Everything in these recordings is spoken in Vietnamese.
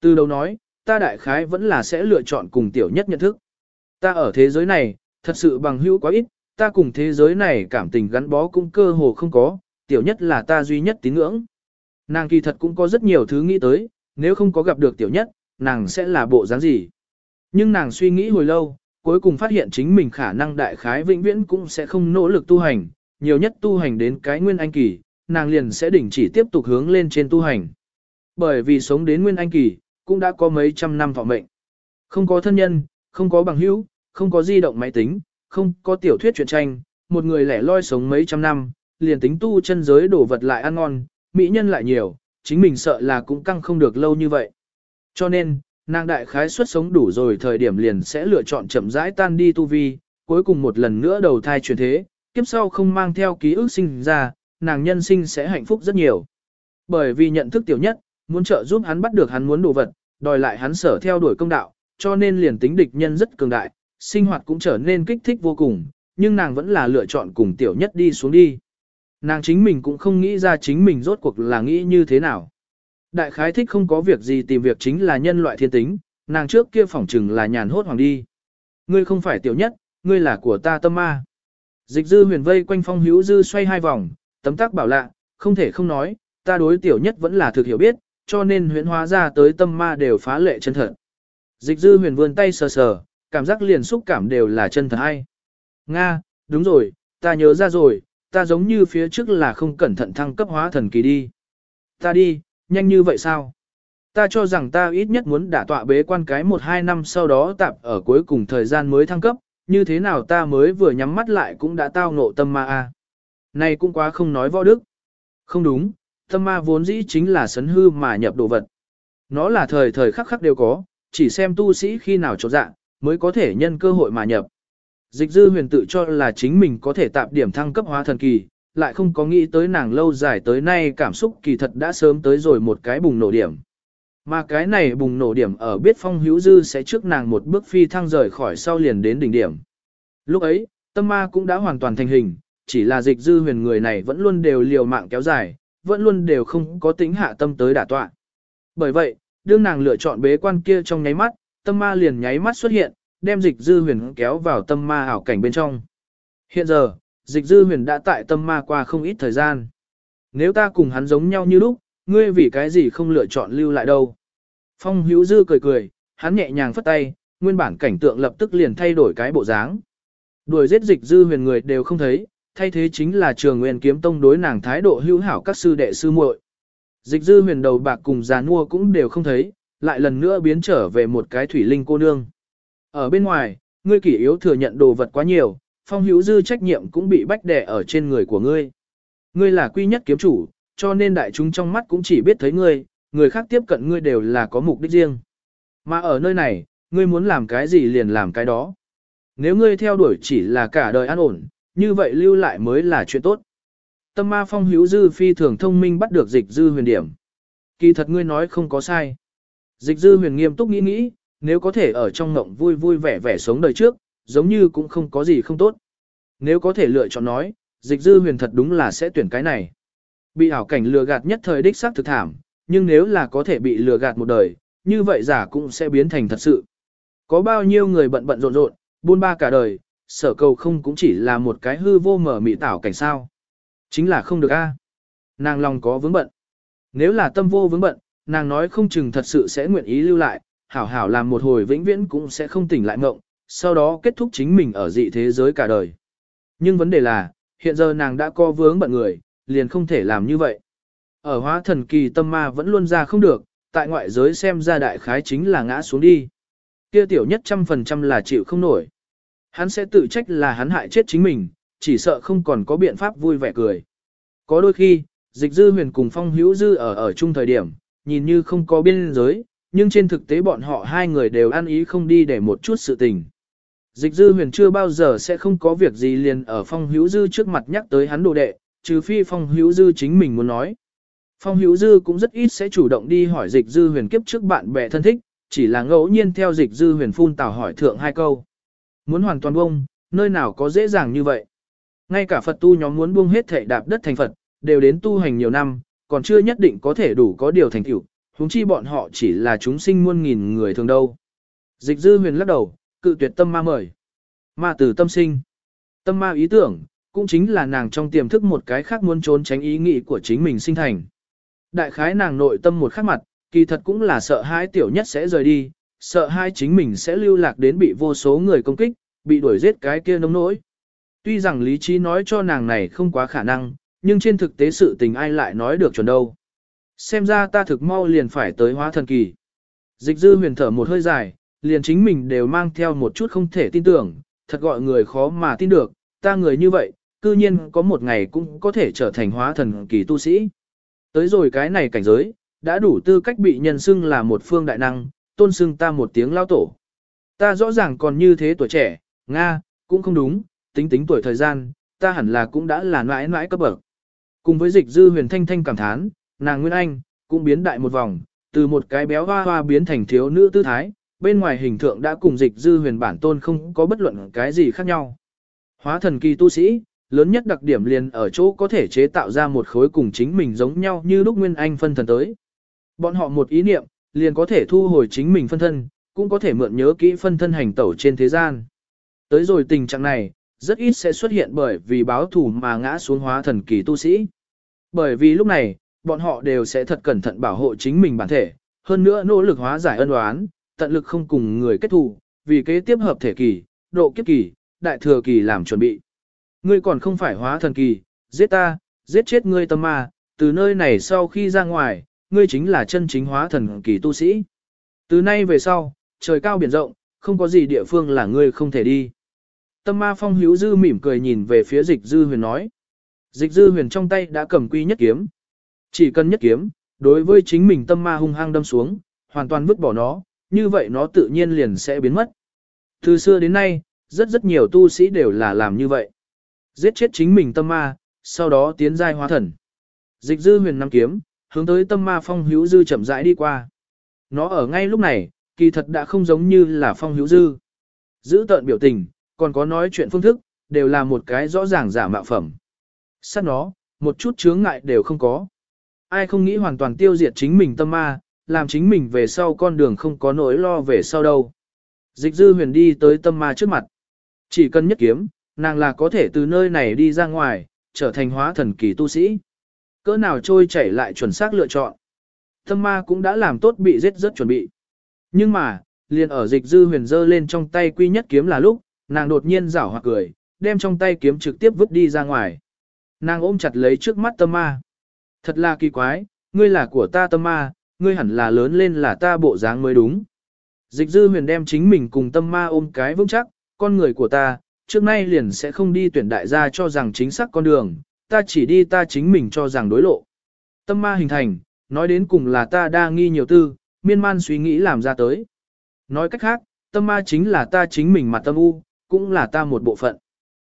Từ đầu nói, ta đại khái vẫn là sẽ lựa chọn cùng tiểu nhất nhận thức. Ta ở thế giới này, thật sự bằng hữu quá ít, ta cùng thế giới này cảm tình gắn bó cũng cơ hồ không có, tiểu nhất là ta duy nhất tín ngưỡng. Nàng kỳ thật cũng có rất nhiều thứ nghĩ tới, nếu không có gặp được tiểu nhất, nàng sẽ là bộ dáng gì. Nhưng nàng suy nghĩ hồi lâu, cuối cùng phát hiện chính mình khả năng đại khái vĩnh viễn cũng sẽ không nỗ lực tu hành, nhiều nhất tu hành đến cái nguyên anh kỳ, nàng liền sẽ đỉnh chỉ tiếp tục hướng lên trên tu hành. Bởi vì sống đến nguyên anh kỳ, cũng đã có mấy trăm năm thọ mệnh. Không có thân nhân, không có bằng hữu, không có di động máy tính, không có tiểu thuyết truyện tranh, một người lẻ loi sống mấy trăm năm, liền tính tu chân giới đổ vật lại ăn ngon, mỹ nhân lại nhiều, chính mình sợ là cũng căng không được lâu như vậy. Cho nên, nàng đại khái suất sống đủ rồi thời điểm liền sẽ lựa chọn chậm rãi tan đi tu vi, cuối cùng một lần nữa đầu thai chuyển thế, kiếp sau không mang theo ký ức sinh ra, nàng nhân sinh sẽ hạnh phúc rất nhiều. Bởi vì nhận thức tiểu nhất, muốn trợ giúp hắn bắt được hắn muốn đồ vật, đòi lại hắn sở theo đuổi công đạo, cho nên liền tính địch nhân rất cường đại, sinh hoạt cũng trở nên kích thích vô cùng, nhưng nàng vẫn là lựa chọn cùng tiểu nhất đi xuống đi. Nàng chính mình cũng không nghĩ ra chính mình rốt cuộc là nghĩ như thế nào. Đại khái thích không có việc gì tìm việc chính là nhân loại thiên tính, nàng trước kia phỏng trừng là nhàn hốt hoàng đi. Ngươi không phải tiểu nhất, ngươi là của ta tâm ma. Dịch dư huyền vây quanh phong hữu dư xoay hai vòng, tấm tác bảo lạ, không thể không nói, ta đối tiểu nhất vẫn là thực hiểu biết, cho nên huyễn hóa ra tới tâm ma đều phá lệ chân thật. Dịch dư huyền vươn tay sờ sờ, cảm giác liền xúc cảm đều là chân thật hay. Nga, đúng rồi, ta nhớ ra rồi, ta giống như phía trước là không cẩn thận thăng cấp hóa thần kỳ đi. Ta đi, nhanh như vậy sao? Ta cho rằng ta ít nhất muốn đả tọa bế quan cái 1-2 năm sau đó tạp ở cuối cùng thời gian mới thăng cấp, như thế nào ta mới vừa nhắm mắt lại cũng đã tao nộ tâm ma a. Này cũng quá không nói võ đức. Không đúng, tâm ma vốn dĩ chính là sấn hư mà nhập đồ vật. Nó là thời thời khắc khắc đều có, chỉ xem tu sĩ khi nào trột dạ, mới có thể nhân cơ hội mà nhập. Dịch dư huyền tự cho là chính mình có thể tạp điểm thăng cấp hóa thần kỳ, lại không có nghĩ tới nàng lâu dài tới nay cảm xúc kỳ thật đã sớm tới rồi một cái bùng nổ điểm. Mà cái này bùng nổ điểm ở biết phong hữu dư sẽ trước nàng một bước phi thăng rời khỏi sau liền đến đỉnh điểm. Lúc ấy, tâm ma cũng đã hoàn toàn thành hình, chỉ là dịch dư huyền người này vẫn luôn đều liều mạng kéo dài, vẫn luôn đều không có tính hạ tâm tới đả tọa. Bởi vậy, đương nàng lựa chọn bế quan kia trong nháy mắt, tâm ma liền nháy mắt xuất hiện, đem dịch dư huyền kéo vào tâm ma ảo cảnh bên trong. Hiện giờ, dịch dư huyền đã tại tâm ma qua không ít thời gian. Nếu ta cùng hắn giống nhau như lúc, ngươi vì cái gì không lựa chọn lưu lại đâu. Phong hữu dư cười cười, hắn nhẹ nhàng phất tay, nguyên bản cảnh tượng lập tức liền thay đổi cái bộ dáng. Đuổi giết dịch dư huyền người đều không thấy, thay thế chính là trường nguyên kiếm tông đối nàng thái độ hữu hảo các sư đệ sư muội. Dịch dư huyền đầu bạc cùng già nua cũng đều không thấy, lại lần nữa biến trở về một cái thủy linh cô nương. Ở bên ngoài, ngươi kỷ yếu thừa nhận đồ vật quá nhiều, phong hữu dư trách nhiệm cũng bị bách đẻ ở trên người của ngươi. Ngươi là quy nhất kiếm chủ, cho nên đại chúng trong mắt cũng chỉ biết thấy ngươi, người khác tiếp cận ngươi đều là có mục đích riêng. Mà ở nơi này, ngươi muốn làm cái gì liền làm cái đó. Nếu ngươi theo đuổi chỉ là cả đời an ổn, như vậy lưu lại mới là chuyện tốt. Tâm ma phong hữu dư phi thường thông minh bắt được dịch dư huyền điểm. Kỳ thật ngươi nói không có sai. Dịch dư huyền nghiêm túc nghĩ nghĩ, nếu có thể ở trong ngộng vui vui vẻ vẻ sống đời trước, giống như cũng không có gì không tốt. Nếu có thể lựa chọn nói, dịch dư huyền thật đúng là sẽ tuyển cái này. Bị ảo cảnh lừa gạt nhất thời đích xác thực thảm, nhưng nếu là có thể bị lừa gạt một đời, như vậy giả cũng sẽ biến thành thật sự. Có bao nhiêu người bận bận rộn rộn, buôn ba cả đời, sở cầu không cũng chỉ là một cái hư vô mở mị tảo cảnh sao. Chính là không được a. Nàng lòng có vướng bận. Nếu là tâm vô vướng bận, nàng nói không chừng thật sự sẽ nguyện ý lưu lại, hảo hảo làm một hồi vĩnh viễn cũng sẽ không tỉnh lại mộng, sau đó kết thúc chính mình ở dị thế giới cả đời. Nhưng vấn đề là, hiện giờ nàng đã co vướng bận người, liền không thể làm như vậy. Ở hóa thần kỳ tâm ma vẫn luôn ra không được, tại ngoại giới xem ra đại khái chính là ngã xuống đi. Kia tiểu nhất trăm phần trăm là chịu không nổi. Hắn sẽ tự trách là hắn hại chết chính mình, chỉ sợ không còn có biện pháp vui vẻ cười. Có đôi khi, dịch dư huyền cùng phong hữu dư ở ở chung thời điểm, nhìn như không có biên giới, nhưng trên thực tế bọn họ hai người đều ăn ý không đi để một chút sự tình. Dịch dư huyền chưa bao giờ sẽ không có việc gì liền ở phong hữu dư trước mặt nhắc tới hắn đồ đệ, trừ phi phong hữu dư chính mình muốn nói. Phong hữu dư cũng rất ít sẽ chủ động đi hỏi dịch dư huyền kiếp trước bạn bè thân thích, chỉ là ngẫu nhiên theo dịch dư huyền phun tào hỏi thượng hai câu. Muốn hoàn toàn buông, nơi nào có dễ dàng như vậy. Ngay cả Phật tu nhóm muốn buông hết thể đạp đất thành Phật, đều đến tu hành nhiều năm, còn chưa nhất định có thể đủ có điều thành tựu, huống chi bọn họ chỉ là chúng sinh muôn nghìn người thường đâu. Dịch dư huyền lắc đầu, cự tuyệt tâm ma mời. Ma từ tâm sinh. Tâm ma ý tưởng, cũng chính là nàng trong tiềm thức một cái khác muốn trốn tránh ý nghĩ của chính mình sinh thành. Đại khái nàng nội tâm một khắc mặt, kỳ thật cũng là sợ hai tiểu nhất sẽ rời đi, sợ hai chính mình sẽ lưu lạc đến bị vô số người công kích, bị đuổi giết cái kia nông nỗi. Tuy rằng lý trí nói cho nàng này không quá khả năng, nhưng trên thực tế sự tình ai lại nói được chuẩn đâu. Xem ra ta thực mau liền phải tới hóa thần kỳ. Dịch dư huyền thở một hơi dài, liền chính mình đều mang theo một chút không thể tin tưởng, thật gọi người khó mà tin được, ta người như vậy, cư nhiên có một ngày cũng có thể trở thành hóa thần kỳ tu sĩ. Tới rồi cái này cảnh giới, đã đủ tư cách bị nhân xưng là một phương đại năng, tôn xưng ta một tiếng lao tổ. Ta rõ ràng còn như thế tuổi trẻ, Nga, cũng không đúng, tính tính tuổi thời gian, ta hẳn là cũng đã là mãi mãi cấp bậc. Cùng với dịch dư huyền thanh thanh cảm thán, nàng Nguyên Anh, cũng biến đại một vòng, từ một cái béo hoa hoa biến thành thiếu nữ tư thái, bên ngoài hình tượng đã cùng dịch dư huyền bản tôn không có bất luận cái gì khác nhau. Hóa thần kỳ tu sĩ, lớn nhất đặc điểm liền ở chỗ có thể chế tạo ra một khối cùng chính mình giống nhau như lúc Nguyên Anh phân thần tới. Bọn họ một ý niệm, liền có thể thu hồi chính mình phân thân, cũng có thể mượn nhớ kỹ phân thân hành tẩu trên thế gian. Tới rồi tình trạng này, rất ít sẽ xuất hiện bởi vì báo thù mà ngã xuống hóa thần kỳ tu sĩ. Bởi vì lúc này, bọn họ đều sẽ thật cẩn thận bảo hộ chính mình bản thể, hơn nữa nỗ lực hóa giải ân oán, tận lực không cùng người kết thù, vì kế tiếp hợp thể kỳ, độ kiếp kỳ, đại thừa kỳ làm chuẩn bị. Ngươi còn không phải hóa thần kỳ, giết ta, giết chết ngươi tâm ma, từ nơi này sau khi ra ngoài, ngươi chính là chân chính hóa thần kỳ tu sĩ. Từ nay về sau, trời cao biển rộng, không có gì địa phương là ngươi không thể đi. Tâm ma phong hữu dư mỉm cười nhìn về phía dịch dư huyền nói. Dịch dư huyền trong tay đã cầm quy nhất kiếm. Chỉ cần nhất kiếm, đối với chính mình tâm ma hung hăng đâm xuống, hoàn toàn vứt bỏ nó, như vậy nó tự nhiên liền sẽ biến mất. Từ xưa đến nay, rất rất nhiều tu sĩ đều là làm như vậy. Giết chết chính mình tâm ma, sau đó tiến giai hóa thần. Dịch dư huyền nắm kiếm, hướng tới tâm ma phong hữu dư chậm rãi đi qua. Nó ở ngay lúc này, kỳ thật đã không giống như là phong hữu dư. Giữ tợn biểu tình, còn có nói chuyện phương thức, đều là một cái rõ ràng giả mạo phẩm. Sát nó, một chút chướng ngại đều không có. Ai không nghĩ hoàn toàn tiêu diệt chính mình tâm ma, làm chính mình về sau con đường không có nỗi lo về sau đâu. Dịch dư huyền đi tới tâm ma trước mặt. Chỉ cần nhất kiếm, nàng là có thể từ nơi này đi ra ngoài, trở thành hóa thần kỳ tu sĩ. Cỡ nào trôi chảy lại chuẩn xác lựa chọn. Tâm ma cũng đã làm tốt bị giết rất chuẩn bị. Nhưng mà, liền ở dịch dư huyền dơ lên trong tay quy nhất kiếm là lúc, nàng đột nhiên rảo hoặc cười, đem trong tay kiếm trực tiếp vứt đi ra ngoài. Nàng ôm chặt lấy trước mắt tâm ma. Thật là kỳ quái, ngươi là của ta tâm ma, ngươi hẳn là lớn lên là ta bộ dáng mới đúng. Dịch dư huyền đem chính mình cùng tâm ma ôm cái vững chắc, con người của ta, trước nay liền sẽ không đi tuyển đại gia cho rằng chính xác con đường, ta chỉ đi ta chính mình cho rằng đối lộ. Tâm ma hình thành, nói đến cùng là ta đa nghi nhiều tư, miên man suy nghĩ làm ra tới. Nói cách khác, tâm ma chính là ta chính mình mặt tâm u, cũng là ta một bộ phận.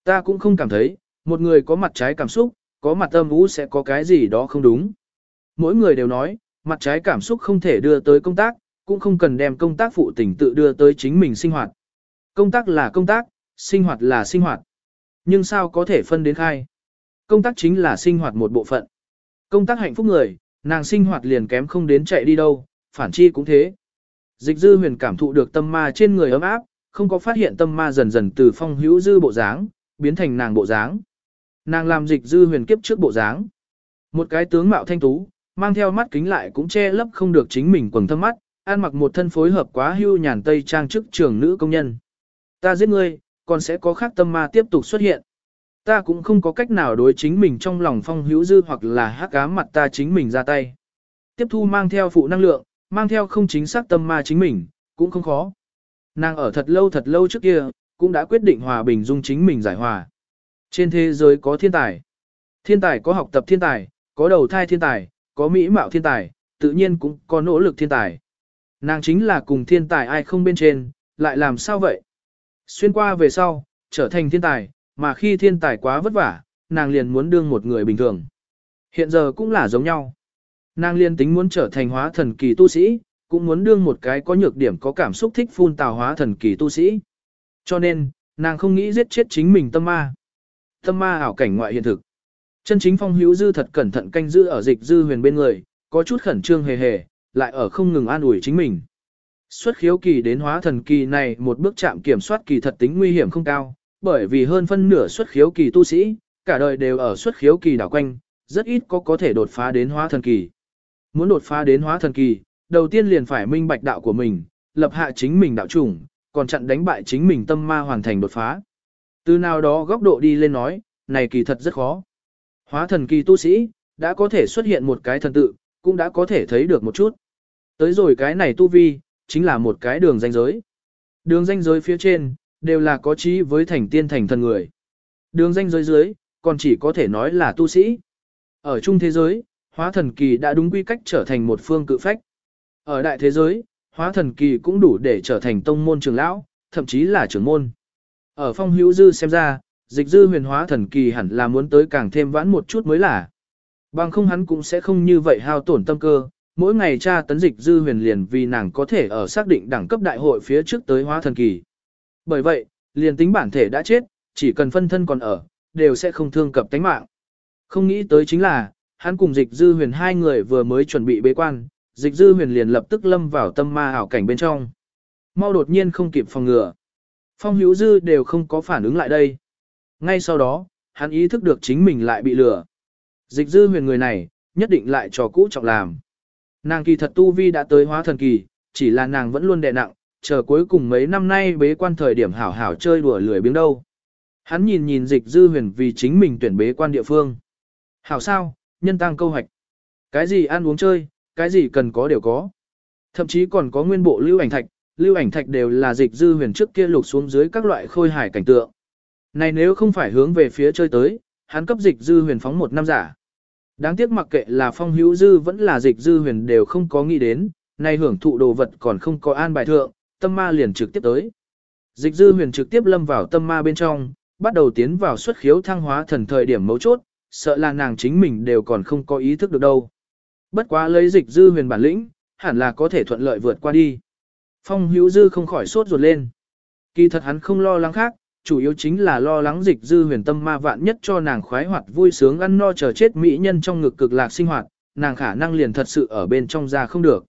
Ta cũng không cảm thấy, một người có mặt trái cảm xúc, có mặt tâm u sẽ có cái gì đó không đúng. Mỗi người đều nói, mặt trái cảm xúc không thể đưa tới công tác, cũng không cần đem công tác phụ tình tự đưa tới chính mình sinh hoạt. Công tác là công tác, sinh hoạt là sinh hoạt. Nhưng sao có thể phân đến khai? Công tác chính là sinh hoạt một bộ phận. Công tác hạnh phúc người, nàng sinh hoạt liền kém không đến chạy đi đâu, phản chi cũng thế. Dịch dư huyền cảm thụ được tâm ma trên người ấm áp, không có phát hiện tâm ma dần dần từ phong hữu dư bộ dáng, biến thành nàng bộ dáng. Nàng làm dịch dư huyền kiếp trước bộ dáng. Một cái tướng mạo thanh tú, mang theo mắt kính lại cũng che lấp không được chính mình quần thâm mắt, ăn mặc một thân phối hợp quá hưu nhàn tây trang chức trưởng nữ công nhân. Ta giết ngươi, còn sẽ có khác tâm ma tiếp tục xuất hiện. Ta cũng không có cách nào đối chính mình trong lòng phong hữu dư hoặc là hắc ám mặt ta chính mình ra tay. Tiếp thu mang theo phụ năng lượng, mang theo không chính xác tâm ma chính mình, cũng không khó. Nàng ở thật lâu thật lâu trước kia, cũng đã quyết định hòa bình dung chính mình giải hòa. Trên thế giới có thiên tài. Thiên tài có học tập thiên tài, có đầu thai thiên tài, có mỹ mạo thiên tài, tự nhiên cũng có nỗ lực thiên tài. Nàng chính là cùng thiên tài ai không bên trên, lại làm sao vậy? Xuyên qua về sau, trở thành thiên tài, mà khi thiên tài quá vất vả, nàng liền muốn đương một người bình thường. Hiện giờ cũng là giống nhau. Nàng liền tính muốn trở thành hóa thần kỳ tu sĩ, cũng muốn đương một cái có nhược điểm có cảm xúc thích phun tào hóa thần kỳ tu sĩ. Cho nên, nàng không nghĩ giết chết chính mình tâm ma. Tâm ma ảo cảnh ngoại hiện thực. Chân chính phong hữu dư thật cẩn thận canh giữ ở dịch dư huyền bên người, có chút khẩn trương hề hề, lại ở không ngừng an ủi chính mình. Xuất khiếu kỳ đến hóa thần kỳ này một bước chạm kiểm soát kỳ thật tính nguy hiểm không cao, bởi vì hơn phân nửa xuất khiếu kỳ tu sĩ, cả đời đều ở xuất khiếu kỳ đảo quanh, rất ít có có thể đột phá đến hóa thần kỳ. Muốn đột phá đến hóa thần kỳ, đầu tiên liền phải minh bạch đạo của mình, lập hạ chính mình đạo chủng, còn chặn đánh bại chính mình tâm ma hoàn thành đột phá. Từ nào đó góc độ đi lên nói, này kỳ thật rất khó. Hóa thần kỳ tu sĩ, đã có thể xuất hiện một cái thần tự, cũng đã có thể thấy được một chút. Tới rồi cái này tu vi, chính là một cái đường danh giới. Đường danh giới phía trên, đều là có trí với thành tiên thành thần người. Đường danh giới dưới, còn chỉ có thể nói là tu sĩ. Ở chung thế giới, hóa thần kỳ đã đúng quy cách trở thành một phương cự phách. Ở đại thế giới, hóa thần kỳ cũng đủ để trở thành tông môn trường lão, thậm chí là trưởng môn. Ở phong hữu dư xem ra, dịch dư huyền hóa thần kỳ hẳn là muốn tới càng thêm vãn một chút mới là. Bằng không hắn cũng sẽ không như vậy hao tổn tâm cơ, mỗi ngày tra tấn dịch dư huyền liền vì nàng có thể ở xác định đẳng cấp đại hội phía trước tới hóa thần kỳ. Bởi vậy, liền tính bản thể đã chết, chỉ cần phân thân còn ở, đều sẽ không thương cập tánh mạng. Không nghĩ tới chính là, hắn cùng dịch dư huyền hai người vừa mới chuẩn bị bế quan, dịch dư huyền liền lập tức lâm vào tâm ma ảo cảnh bên trong. Mau đột nhiên không kịp phòng ngừa. Phong hữu dư đều không có phản ứng lại đây. Ngay sau đó, hắn ý thức được chính mình lại bị lừa. Dịch dư huyền người này, nhất định lại trò cũ trọng làm. Nàng kỳ thật tu vi đã tới hóa thần kỳ, chỉ là nàng vẫn luôn đè nặng, chờ cuối cùng mấy năm nay bế quan thời điểm hảo hảo chơi đùa lười biếng đâu. Hắn nhìn nhìn dịch dư huyền vì chính mình tuyển bế quan địa phương. Hảo sao, nhân tăng câu hoạch. Cái gì ăn uống chơi, cái gì cần có đều có. Thậm chí còn có nguyên bộ lưu ảnh thạch, lưu ảnh thạch đều là dịch dư huyền trước kia lục xuống dưới các loại khôi hải cảnh tượng. Này nếu không phải hướng về phía chơi tới, hắn cấp dịch dư huyền phóng một năm giả. Đáng tiếc mặc kệ là phong hữu dư vẫn là dịch dư huyền đều không có nghĩ đến, này hưởng thụ đồ vật còn không có an bài thượng, tâm ma liền trực tiếp tới. Dịch dư huyền trực tiếp lâm vào tâm ma bên trong, bắt đầu tiến vào xuất khiếu thăng hóa thần thời điểm mấu chốt, sợ là nàng chính mình đều còn không có ý thức được đâu. Bất quá lấy dịch dư huyền bản lĩnh, hẳn là có thể thuận lợi vượt qua đi. Phong hữu dư không khỏi sốt ruột lên. Kỳ thật hắn không lo lắng khác, chủ yếu chính là lo lắng dịch dư huyền tâm ma vạn nhất cho nàng khoái hoạt vui sướng ăn no chờ chết mỹ nhân trong ngực cực lạc sinh hoạt, nàng khả năng liền thật sự ở bên trong ra không được.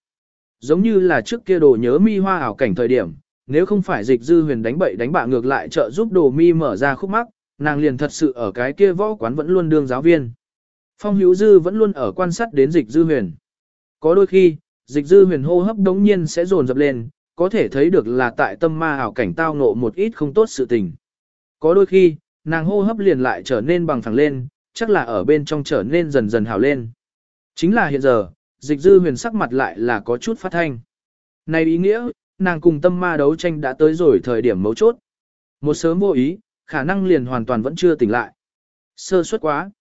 Giống như là trước kia đồ nhớ mi hoa ảo cảnh thời điểm, nếu không phải dịch dư huyền đánh bậy đánh bạ ngược lại trợ giúp đồ mi mở ra khúc mắc, nàng liền thật sự ở cái kia võ quán vẫn luôn đương giáo viên. Phong hữu dư vẫn luôn ở quan sát đến dịch dư huyền. Có đôi khi, dịch dư huyền hô hấp đống nhiên sẽ dồn dập lên, có thể thấy được là tại tâm ma ảo cảnh tao ngộ một ít không tốt sự tình. Có đôi khi, nàng hô hấp liền lại trở nên bằng phẳng lên, chắc là ở bên trong trở nên dần dần hào lên. Chính là hiện giờ, dịch dư huyền sắc mặt lại là có chút phát thanh. Này ý nghĩa, nàng cùng tâm ma đấu tranh đã tới rồi thời điểm mấu chốt. Một sớm vô ý, khả năng liền hoàn toàn vẫn chưa tỉnh lại. Sơ suất quá.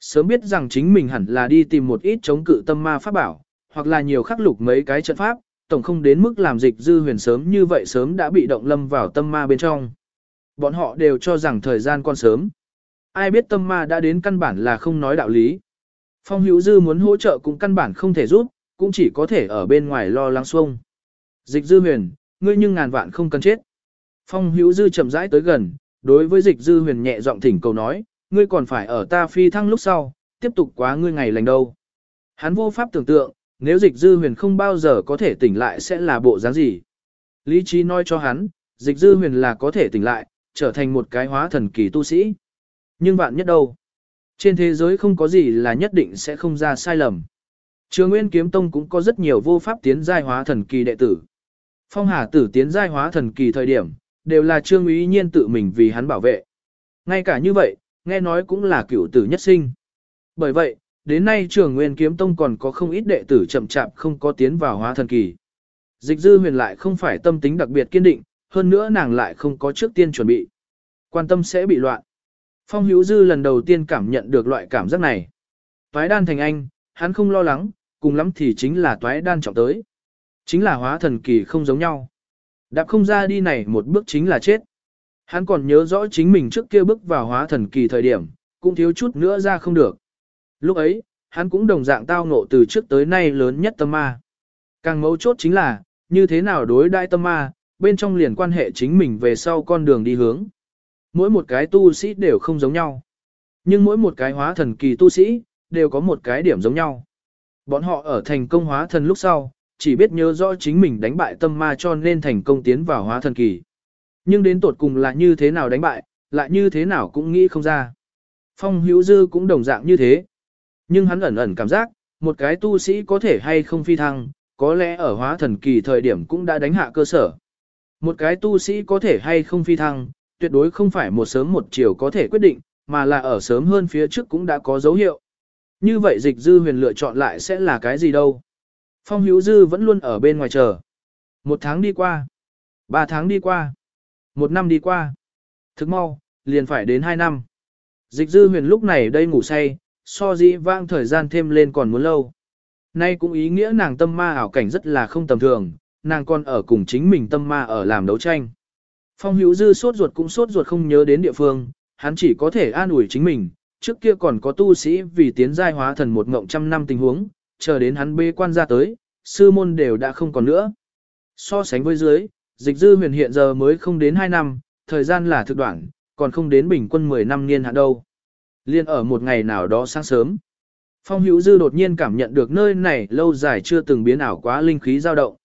Sớm biết rằng chính mình hẳn là đi tìm một ít chống cự tâm ma pháp bảo, hoặc là nhiều khắc lục mấy cái trận pháp, tổng không đến mức làm dịch dư huyền sớm như vậy sớm đã bị động lâm vào tâm ma bên trong. Bọn họ đều cho rằng thời gian còn sớm. Ai biết tâm ma đã đến căn bản là không nói đạo lý. Phong hữu dư muốn hỗ trợ cũng căn bản không thể giúp, cũng chỉ có thể ở bên ngoài lo lắng xuông. Dịch dư huyền, ngươi nhưng ngàn vạn không cần chết. Phong hữu dư chậm rãi tới gần, đối với dịch dư huyền nhẹ giọng thỉnh cầu nói, ngươi còn phải ở ta phi thăng lúc sau, tiếp tục quá ngươi ngày lành đâu. Hắn vô pháp tưởng tượng, nếu dịch dư huyền không bao giờ có thể tỉnh lại sẽ là bộ dáng gì. Lý trí nói cho hắn, dịch dư huyền là có thể tỉnh lại, trở thành một cái hóa thần kỳ tu sĩ. Nhưng bạn nhất đâu? Trên thế giới không có gì là nhất định sẽ không ra sai lầm. Trường Nguyên Kiếm Tông cũng có rất nhiều vô pháp tiến giai hóa thần kỳ đệ tử. Phong Hà tử tiến giai hóa thần kỳ thời điểm, đều là Trương Úy Nhiên tự mình vì hắn bảo vệ. Ngay cả như vậy, nghe nói cũng là cựu tử nhất sinh. Bởi vậy, đến nay Trường Nguyên Kiếm Tông còn có không ít đệ tử chậm chạp không có tiến vào hóa thần kỳ. Dịch dư huyền lại không phải tâm tính đặc biệt kiên định, hơn nữa nàng lại không có trước tiên chuẩn bị. Quan tâm sẽ bị loạn. Phong Hữu Dư lần đầu tiên cảm nhận được loại cảm giác này. Toái đan thành anh, hắn không lo lắng, cùng lắm thì chính là toái đan trọng tới. Chính là hóa thần kỳ không giống nhau. Đạp không ra đi này một bước chính là chết. Hắn còn nhớ rõ chính mình trước kia bước vào hóa thần kỳ thời điểm, cũng thiếu chút nữa ra không được. Lúc ấy, hắn cũng đồng dạng tao ngộ từ trước tới nay lớn nhất tâm ma. Càng mấu chốt chính là, như thế nào đối đại tâm ma, bên trong liền quan hệ chính mình về sau con đường đi hướng. Mỗi một cái tu sĩ đều không giống nhau. Nhưng mỗi một cái hóa thần kỳ tu sĩ, đều có một cái điểm giống nhau. Bọn họ ở thành công hóa thần lúc sau, chỉ biết nhớ rõ chính mình đánh bại tâm ma cho nên thành công tiến vào hóa thần kỳ. Nhưng đến tột cùng là như thế nào đánh bại, lại như thế nào cũng nghĩ không ra. Phong hữu dư cũng đồng dạng như thế. Nhưng hắn ẩn ẩn cảm giác, một cái tu sĩ có thể hay không phi thăng, có lẽ ở hóa thần kỳ thời điểm cũng đã đánh hạ cơ sở. Một cái tu sĩ có thể hay không phi thăng, tuyệt đối không phải một sớm một chiều có thể quyết định, mà là ở sớm hơn phía trước cũng đã có dấu hiệu. Như vậy dịch dư huyền lựa chọn lại sẽ là cái gì đâu? Phong hữu dư vẫn luôn ở bên ngoài chờ. Một tháng đi qua. Ba tháng đi qua. Một năm đi qua. Thức mau, liền phải đến hai năm. Dịch dư huyền lúc này đây ngủ say, so dĩ vang thời gian thêm lên còn muốn lâu. Nay cũng ý nghĩa nàng tâm ma ảo cảnh rất là không tầm thường, nàng còn ở cùng chính mình tâm ma ở làm đấu tranh. Phong hữu dư sốt ruột cũng sốt ruột không nhớ đến địa phương, hắn chỉ có thể an ủi chính mình, trước kia còn có tu sĩ vì tiến giai hóa thần một ngộng trăm năm tình huống, chờ đến hắn bê quan ra tới, sư môn đều đã không còn nữa. So sánh với dưới, dịch dư huyền hiện giờ mới không đến 2 năm, thời gian là thực đoạn, còn không đến bình quân 10 năm niên hạn đâu. Liên ở một ngày nào đó sáng sớm, Phong hữu dư đột nhiên cảm nhận được nơi này lâu dài chưa từng biến ảo quá linh khí dao động.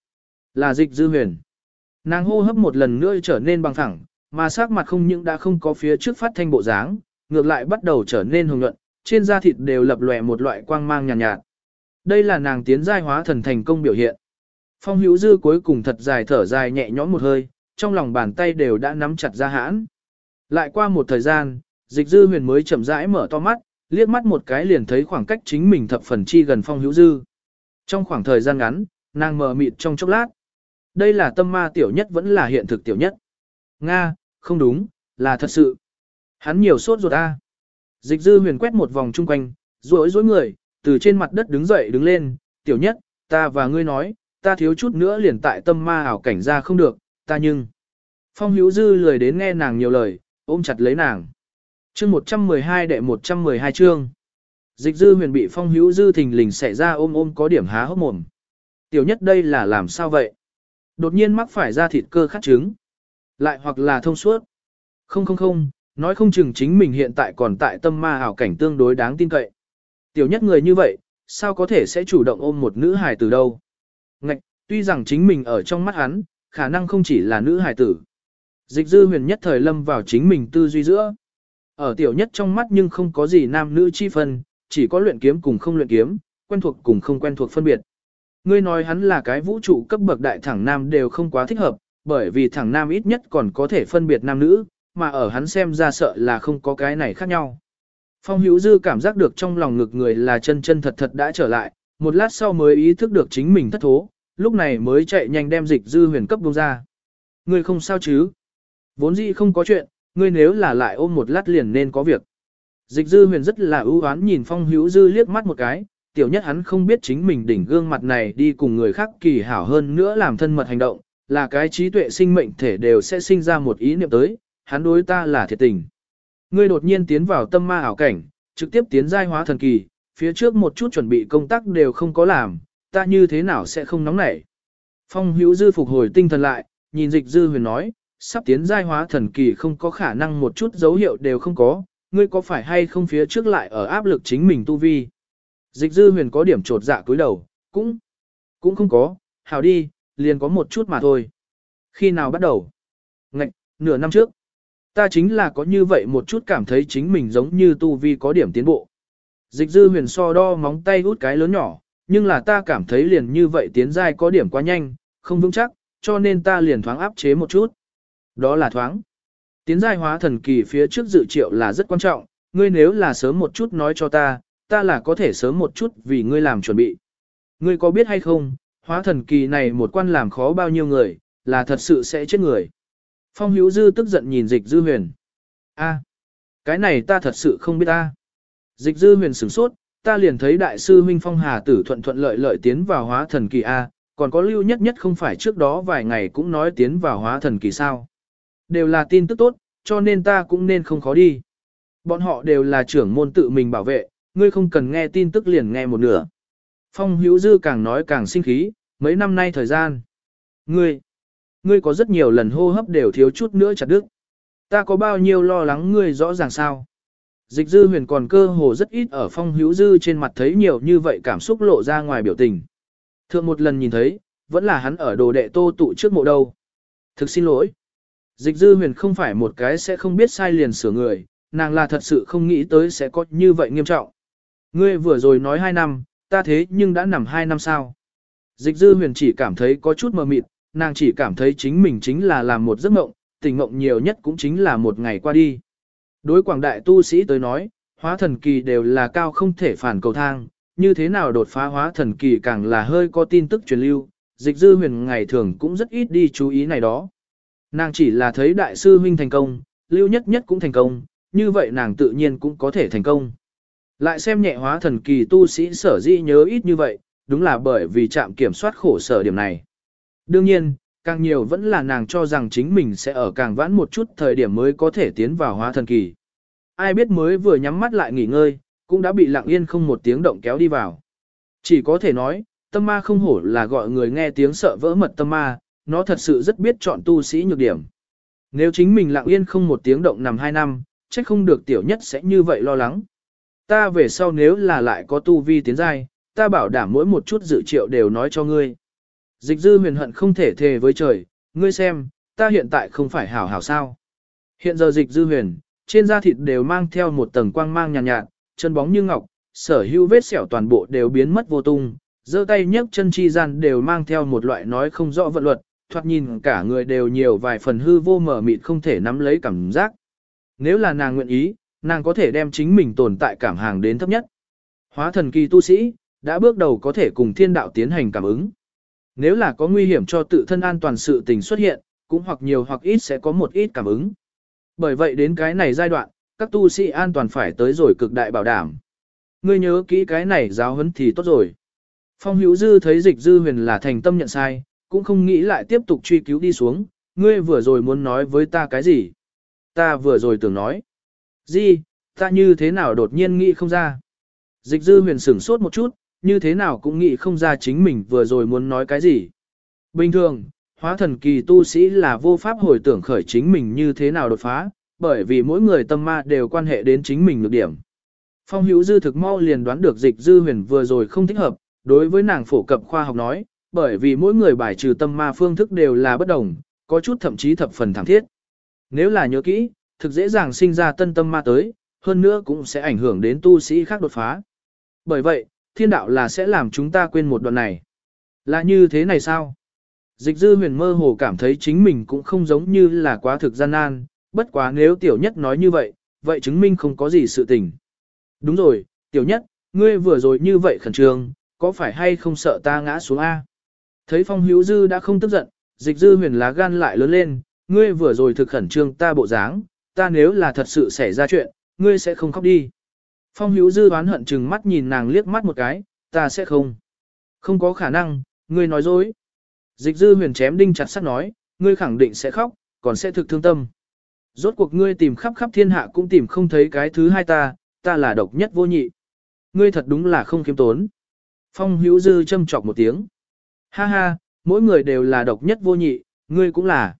Là dịch dư huyền. Nàng hô hấp một lần nữa trở nên bằng thẳng, mà sắc mặt không những đã không có phía trước phát thanh bộ dáng, ngược lại bắt đầu trở nên hồng nhuận, trên da thịt đều lập lòe một loại quang mang nhàn nhạt, nhạt. Đây là nàng tiến giai hóa thần thành công biểu hiện. Phong hữu dư cuối cùng thật dài thở dài nhẹ nhõm một hơi, trong lòng bàn tay đều đã nắm chặt ra hãn. Lại qua một thời gian, dịch dư huyền mới chậm rãi mở to mắt, liếc mắt một cái liền thấy khoảng cách chính mình thập phần chi gần phong hữu dư. Trong khoảng thời gian ngắn, nàng mờ mịt trong chốc lát. Đây là tâm ma tiểu nhất vẫn là hiện thực tiểu nhất. Nga, không đúng, là thật sự. Hắn nhiều sốt ruột a. Dịch dư huyền quét một vòng chung quanh, rối rối người, từ trên mặt đất đứng dậy đứng lên, tiểu nhất, ta và ngươi nói, ta thiếu chút nữa liền tại tâm ma ảo cảnh ra không được, ta nhưng. Phong hữu dư lười đến nghe nàng nhiều lời, ôm chặt lấy nàng. Chương 112 đệ 112 chương. Dịch dư huyền bị phong hữu dư thình lình xảy ra ôm ôm có điểm há hốc mồm. Tiểu nhất đây là làm sao vậy? Đột nhiên mắc phải ra thịt cơ khát trứng. Lại hoặc là thông suốt. Không không không, nói không chừng chính mình hiện tại còn tại tâm ma ảo cảnh tương đối đáng tin cậy. Tiểu nhất người như vậy, sao có thể sẽ chủ động ôm một nữ hài từ đâu? Ngạch, tuy rằng chính mình ở trong mắt hắn, khả năng không chỉ là nữ hài tử. Dịch dư huyền nhất thời lâm vào chính mình tư duy giữa. Ở tiểu nhất trong mắt nhưng không có gì nam nữ chi phân, chỉ có luyện kiếm cùng không luyện kiếm, quen thuộc cùng không quen thuộc phân biệt. Ngươi nói hắn là cái vũ trụ cấp bậc đại thẳng nam đều không quá thích hợp, bởi vì thẳng nam ít nhất còn có thể phân biệt nam nữ, mà ở hắn xem ra sợ là không có cái này khác nhau. Phong hữu dư cảm giác được trong lòng ngực người là chân chân thật thật đã trở lại, một lát sau mới ý thức được chính mình thất thố, lúc này mới chạy nhanh đem dịch dư huyền cấp bông ra. Ngươi không sao chứ? Vốn dĩ không có chuyện, ngươi nếu là lại ôm một lát liền nên có việc. Dịch dư huyền rất là ưu oán nhìn phong hữu dư liếc mắt một cái, tiểu nhất hắn không biết chính mình đỉnh gương mặt này đi cùng người khác kỳ hảo hơn nữa làm thân mật hành động, là cái trí tuệ sinh mệnh thể đều sẽ sinh ra một ý niệm tới, hắn đối ta là thiệt tình. Ngươi đột nhiên tiến vào tâm ma ảo cảnh, trực tiếp tiến giai hóa thần kỳ, phía trước một chút chuẩn bị công tác đều không có làm, ta như thế nào sẽ không nóng nảy. Phong hữu dư phục hồi tinh thần lại, nhìn dịch dư huyền nói, sắp tiến giai hóa thần kỳ không có khả năng một chút dấu hiệu đều không có, ngươi có phải hay không phía trước lại ở áp lực chính mình tu vi. Dịch dư huyền có điểm trột dạ cúi đầu, cũng, cũng không có, hào đi, liền có một chút mà thôi. Khi nào bắt đầu? Ngạch, nửa năm trước. Ta chính là có như vậy một chút cảm thấy chính mình giống như tu vi có điểm tiến bộ. Dịch dư huyền so đo móng tay út cái lớn nhỏ, nhưng là ta cảm thấy liền như vậy tiến giai có điểm quá nhanh, không vững chắc, cho nên ta liền thoáng áp chế một chút. Đó là thoáng. Tiến giai hóa thần kỳ phía trước dự triệu là rất quan trọng, ngươi nếu là sớm một chút nói cho ta, ta là có thể sớm một chút vì ngươi làm chuẩn bị. Ngươi có biết hay không, hóa thần kỳ này một quan làm khó bao nhiêu người, là thật sự sẽ chết người. Phong hữu dư tức giận nhìn dịch dư huyền. a cái này ta thật sự không biết ta. Dịch dư huyền sửng sốt, ta liền thấy đại sư huynh phong hà tử thuận thuận lợi lợi tiến vào hóa thần kỳ A, còn có lưu nhất nhất không phải trước đó vài ngày cũng nói tiến vào hóa thần kỳ sao. Đều là tin tức tốt, cho nên ta cũng nên không khó đi. Bọn họ đều là trưởng môn tự mình bảo vệ, ngươi không cần nghe tin tức liền nghe một nửa. Phong hữu dư càng nói càng sinh khí, mấy năm nay thời gian. Ngươi, ngươi có rất nhiều lần hô hấp đều thiếu chút nữa chặt đứt. Ta có bao nhiêu lo lắng ngươi rõ ràng sao. Dịch dư huyền còn cơ hồ rất ít ở phong hữu dư trên mặt thấy nhiều như vậy cảm xúc lộ ra ngoài biểu tình. Thượng một lần nhìn thấy, vẫn là hắn ở đồ đệ tô tụ trước mộ đâu. Thực xin lỗi. Dịch dư huyền không phải một cái sẽ không biết sai liền sửa người, nàng là thật sự không nghĩ tới sẽ có như vậy nghiêm trọng. Ngươi vừa rồi nói hai năm, ta thế nhưng đã nằm hai năm sao. Dịch dư huyền chỉ cảm thấy có chút mờ mịt, nàng chỉ cảm thấy chính mình chính là làm một giấc mộng, tình mộng nhiều nhất cũng chính là một ngày qua đi. Đối quảng đại tu sĩ tới nói, hóa thần kỳ đều là cao không thể phản cầu thang, như thế nào đột phá hóa thần kỳ càng là hơi có tin tức truyền lưu, dịch dư huyền ngày thường cũng rất ít đi chú ý này đó. Nàng chỉ là thấy đại sư huynh thành công, lưu nhất nhất cũng thành công, như vậy nàng tự nhiên cũng có thể thành công. Lại xem nhẹ hóa thần kỳ tu sĩ sở dĩ nhớ ít như vậy, đúng là bởi vì chạm kiểm soát khổ sở điểm này. Đương nhiên, càng nhiều vẫn là nàng cho rằng chính mình sẽ ở càng vãn một chút thời điểm mới có thể tiến vào hóa thần kỳ. Ai biết mới vừa nhắm mắt lại nghỉ ngơi, cũng đã bị lặng yên không một tiếng động kéo đi vào. Chỉ có thể nói, tâm ma không hổ là gọi người nghe tiếng sợ vỡ mật tâm ma, nó thật sự rất biết chọn tu sĩ nhược điểm. Nếu chính mình lặng yên không một tiếng động nằm hai năm, chắc không được tiểu nhất sẽ như vậy lo lắng. Ta về sau nếu là lại có tu vi tiến giai, ta bảo đảm mỗi một chút dự triệu đều nói cho ngươi. Dịch dư huyền hận không thể thề với trời, ngươi xem, ta hiện tại không phải hảo hảo sao. Hiện giờ dịch dư huyền, trên da thịt đều mang theo một tầng quang mang nhàn nhạt, nhạt, chân bóng như ngọc, sở hữu vết sẹo toàn bộ đều biến mất vô tung, giơ tay nhấc chân chi gian đều mang theo một loại nói không rõ vận luật, thoạt nhìn cả người đều nhiều vài phần hư vô mở mịt không thể nắm lấy cảm giác. Nếu là nàng nguyện ý, nàng có thể đem chính mình tồn tại cảm hàng đến thấp nhất. Hóa thần kỳ tu sĩ, đã bước đầu có thể cùng thiên đạo tiến hành cảm ứng. Nếu là có nguy hiểm cho tự thân an toàn sự tình xuất hiện, cũng hoặc nhiều hoặc ít sẽ có một ít cảm ứng. Bởi vậy đến cái này giai đoạn, các tu sĩ an toàn phải tới rồi cực đại bảo đảm. Ngươi nhớ kỹ cái này giáo huấn thì tốt rồi. Phong hữu dư thấy dịch dư huyền là thành tâm nhận sai, cũng không nghĩ lại tiếp tục truy cứu đi xuống, ngươi vừa rồi muốn nói với ta cái gì? Ta vừa rồi tưởng nói. Gì, ta như thế nào đột nhiên nghĩ không ra? Dịch dư huyền sửng sốt một chút, như thế nào cũng nghĩ không ra chính mình vừa rồi muốn nói cái gì. Bình thường, hóa thần kỳ tu sĩ là vô pháp hồi tưởng khởi chính mình như thế nào đột phá, bởi vì mỗi người tâm ma đều quan hệ đến chính mình được điểm. Phong hữu dư thực mau liền đoán được dịch dư huyền vừa rồi không thích hợp, đối với nàng phổ cập khoa học nói, bởi vì mỗi người bài trừ tâm ma phương thức đều là bất đồng, có chút thậm chí thập phần thẳng thiết. Nếu là nhớ kỹ, thực dễ dàng sinh ra tân tâm ma tới, hơn nữa cũng sẽ ảnh hưởng đến tu sĩ khác đột phá. Bởi vậy, thiên đạo là sẽ làm chúng ta quên một đoạn này. Là như thế này sao? Dịch dư huyền mơ hồ cảm thấy chính mình cũng không giống như là quá thực gian nan, bất quá nếu tiểu nhất nói như vậy, vậy chứng minh không có gì sự tình. Đúng rồi, tiểu nhất, ngươi vừa rồi như vậy khẩn trương, có phải hay không sợ ta ngã xuống A? Thấy phong hữu dư đã không tức giận, dịch dư huyền lá gan lại lớn lên, ngươi vừa rồi thực khẩn trương ta bộ dáng, ta nếu là thật sự xảy ra chuyện, ngươi sẽ không khóc đi. Phong hữu dư đoán hận chừng mắt nhìn nàng liếc mắt một cái, ta sẽ không. Không có khả năng, ngươi nói dối. Dịch dư huyền chém đinh chặt sắt nói, ngươi khẳng định sẽ khóc, còn sẽ thực thương tâm. Rốt cuộc ngươi tìm khắp khắp thiên hạ cũng tìm không thấy cái thứ hai ta, ta là độc nhất vô nhị. Ngươi thật đúng là không kiếm tốn. Phong hữu dư châm chọc một tiếng. Ha ha, mỗi người đều là độc nhất vô nhị, ngươi cũng là.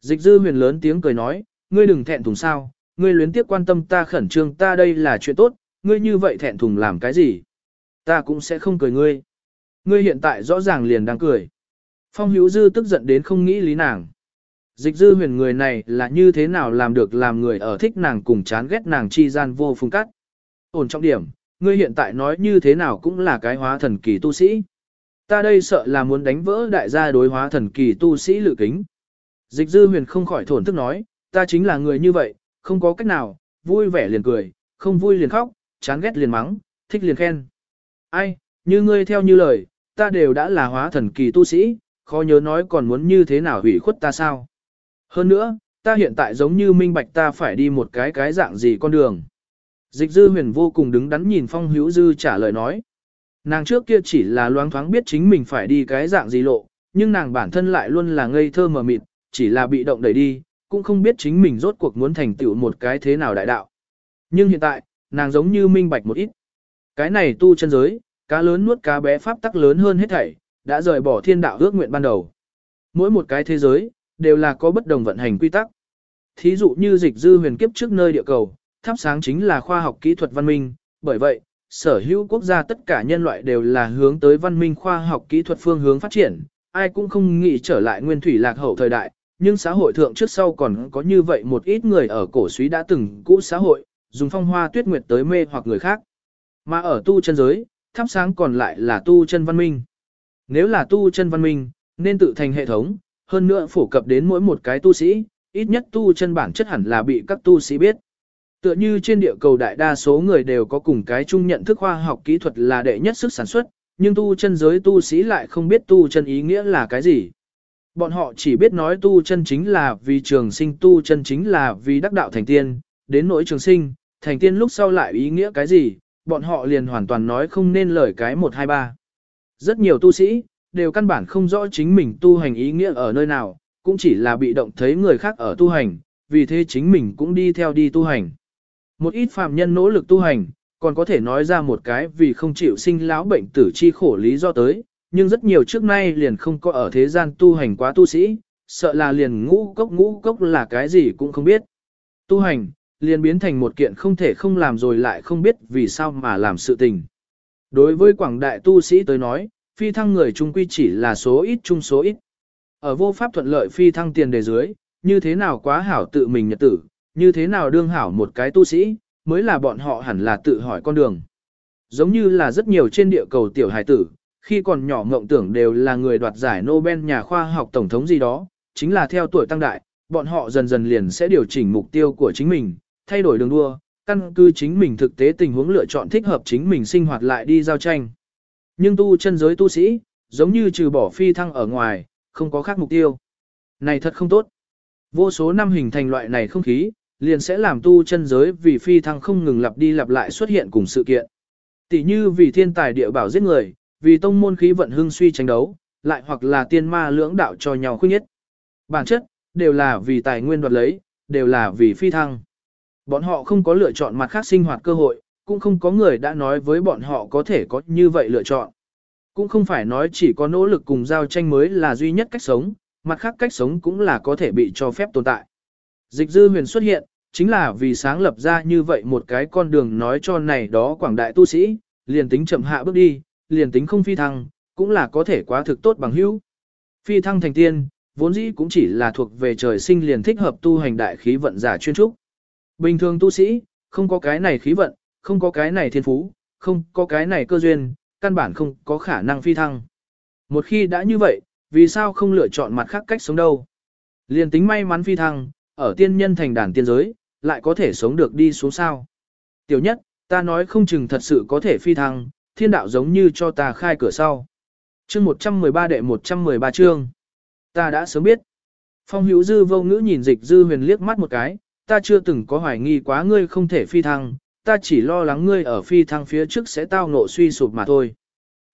Dịch dư huyền lớn tiếng cười nói, ngươi đừng thẹn thùng sao, ngươi luyến tiếc quan tâm ta khẩn trương ta đây là chuyện tốt, ngươi như vậy thẹn thùng làm cái gì? Ta cũng sẽ không cười ngươi. Ngươi hiện tại rõ ràng liền đang cười. Phong hữu dư tức giận đến không nghĩ lý nàng. Dịch dư huyền người này là như thế nào làm được làm người ở thích nàng cùng chán ghét nàng chi gian vô phùng cắt. Ổn trọng điểm, ngươi hiện tại nói như thế nào cũng là cái hóa thần kỳ tu sĩ. Ta đây sợ là muốn đánh vỡ đại gia đối hóa thần kỳ tu sĩ lự kính. Dịch dư huyền không khỏi thổn thức nói, ta chính là người như vậy, không có cách nào, vui vẻ liền cười, không vui liền khóc, chán ghét liền mắng, thích liền khen. Ai, như ngươi theo như lời, ta đều đã là hóa thần kỳ tu sĩ, khó nhớ nói còn muốn như thế nào hủy khuất ta sao. Hơn nữa, ta hiện tại giống như minh bạch ta phải đi một cái cái dạng gì con đường. Dịch dư huyền vô cùng đứng đắn nhìn phong hữu dư trả lời nói. Nàng trước kia chỉ là loáng thoáng biết chính mình phải đi cái dạng gì lộ, nhưng nàng bản thân lại luôn là ngây thơ mờ mịt, chỉ là bị động đẩy đi, cũng không biết chính mình rốt cuộc muốn thành tựu một cái thế nào đại đạo. Nhưng hiện tại, nàng giống như minh bạch một ít. Cái này tu chân giới, cá lớn nuốt cá bé pháp tắc lớn hơn hết thảy, đã rời bỏ thiên đạo ước nguyện ban đầu. Mỗi một cái thế giới, đều là có bất đồng vận hành quy tắc. Thí dụ như dịch dư huyền kiếp trước nơi địa cầu, thắp sáng chính là khoa học kỹ thuật văn minh, bởi vậy, sở hữu quốc gia tất cả nhân loại đều là hướng tới văn minh khoa học kỹ thuật phương hướng phát triển, ai cũng không nghĩ trở lại nguyên thủy lạc hậu thời đại, nhưng xã hội thượng trước sau còn có như vậy một ít người ở cổ suý đã từng cũ xã hội, dùng phong hoa tuyết nguyệt tới mê hoặc người khác. Mà ở tu chân giới, thắp sáng còn lại là tu chân văn minh. Nếu là tu chân văn minh, nên tự thành hệ thống, hơn nữa phổ cập đến mỗi một cái tu sĩ, ít nhất tu chân bản chất hẳn là bị các tu sĩ biết. Tựa như trên địa cầu đại đa số người đều có cùng cái chung nhận thức khoa học kỹ thuật là đệ nhất sức sản xuất, nhưng tu chân giới tu sĩ lại không biết tu chân ý nghĩa là cái gì. Bọn họ chỉ biết nói tu chân chính là vì trường sinh tu chân chính là vì đắc đạo thành tiên, đến nỗi trường sinh, thành tiên lúc sau lại ý nghĩa cái gì, bọn họ liền hoàn toàn nói không nên lời cái 123. Rất nhiều tu sĩ, đều căn bản không rõ chính mình tu hành ý nghĩa ở nơi nào, cũng chỉ là bị động thấy người khác ở tu hành, vì thế chính mình cũng đi theo đi tu hành. Một ít phàm nhân nỗ lực tu hành, còn có thể nói ra một cái vì không chịu sinh lão bệnh tử chi khổ lý do tới, nhưng rất nhiều trước nay liền không có ở thế gian tu hành quá tu sĩ, sợ là liền ngũ cốc ngũ cốc là cái gì cũng không biết. Tu hành, liền biến thành một kiện không thể không làm rồi lại không biết vì sao mà làm sự tình. Đối với quảng đại tu sĩ tới nói, phi thăng người trung quy chỉ là số ít chung số ít. Ở vô pháp thuận lợi phi thăng tiền đề dưới, như thế nào quá hảo tự mình nhật tử, như thế nào đương hảo một cái tu sĩ, mới là bọn họ hẳn là tự hỏi con đường. Giống như là rất nhiều trên địa cầu tiểu hải tử, khi còn nhỏ mộng tưởng đều là người đoạt giải Nobel nhà khoa học tổng thống gì đó, chính là theo tuổi tăng đại, bọn họ dần dần liền sẽ điều chỉnh mục tiêu của chính mình, thay đổi đường đua, căn cứ chính mình thực tế tình huống lựa chọn thích hợp chính mình sinh hoạt lại đi giao tranh. Nhưng tu chân giới tu sĩ, giống như trừ bỏ phi thăng ở ngoài, không có khác mục tiêu. Này thật không tốt. Vô số năm hình thành loại này không khí, liền sẽ làm tu chân giới vì phi thăng không ngừng lặp đi lặp lại xuất hiện cùng sự kiện. Tỷ như vì thiên tài địa bảo giết người, vì tông môn khí vận hưng suy tranh đấu, lại hoặc là tiên ma lưỡng đạo cho nhau khuyết nhất. Bản chất, đều là vì tài nguyên đoạt lấy, đều là vì phi thăng. Bọn họ không có lựa chọn mặt khác sinh hoạt cơ hội, cũng không có người đã nói với bọn họ có thể có như vậy lựa chọn. Cũng không phải nói chỉ có nỗ lực cùng giao tranh mới là duy nhất cách sống, mặt khác cách sống cũng là có thể bị cho phép tồn tại. Dịch dư huyền xuất hiện, chính là vì sáng lập ra như vậy một cái con đường nói cho này đó quảng đại tu sĩ, liền tính chậm hạ bước đi, liền tính không phi thăng, cũng là có thể quá thực tốt bằng hữu. Phi thăng thành tiên, vốn dĩ cũng chỉ là thuộc về trời sinh liền thích hợp tu hành đại khí vận giả chuyên trúc. Bình thường tu sĩ, không có cái này khí vận, không có cái này thiên phú, không có cái này cơ duyên, căn bản không có khả năng phi thăng. Một khi đã như vậy, vì sao không lựa chọn mặt khác cách sống đâu? Liền tính may mắn phi thăng, ở tiên nhân thành đàn tiên giới, lại có thể sống được đi xuống sao. Tiểu nhất, ta nói không chừng thật sự có thể phi thăng, thiên đạo giống như cho ta khai cửa sau. Chương 113 đệ 113 chương. Ta đã sớm biết. Phong hữu dư vô ngữ nhìn dịch dư huyền liếc mắt một cái, ta chưa từng có hoài nghi quá ngươi không thể phi thăng, ta chỉ lo lắng ngươi ở phi thăng phía trước sẽ tao ngộ suy sụp mà thôi.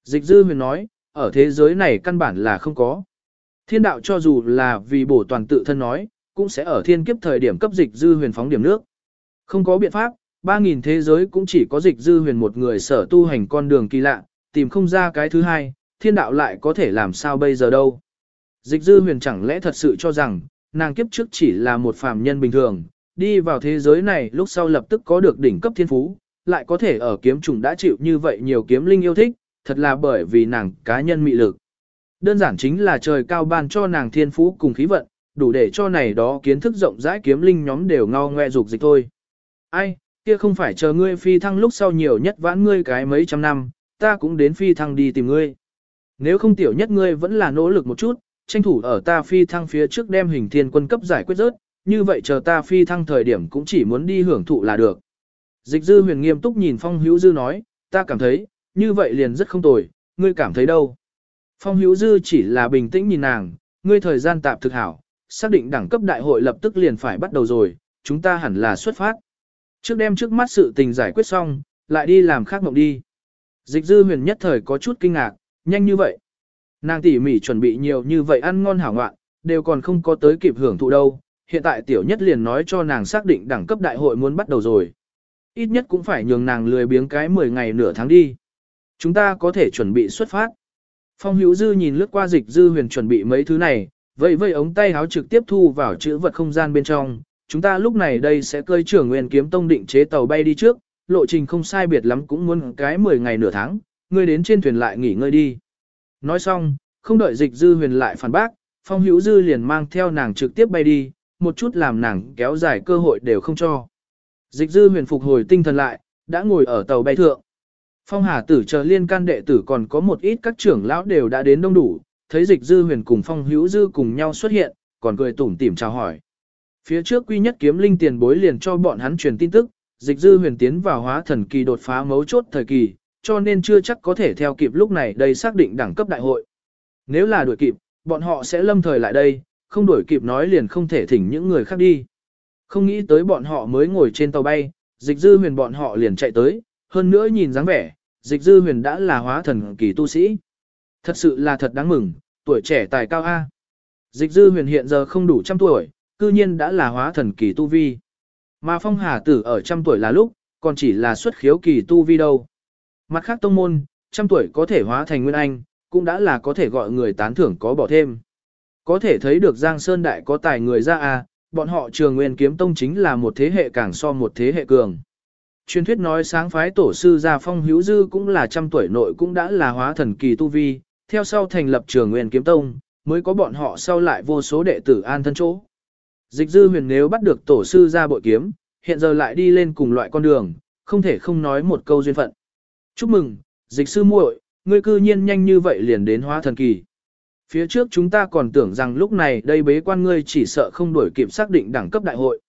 Dịch dư huyền nói, ở thế giới này căn bản là không có. Thiên đạo cho dù là vì bổ toàn tự thân nói, cũng sẽ ở thiên kiếp thời điểm cấp dịch dư huyền phóng điểm nước. Không có biện pháp, 3.000 thế giới cũng chỉ có dịch dư huyền một người sở tu hành con đường kỳ lạ, tìm không ra cái thứ hai, thiên đạo lại có thể làm sao bây giờ đâu. Dịch dư huyền chẳng lẽ thật sự cho rằng, nàng kiếp trước chỉ là một phàm nhân bình thường, đi vào thế giới này lúc sau lập tức có được đỉnh cấp thiên phú, lại có thể ở kiếm trùng đã chịu như vậy nhiều kiếm linh yêu thích, thật là bởi vì nàng cá nhân mị lực. Đơn giản chính là trời cao ban cho nàng thiên phú cùng khí vận, đủ để cho này đó kiến thức rộng rãi kiếm linh nhóm đều ngao ngoe dục dịch thôi. Ai, kia không phải chờ ngươi phi thăng lúc sau nhiều nhất vãn ngươi cái mấy trăm năm, ta cũng đến phi thăng đi tìm ngươi. Nếu không tiểu nhất ngươi vẫn là nỗ lực một chút, tranh thủ ở ta phi thăng phía trước đem hình thiên quân cấp giải quyết rớt, như vậy chờ ta phi thăng thời điểm cũng chỉ muốn đi hưởng thụ là được. Dịch dư huyền nghiêm túc nhìn Phong Hữu Dư nói, ta cảm thấy, như vậy liền rất không tồi, ngươi cảm thấy đâu. Phong Hữu Dư chỉ là bình tĩnh nhìn nàng, ngươi thời gian tạm thực hảo, xác định đẳng cấp đại hội lập tức liền phải bắt đầu rồi, chúng ta hẳn là xuất phát. Trước đem trước mắt sự tình giải quyết xong, lại đi làm khác mộng đi. Dịch dư huyền nhất thời có chút kinh ngạc, nhanh như vậy. Nàng tỉ mỉ chuẩn bị nhiều như vậy ăn ngon hảo ngoạn, đều còn không có tới kịp hưởng thụ đâu. Hiện tại tiểu nhất liền nói cho nàng xác định đẳng cấp đại hội muốn bắt đầu rồi. Ít nhất cũng phải nhường nàng lười biếng cái 10 ngày nửa tháng đi. Chúng ta có thể chuẩn bị xuất phát. Phong hữu dư nhìn lướt qua dịch dư huyền chuẩn bị mấy thứ này, vậy vậy ống tay háo trực tiếp thu vào chữ vật không gian bên trong. Chúng ta lúc này đây sẽ cơi trưởng nguyên kiếm tông định chế tàu bay đi trước, lộ trình không sai biệt lắm cũng muốn cái 10 ngày nửa tháng, ngươi đến trên thuyền lại nghỉ ngơi đi. Nói xong, không đợi dịch dư huyền lại phản bác, phong hữu dư liền mang theo nàng trực tiếp bay đi, một chút làm nàng kéo dài cơ hội đều không cho. Dịch dư huyền phục hồi tinh thần lại, đã ngồi ở tàu bay thượng. Phong Hà tử chờ liên can đệ tử còn có một ít các trưởng lão đều đã đến đông đủ, thấy dịch dư huyền cùng phong hữu dư cùng nhau xuất hiện, còn cười tủm tỉm chào hỏi. Phía trước quy nhất kiếm linh tiền bối liền cho bọn hắn truyền tin tức, dịch dư huyền tiến vào hóa thần kỳ đột phá mấu chốt thời kỳ, cho nên chưa chắc có thể theo kịp lúc này đây xác định đẳng cấp đại hội. Nếu là đuổi kịp, bọn họ sẽ lâm thời lại đây, không đuổi kịp nói liền không thể thỉnh những người khác đi. Không nghĩ tới bọn họ mới ngồi trên tàu bay, dịch dư huyền bọn họ liền chạy tới, hơn nữa nhìn dáng vẻ, dịch dư huyền đã là hóa thần kỳ tu sĩ. Thật sự là thật đáng mừng, tuổi trẻ tài cao A. Dịch dư huyền hiện giờ không đủ trăm tuổi, cư nhiên đã là hóa thần kỳ tu vi. Mà phong hà tử ở trăm tuổi là lúc, còn chỉ là xuất khiếu kỳ tu vi đâu. Mặt khác tông môn, trăm tuổi có thể hóa thành nguyên anh, cũng đã là có thể gọi người tán thưởng có bỏ thêm. Có thể thấy được Giang Sơn Đại có tài người ra à, bọn họ trường nguyên kiếm tông chính là một thế hệ càng so một thế hệ cường. Truyền thuyết nói sáng phái tổ sư gia phong hữu dư cũng là trăm tuổi nội cũng đã là hóa thần kỳ tu vi, theo sau thành lập trường nguyên kiếm tông, mới có bọn họ sau lại vô số đệ tử an thân chỗ. Dịch dư huyền nếu bắt được tổ sư ra bội kiếm, hiện giờ lại đi lên cùng loại con đường, không thể không nói một câu duyên phận. Chúc mừng, dịch sư muội, ngươi cư nhiên nhanh như vậy liền đến hóa thần kỳ. Phía trước chúng ta còn tưởng rằng lúc này đây bế quan ngươi chỉ sợ không đổi kịp xác định đẳng cấp đại hội.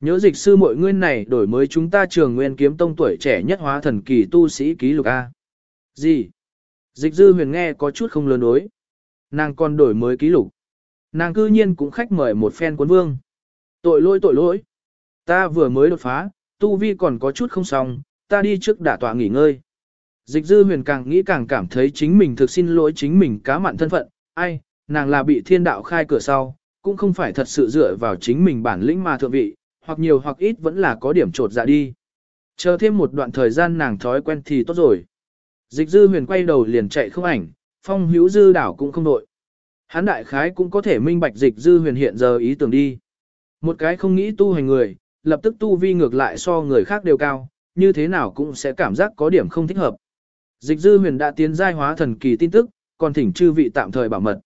Nhớ dịch sư muội ngươi này đổi mới chúng ta trường nguyên kiếm tông tuổi trẻ nhất hóa thần kỳ tu sĩ ký lục A. Gì? Dịch dư huyền nghe có chút không lớn đối. Nàng còn đổi mới ký lục. Nàng cư nhiên cũng khách mời một phen cuốn vương. Tội lỗi tội lỗi. Ta vừa mới đột phá, tu vi còn có chút không xong, ta đi trước đả tọa nghỉ ngơi. Dịch dư huyền càng nghĩ càng cảm thấy chính mình thực xin lỗi chính mình cá mặn thân phận, ai, nàng là bị thiên đạo khai cửa sau, cũng không phải thật sự dựa vào chính mình bản lĩnh mà thượng vị, hoặc nhiều hoặc ít vẫn là có điểm trột dạ đi. Chờ thêm một đoạn thời gian nàng thói quen thì tốt rồi. Dịch dư huyền quay đầu liền chạy không ảnh, phong hữu dư đảo cũng không đội. Hán đại khái cũng có thể minh bạch dịch dư huyền hiện giờ ý tưởng đi. Một cái không nghĩ tu hành người, lập tức tu vi ngược lại so người khác đều cao, như thế nào cũng sẽ cảm giác có điểm không thích hợp. Dịch dư huyền đã tiến giai hóa thần kỳ tin tức, còn thỉnh chư vị tạm thời bảo mật.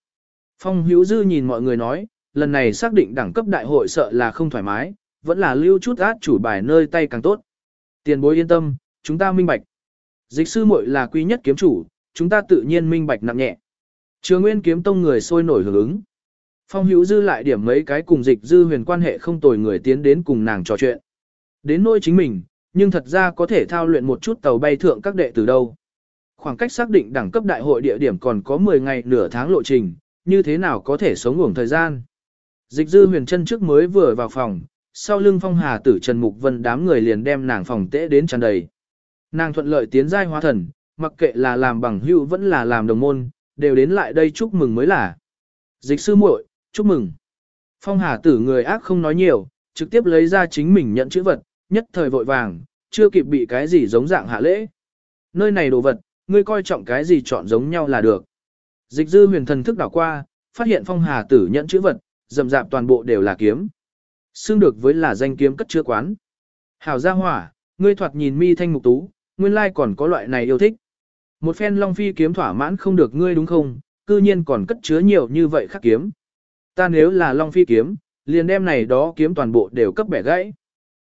Phong hữu dư nhìn mọi người nói, lần này xác định đẳng cấp đại hội sợ là không thoải mái, vẫn là lưu chút át chủ bài nơi tay càng tốt. Tiền bối yên tâm, chúng ta minh bạch. Dịch sư muội là quý nhất kiếm chủ, chúng ta tự nhiên minh bạch nặng nhẹ. Trường Nguyên kiếm tông người sôi nổi hưởng ứng. Phong hữu dư lại điểm mấy cái cùng dịch dư huyền quan hệ không tồi người tiến đến cùng nàng trò chuyện. Đến nỗi chính mình, nhưng thật ra có thể thao luyện một chút tàu bay thượng các đệ từ đâu. Khoảng cách xác định đẳng cấp đại hội địa điểm còn có 10 ngày nửa tháng lộ trình, như thế nào có thể sống ngủng thời gian. Dịch dư huyền chân trước mới vừa vào phòng, sau lưng phong hà tử Trần Mục Vân đám người liền đem nàng phòng tễ đến tràn đầy. Nàng thuận lợi tiến giai hóa thần, mặc kệ là làm bằng hữu vẫn là làm đồng môn, đều đến lại đây chúc mừng mới là. Dịch sư muội, chúc mừng. Phong hà tử người ác không nói nhiều, trực tiếp lấy ra chính mình nhận chữ vật, nhất thời vội vàng, chưa kịp bị cái gì giống dạng hạ lễ. Nơi này đồ vật, ngươi coi trọng cái gì chọn giống nhau là được. Dịch dư huyền thần thức đảo qua, phát hiện phong hà tử nhận chữ vật, dầm rạp toàn bộ đều là kiếm. Xương được với là danh kiếm cất chứa quán. Hảo gia hỏa, ngươi thoạt nhìn mi thanh mục tú, nguyên lai còn có loại này yêu thích. Một phen long phi kiếm thỏa mãn không được ngươi đúng không, cư nhiên còn cất chứa nhiều như vậy khắc kiếm. Ta nếu là long phi kiếm, liền đem này đó kiếm toàn bộ đều cấp bẻ gãy.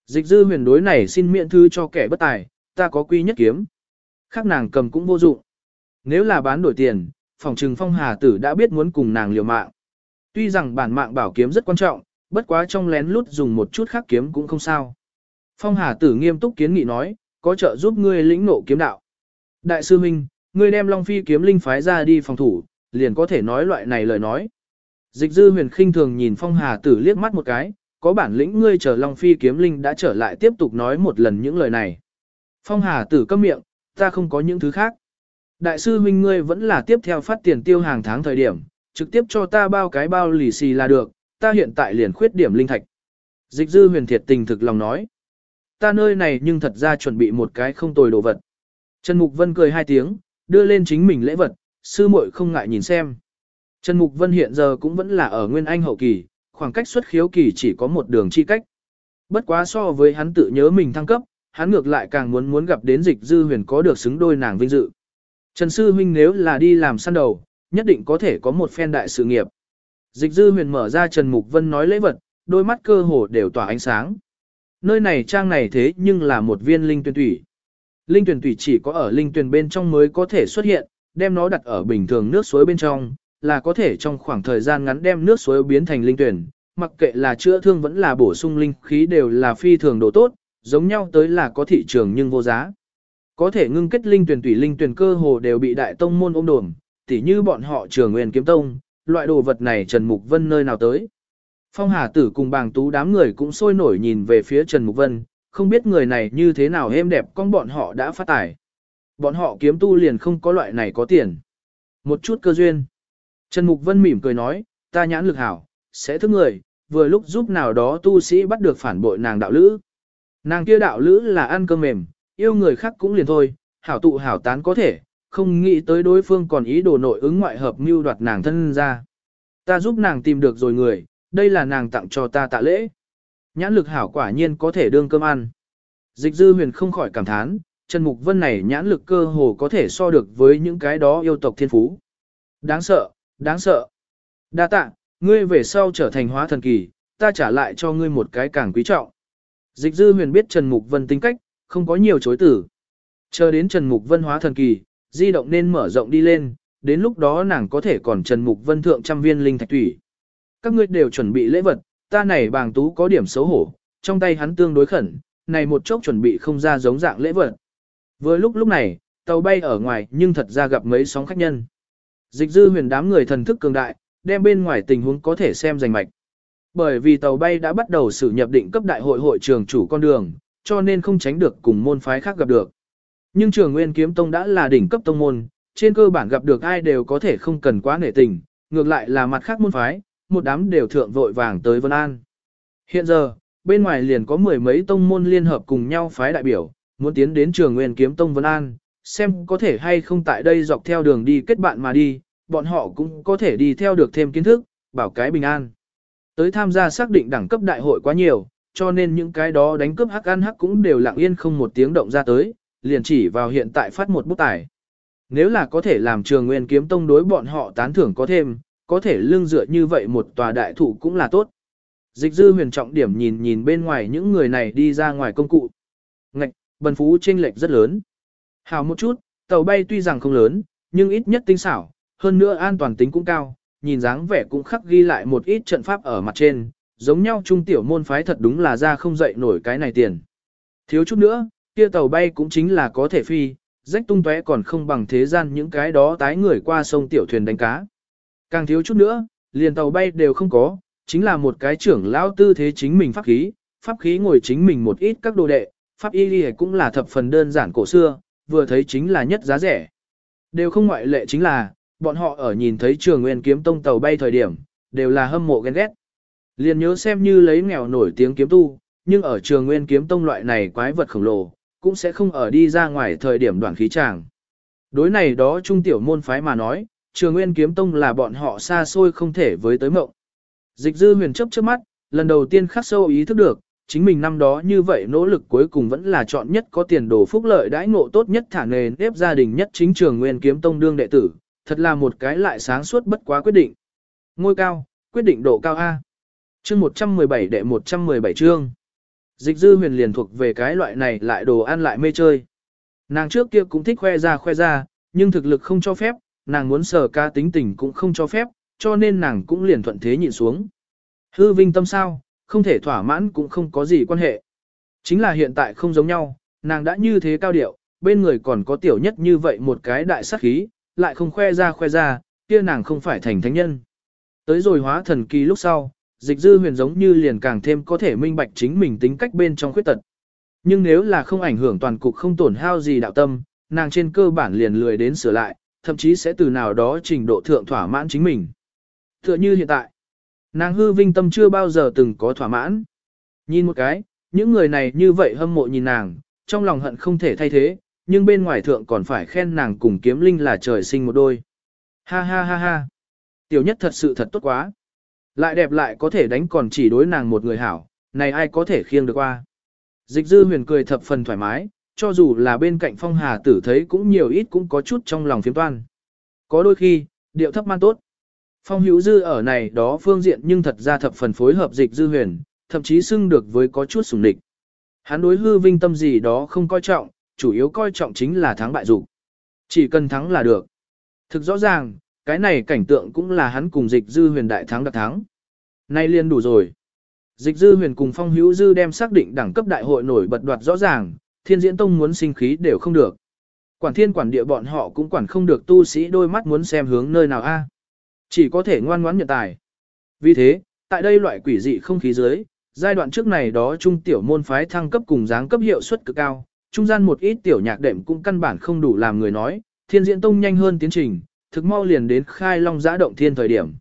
Dịch dư huyền đối này xin miễn thư cho kẻ bất tài, ta có quy nhất kiếm. Khác nàng cầm cũng vô dụng. Nếu là bán đổi tiền, phòng trừng phong hà tử đã biết muốn cùng nàng liều mạng. Tuy rằng bản mạng bảo kiếm rất quan trọng, bất quá trong lén lút dùng một chút khác kiếm cũng không sao. Phong hà tử nghiêm túc kiến nghị nói, có trợ giúp ngươi lĩnh nộ kiếm đạo. Đại sư Minh, ngươi đem Long Phi kiếm linh phái ra đi phòng thủ, liền có thể nói loại này lời nói. Dịch dư huyền khinh thường nhìn phong hà tử liếc mắt một cái, có bản lĩnh ngươi chờ Long Phi kiếm linh đã trở lại tiếp tục nói một lần những lời này. Phong hà tử câm miệng, ta không có những thứ khác. Đại sư huynh ngươi vẫn là tiếp theo phát tiền tiêu hàng tháng thời điểm, trực tiếp cho ta bao cái bao lì xì là được, ta hiện tại liền khuyết điểm linh thạch. Dịch dư huyền thiệt tình thực lòng nói. Ta nơi này nhưng thật ra chuẩn bị một cái không tồi đồ vật. Trần Mục Vân cười hai tiếng, đưa lên chính mình lễ vật, sư muội không ngại nhìn xem. Trần Mục Vân hiện giờ cũng vẫn là ở Nguyên Anh hậu kỳ, khoảng cách xuất khiếu kỳ chỉ có một đường chi cách. Bất quá so với hắn tự nhớ mình thăng cấp, hắn ngược lại càng muốn muốn gặp đến dịch dư huyền có được xứng đôi nàng vinh dự. Trần Sư Huynh nếu là đi làm săn đầu, nhất định có thể có một phen đại sự nghiệp. Dịch dư huyền mở ra Trần Mục Vân nói lễ vật, đôi mắt cơ hồ đều tỏa ánh sáng. Nơi này trang này thế nhưng là một viên linh tuyên thủy. Linh tuyển tủy chỉ có ở linh tuyển bên trong mới có thể xuất hiện, đem nó đặt ở bình thường nước suối bên trong, là có thể trong khoảng thời gian ngắn đem nước suối biến thành linh tuyển, mặc kệ là chữa thương vẫn là bổ sung linh khí đều là phi thường độ tốt, giống nhau tới là có thị trường nhưng vô giá. Có thể ngưng kết linh tuyển tùy linh tuyển cơ hồ đều bị đại tông môn ôm đồm, tỉ như bọn họ trường nguyên kiếm tông, loại đồ vật này Trần Mục Vân nơi nào tới. Phong Hà Tử cùng bàng tú đám người cũng sôi nổi nhìn về phía Trần Mục Vân, không biết người này như thế nào êm đẹp con bọn họ đã phát tài. Bọn họ kiếm tu liền không có loại này có tiền. Một chút cơ duyên. Trần Mục Vân mỉm cười nói, ta nhãn lực hảo, sẽ thức người, vừa lúc giúp nào đó tu sĩ bắt được phản bội nàng đạo lữ. Nàng kia đạo lữ là ăn cơm mềm, yêu người khác cũng liền thôi, hảo tụ hảo tán có thể, không nghĩ tới đối phương còn ý đồ nội ứng ngoại hợp mưu đoạt nàng thân ra. Ta giúp nàng tìm được rồi người, đây là nàng tặng cho ta tạ lễ. Nhãn lực hảo quả nhiên có thể đương cơm ăn. Dịch dư huyền không khỏi cảm thán, Trần Mục Vân này nhãn lực cơ hồ có thể so được với những cái đó yêu tộc thiên phú. Đáng sợ, đáng sợ. Đa tạ, ngươi về sau trở thành hóa thần kỳ, ta trả lại cho ngươi một cái càng quý trọng. Dịch dư huyền biết Trần Mục Vân tính cách, không có nhiều chối tử. Chờ đến Trần Mục Vân hóa thần kỳ, di động nên mở rộng đi lên, đến lúc đó nàng có thể còn Trần Mục Vân thượng trăm viên linh thạch thủy. Các ngươi đều chuẩn bị lễ vật, ta này bàng tú có điểm xấu hổ, trong tay hắn tương đối khẩn, này một chốc chuẩn bị không ra giống dạng lễ vật. Vừa lúc lúc này, tàu bay ở ngoài nhưng thật ra gặp mấy sóng khách nhân. Dịch dư huyền đám người thần thức cường đại, đem bên ngoài tình huống có thể xem rành mạch. Bởi vì tàu bay đã bắt đầu sự nhập định cấp đại hội hội trường chủ con đường, cho nên không tránh được cùng môn phái khác gặp được. Nhưng trường Nguyên Kiếm Tông đã là đỉnh cấp tông môn, trên cơ bản gặp được ai đều có thể không cần quá nể tình, ngược lại là mặt khác môn phái, một đám đều thượng vội vàng tới Vân An. Hiện giờ, bên ngoài liền có mười mấy tông môn liên hợp cùng nhau phái đại biểu, muốn tiến đến trường Nguyên Kiếm Tông Vân An, xem có thể hay không tại đây dọc theo đường đi kết bạn mà đi, bọn họ cũng có thể đi theo được thêm kiến thức, bảo cái bình an. Tới tham gia xác định đẳng cấp đại hội quá nhiều, cho nên những cái đó đánh cướp hắc ăn hắc cũng đều lặng yên không một tiếng động ra tới, liền chỉ vào hiện tại phát một bút tải. Nếu là có thể làm trường nguyên kiếm tông đối bọn họ tán thưởng có thêm, có thể lương dựa như vậy một tòa đại thủ cũng là tốt. Dịch dư huyền trọng điểm nhìn nhìn bên ngoài những người này đi ra ngoài công cụ. Ngạch, bần phú chênh lệch rất lớn. Hào một chút, tàu bay tuy rằng không lớn, nhưng ít nhất tinh xảo, hơn nữa an toàn tính cũng cao, nhìn dáng vẻ cũng khắc ghi lại một ít trận pháp ở mặt trên, giống nhau trung tiểu môn phái thật đúng là ra không dậy nổi cái này tiền. Thiếu chút nữa, kia tàu bay cũng chính là có thể phi, rách tung tóe còn không bằng thế gian những cái đó tái người qua sông tiểu thuyền đánh cá. Càng thiếu chút nữa, liền tàu bay đều không có, chính là một cái trưởng lão tư thế chính mình pháp khí, pháp khí ngồi chính mình một ít các đồ đệ, pháp y cũng là thập phần đơn giản cổ xưa, vừa thấy chính là nhất giá rẻ. Đều không ngoại lệ chính là, bọn họ ở nhìn thấy trường nguyên kiếm tông tàu bay thời điểm, đều là hâm mộ ghen ghét. Liền nhớ xem như lấy nghèo nổi tiếng kiếm tu, nhưng ở trường nguyên kiếm tông loại này quái vật khổng lồ, cũng sẽ không ở đi ra ngoài thời điểm đoạn khí tràng. Đối này đó trung tiểu môn phái mà nói, trường nguyên kiếm tông là bọn họ xa xôi không thể với tới mộng. Dịch dư huyền chấp trước mắt, lần đầu tiên khắc sâu ý thức được, chính mình năm đó như vậy nỗ lực cuối cùng vẫn là chọn nhất có tiền đồ phúc lợi đãi ngộ tốt nhất thả nề nếp gia đình nhất chính trường nguyên kiếm tông đương đệ tử, thật là một cái lại sáng suốt bất quá quyết định. Ngôi cao, quyết định độ cao A. Chương 117 đệ 117 chương. Dịch dư huyền liền thuộc về cái loại này lại đồ ăn lại mê chơi. Nàng trước kia cũng thích khoe ra khoe ra, nhưng thực lực không cho phép, nàng muốn sờ ca tính tình cũng không cho phép, cho nên nàng cũng liền thuận thế nhịn xuống. Hư vinh tâm sao, không thể thỏa mãn cũng không có gì quan hệ. Chính là hiện tại không giống nhau, nàng đã như thế cao điệu, bên người còn có tiểu nhất như vậy một cái đại sát khí, lại không khoe ra khoe ra, kia nàng không phải thành thánh nhân. Tới rồi hóa thần kỳ lúc sau, dịch dư huyền giống như liền càng thêm có thể minh bạch chính mình tính cách bên trong khuyết tật. Nhưng nếu là không ảnh hưởng toàn cục không tổn hao gì đạo tâm, nàng trên cơ bản liền lười đến sửa lại, thậm chí sẽ từ nào đó trình độ thượng thỏa mãn chính mình. Tựa như hiện tại, nàng hư vinh tâm chưa bao giờ từng có thỏa mãn. Nhìn một cái, những người này như vậy hâm mộ nhìn nàng, trong lòng hận không thể thay thế, nhưng bên ngoài thượng còn phải khen nàng cùng kiếm linh là trời sinh một đôi. Ha ha ha ha. Tiểu nhất thật sự thật tốt quá. Lại đẹp lại có thể đánh còn chỉ đối nàng một người hảo, này ai có thể khiêng được qua. Dịch dư huyền cười thập phần thoải mái, cho dù là bên cạnh phong hà tử thấy cũng nhiều ít cũng có chút trong lòng phiếm toan. Có đôi khi, điệu thấp man tốt. Phong hữu dư ở này đó phương diện nhưng thật ra thập phần phối hợp dịch dư huyền, thậm chí xưng được với có chút sủng địch. Hắn đối hư vinh tâm gì đó không coi trọng, chủ yếu coi trọng chính là thắng bại dục. Chỉ cần thắng là được. Thực rõ ràng, cái này cảnh tượng cũng là hắn cùng dịch dư huyền đại thắng đặc thắng. Nay liên đủ rồi. Dịch dư huyền cùng phong hữu dư đem xác định đẳng cấp đại hội nổi bật đoạt rõ ràng, thiên diễn tông muốn sinh khí đều không được. Quản thiên quản địa bọn họ cũng quản không được tu sĩ đôi mắt muốn xem hướng nơi nào a à? Chỉ có thể ngoan ngoãn nhận tài. Vì thế, tại đây loại quỷ dị không khí dưới, giai đoạn trước này đó trung tiểu môn phái thăng cấp cùng dáng cấp hiệu suất cực cao, trung gian một ít tiểu nhạc đệm cũng căn bản không đủ làm người nói, thiên diễn tông nhanh hơn tiến trình, thực mau liền đến khai long giã động thiên thời điểm.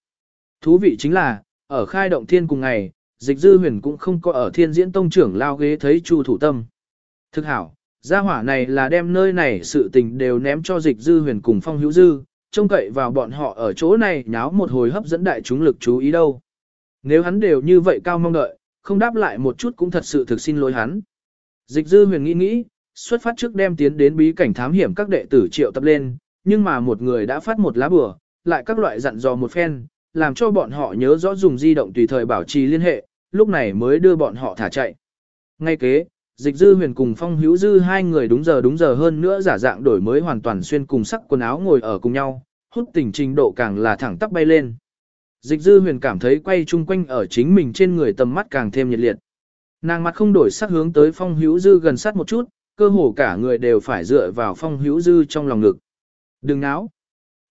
Thú vị chính là, ở khai động thiên cùng ngày, dịch dư huyền cũng không có ở thiên diễn tông trưởng lao ghế thấy chu thủ tâm. Thực hảo, gia hỏa này là đem nơi này sự tình đều ném cho dịch dư huyền cùng phong hữu dư, trông cậy vào bọn họ ở chỗ này nháo một hồi hấp dẫn đại chúng lực chú ý đâu. Nếu hắn đều như vậy cao mong đợi, không đáp lại một chút cũng thật sự thực xin lỗi hắn. Dịch dư huyền nghĩ nghĩ, xuất phát trước đem tiến đến bí cảnh thám hiểm các đệ tử triệu tập lên, nhưng mà một người đã phát một lá bừa, lại các loại dặn dò một phen, làm cho bọn họ nhớ rõ dùng di động tùy thời bảo trì liên hệ, lúc này mới đưa bọn họ thả chạy. Ngay kế, dịch dư huyền cùng phong hữu dư hai người đúng giờ đúng giờ hơn nữa giả dạng đổi mới hoàn toàn xuyên cùng sắc quần áo ngồi ở cùng nhau, hút tình trình độ càng là thẳng tắp bay lên. Dịch dư huyền cảm thấy quay chung quanh ở chính mình trên người tầm mắt càng thêm nhiệt liệt. Nàng mặt không đổi sắc hướng tới phong hữu dư gần sát một chút, cơ hồ cả người đều phải dựa vào phong hữu dư trong lòng ngực. Đừng náo.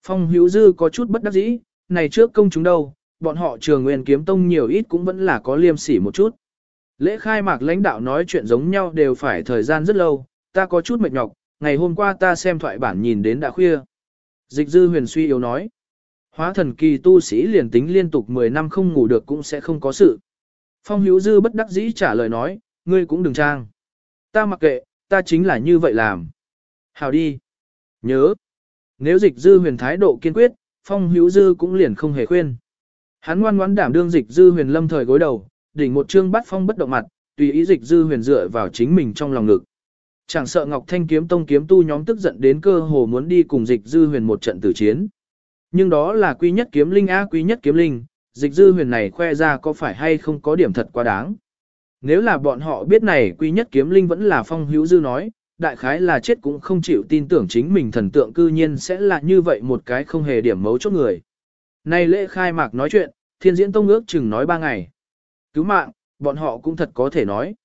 Phong hữu dư có chút bất đắc dĩ, này trước công chúng đâu, bọn họ trường nguyên kiếm tông nhiều ít cũng vẫn là có liêm sỉ một chút. Lễ khai mạc lãnh đạo nói chuyện giống nhau đều phải thời gian rất lâu, ta có chút mệt nhọc, ngày hôm qua ta xem thoại bản nhìn đến đã khuya. Dịch dư huyền suy yếu nói. Hóa thần kỳ tu sĩ liền tính liên tục 10 năm không ngủ được cũng sẽ không có sự. Phong hữu dư bất đắc dĩ trả lời nói, ngươi cũng đừng trang. Ta mặc kệ, ta chính là như vậy làm. Hào đi. Nhớ. Nếu dịch dư huyền thái độ kiên quyết, phong hữu dư cũng liền không hề khuyên. Hắn ngoan ngoãn đảm đương dịch dư huyền lâm thời gối đầu, đỉnh một chương bắt phong bất động mặt, tùy ý dịch dư huyền dựa vào chính mình trong lòng ngực. Chẳng sợ Ngọc Thanh kiếm tông kiếm tu nhóm tức giận đến cơ hồ muốn đi cùng dịch dư huyền một trận tử chiến. Nhưng đó là quý nhất kiếm linh á quý nhất kiếm linh, dịch dư huyền này khoe ra có phải hay không có điểm thật quá đáng. Nếu là bọn họ biết này quý nhất kiếm linh vẫn là phong hữu dư nói, đại khái là chết cũng không chịu tin tưởng chính mình thần tượng cư nhiên sẽ là như vậy một cái không hề điểm mấu chốt người. Này lễ khai mạc nói chuyện, thiên diễn tông ước chừng nói ba ngày. Cứu mạng, bọn họ cũng thật có thể nói.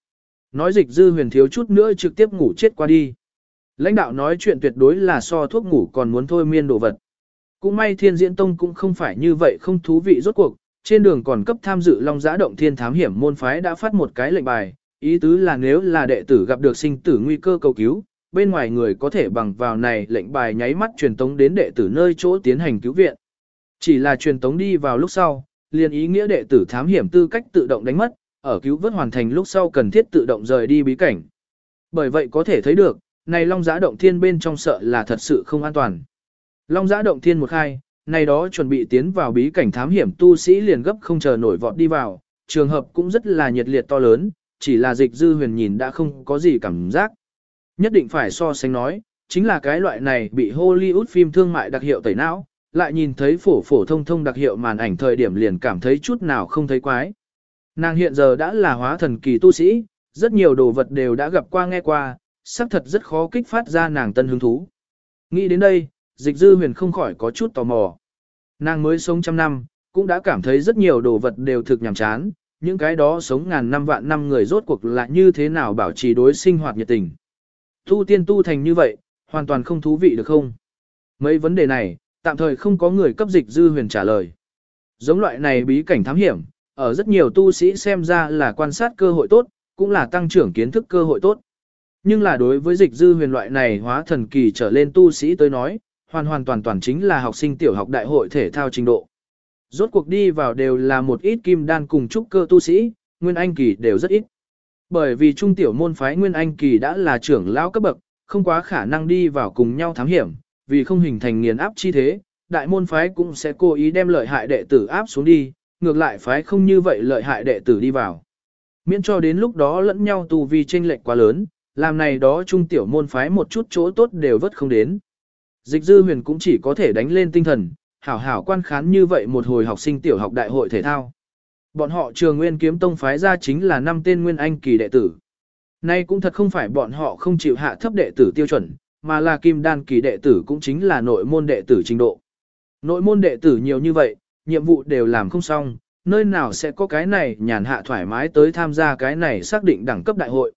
Nói dịch dư huyền thiếu chút nữa trực tiếp ngủ chết qua đi. Lãnh đạo nói chuyện tuyệt đối là so thuốc ngủ còn muốn thôi miên đồ vật. Cũng may thiên diễn tông cũng không phải như vậy không thú vị rốt cuộc, trên đường còn cấp tham dự long giã động thiên thám hiểm môn phái đã phát một cái lệnh bài, ý tứ là nếu là đệ tử gặp được sinh tử nguy cơ cầu cứu, bên ngoài người có thể bằng vào này lệnh bài nháy mắt truyền tống đến đệ tử nơi chỗ tiến hành cứu viện. Chỉ là truyền tống đi vào lúc sau, liền ý nghĩa đệ tử thám hiểm tư cách tự động đánh mất, ở cứu vớt hoàn thành lúc sau cần thiết tự động rời đi bí cảnh. Bởi vậy có thể thấy được, này long giã động thiên bên trong sợ là thật sự không an toàn. Long giã động thiên một khai, này đó chuẩn bị tiến vào bí cảnh thám hiểm tu sĩ liền gấp không chờ nổi vọt đi vào, trường hợp cũng rất là nhiệt liệt to lớn, chỉ là dịch dư huyền nhìn đã không có gì cảm giác. Nhất định phải so sánh nói, chính là cái loại này bị Hollywood phim thương mại đặc hiệu tẩy não, lại nhìn thấy phổ phổ thông thông đặc hiệu màn ảnh thời điểm liền cảm thấy chút nào không thấy quái. Nàng hiện giờ đã là hóa thần kỳ tu sĩ, rất nhiều đồ vật đều đã gặp qua nghe qua, xác thật rất khó kích phát ra nàng tân hứng thú. Nghĩ đến đây, dịch dư huyền không khỏi có chút tò mò. Nàng mới sống trăm năm, cũng đã cảm thấy rất nhiều đồ vật đều thực nhàm chán, những cái đó sống ngàn năm vạn năm người rốt cuộc là như thế nào bảo trì đối sinh hoạt nhiệt tình. Tu tiên tu thành như vậy, hoàn toàn không thú vị được không? Mấy vấn đề này, tạm thời không có người cấp dịch dư huyền trả lời. Giống loại này bí cảnh thám hiểm, ở rất nhiều tu sĩ xem ra là quan sát cơ hội tốt, cũng là tăng trưởng kiến thức cơ hội tốt. Nhưng là đối với dịch dư huyền loại này hóa thần kỳ trở lên tu sĩ tới nói, hoàn hoàn toàn toàn chính là học sinh tiểu học đại hội thể thao trình độ. Rốt cuộc đi vào đều là một ít kim đan cùng trúc cơ tu sĩ, nguyên anh kỳ đều rất ít. Bởi vì trung tiểu môn phái nguyên anh kỳ đã là trưởng lão cấp bậc, không quá khả năng đi vào cùng nhau thám hiểm, vì không hình thành nghiền áp chi thế, đại môn phái cũng sẽ cố ý đem lợi hại đệ tử áp xuống đi, ngược lại phái không như vậy lợi hại đệ tử đi vào. Miễn cho đến lúc đó lẫn nhau tù vì tranh lệch quá lớn, làm này đó trung tiểu môn phái một chút chỗ tốt đều vất không đến. Dịch dư huyền cũng chỉ có thể đánh lên tinh thần, hảo hảo quan khán như vậy một hồi học sinh tiểu học đại hội thể thao. Bọn họ trường nguyên kiếm tông phái ra chính là năm tên nguyên anh kỳ đệ tử. Nay cũng thật không phải bọn họ không chịu hạ thấp đệ tử tiêu chuẩn, mà là kim đan kỳ đệ tử cũng chính là nội môn đệ tử trình độ. Nội môn đệ tử nhiều như vậy, nhiệm vụ đều làm không xong, nơi nào sẽ có cái này nhàn hạ thoải mái tới tham gia cái này xác định đẳng cấp đại hội.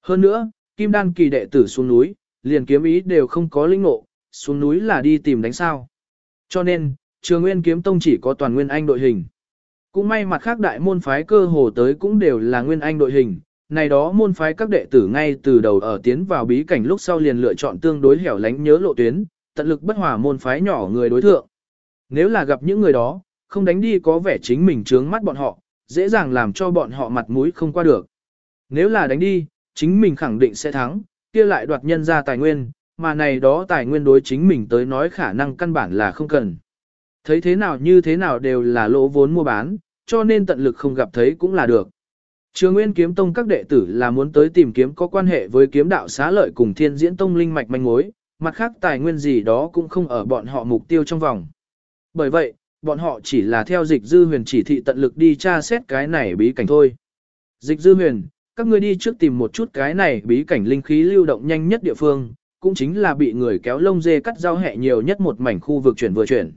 Hơn nữa, kim đan kỳ đệ tử xuống núi, liền kiếm ý đều không có linh ngộ, xuống núi là đi tìm đánh sao. Cho nên, trường nguyên kiếm tông chỉ có toàn nguyên anh đội hình. Cũng may mặt khác đại môn phái cơ hồ tới cũng đều là nguyên anh đội hình, này đó môn phái các đệ tử ngay từ đầu ở tiến vào bí cảnh lúc sau liền lựa chọn tương đối hẻo lánh nhớ lộ tuyến, tận lực bất hòa môn phái nhỏ người đối thượng. Nếu là gặp những người đó, không đánh đi có vẻ chính mình trướng mắt bọn họ, dễ dàng làm cho bọn họ mặt mũi không qua được. Nếu là đánh đi, chính mình khẳng định sẽ thắng, kia lại đoạt nhân ra tài nguyên, mà này đó tài nguyên đối chính mình tới nói khả năng căn bản là không cần. Thấy thế nào như thế nào đều là lỗ vốn mua bán, cho nên tận lực không gặp thấy cũng là được. Trường Nguyên Kiếm Tông các đệ tử là muốn tới tìm kiếm có quan hệ với kiếm đạo xá lợi cùng Thiên Diễn Tông linh mạch manh mối, mặt khác tài nguyên gì đó cũng không ở bọn họ mục tiêu trong vòng. Bởi vậy, bọn họ chỉ là theo dịch dư huyền chỉ thị tận lực đi tra xét cái này bí cảnh thôi. Dịch dư huyền, các ngươi đi trước tìm một chút cái này bí cảnh linh khí lưu động nhanh nhất địa phương, cũng chính là bị người kéo lông dê cắt rau hẹ nhiều nhất một mảnh khu vực chuyển vừa chuyển.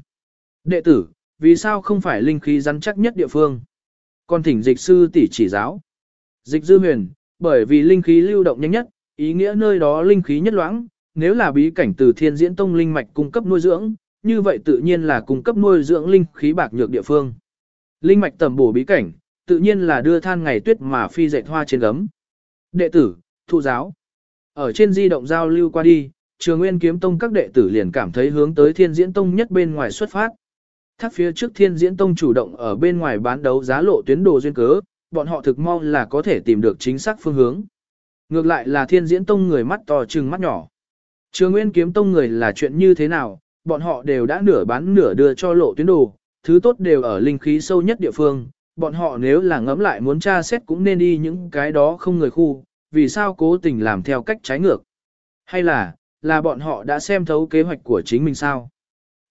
Đệ tử, vì sao không phải linh khí rắn chắc nhất địa phương? Còn thỉnh dịch sư tỷ chỉ giáo. Dịch dư huyền, bởi vì linh khí lưu động nhanh nhất, ý nghĩa nơi đó linh khí nhất loãng, nếu là bí cảnh từ thiên diễn tông linh mạch cung cấp nuôi dưỡng, như vậy tự nhiên là cung cấp nuôi dưỡng linh khí bạc nhược địa phương. Linh mạch tầm bổ bí cảnh, tự nhiên là đưa than ngày tuyết mà phi dệt hoa trên gấm. Đệ tử, thụ giáo. Ở trên di động giao lưu qua đi, trường nguyên kiếm tông các đệ tử liền cảm thấy hướng tới thiên diễn tông nhất bên ngoài xuất phát. Thác phía trước thiên diễn tông chủ động ở bên ngoài bán đấu giá lộ tuyến đồ duyên cớ, bọn họ thực mong là có thể tìm được chính xác phương hướng. Ngược lại là thiên diễn tông người mắt to trừng mắt nhỏ. Trường nguyên kiếm tông người là chuyện như thế nào, bọn họ đều đã nửa bán nửa đưa cho lộ tuyến đồ, thứ tốt đều ở linh khí sâu nhất địa phương, bọn họ nếu là ngẫm lại muốn tra xét cũng nên đi những cái đó không người khu, vì sao cố tình làm theo cách trái ngược. Hay là, là bọn họ đã xem thấu kế hoạch của chính mình sao?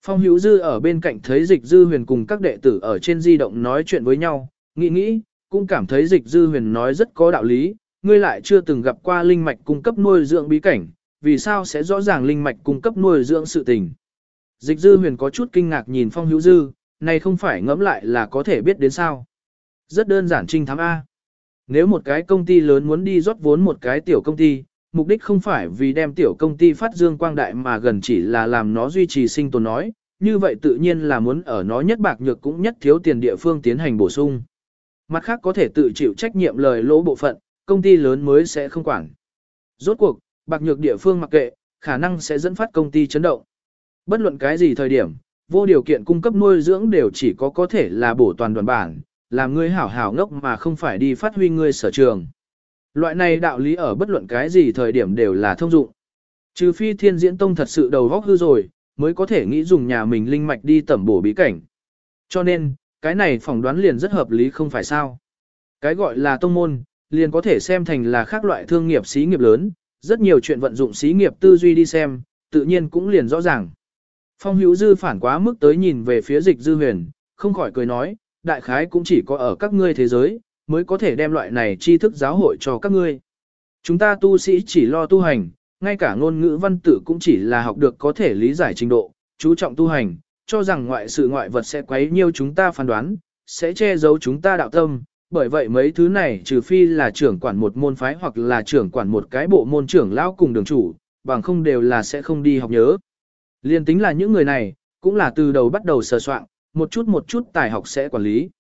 Phong Hữu Dư ở bên cạnh thấy Dịch Dư Huyền cùng các đệ tử ở trên di động nói chuyện với nhau, nghĩ nghĩ, cũng cảm thấy Dịch Dư Huyền nói rất có đạo lý, ngươi lại chưa từng gặp qua linh mạch cung cấp nuôi dưỡng bí cảnh, vì sao sẽ rõ ràng linh mạch cung cấp nuôi dưỡng sự tình. Dịch Dư Huyền có chút kinh ngạc nhìn Phong Hữu Dư, này không phải ngẫm lại là có thể biết đến sao. Rất đơn giản trinh thám A. Nếu một cái công ty lớn muốn đi rót vốn một cái tiểu công ty, mục đích không phải vì đem tiểu công ty phát dương quang đại mà gần chỉ là làm nó duy trì sinh tồn nói, như vậy tự nhiên là muốn ở nó nhất bạc nhược cũng nhất thiếu tiền địa phương tiến hành bổ sung. Mặt khác có thể tự chịu trách nhiệm lời lỗ bộ phận, công ty lớn mới sẽ không quản. Rốt cuộc, bạc nhược địa phương mặc kệ, khả năng sẽ dẫn phát công ty chấn động. Bất luận cái gì thời điểm, vô điều kiện cung cấp nuôi dưỡng đều chỉ có có thể là bổ toàn đoàn bản, làm ngươi hảo hảo ngốc mà không phải đi phát huy ngươi sở trường. Loại này đạo lý ở bất luận cái gì thời điểm đều là thông dụng. Trừ phi thiên diễn tông thật sự đầu góc hư rồi, mới có thể nghĩ dùng nhà mình linh mạch đi tẩm bổ bí cảnh. Cho nên, cái này phỏng đoán liền rất hợp lý không phải sao. Cái gọi là tông môn, liền có thể xem thành là khác loại thương nghiệp xí nghiệp lớn, rất nhiều chuyện vận dụng xí nghiệp tư duy đi xem, tự nhiên cũng liền rõ ràng. Phong hữu dư phản quá mức tới nhìn về phía dịch dư huyền, không khỏi cười nói, đại khái cũng chỉ có ở các ngươi thế giới, mới có thể đem loại này tri thức giáo hội cho các ngươi. Chúng ta tu sĩ chỉ lo tu hành, ngay cả ngôn ngữ văn tử cũng chỉ là học được có thể lý giải trình độ, chú trọng tu hành, cho rằng ngoại sự ngoại vật sẽ quấy nhiêu chúng ta phán đoán, sẽ che giấu chúng ta đạo tâm. Bởi vậy mấy thứ này trừ phi là trưởng quản một môn phái hoặc là trưởng quản một cái bộ môn trưởng lão cùng đường chủ, bằng không đều là sẽ không đi học nhớ. Liên tính là những người này, cũng là từ đầu bắt đầu sờ soạn, một chút một chút tài học sẽ quản lý.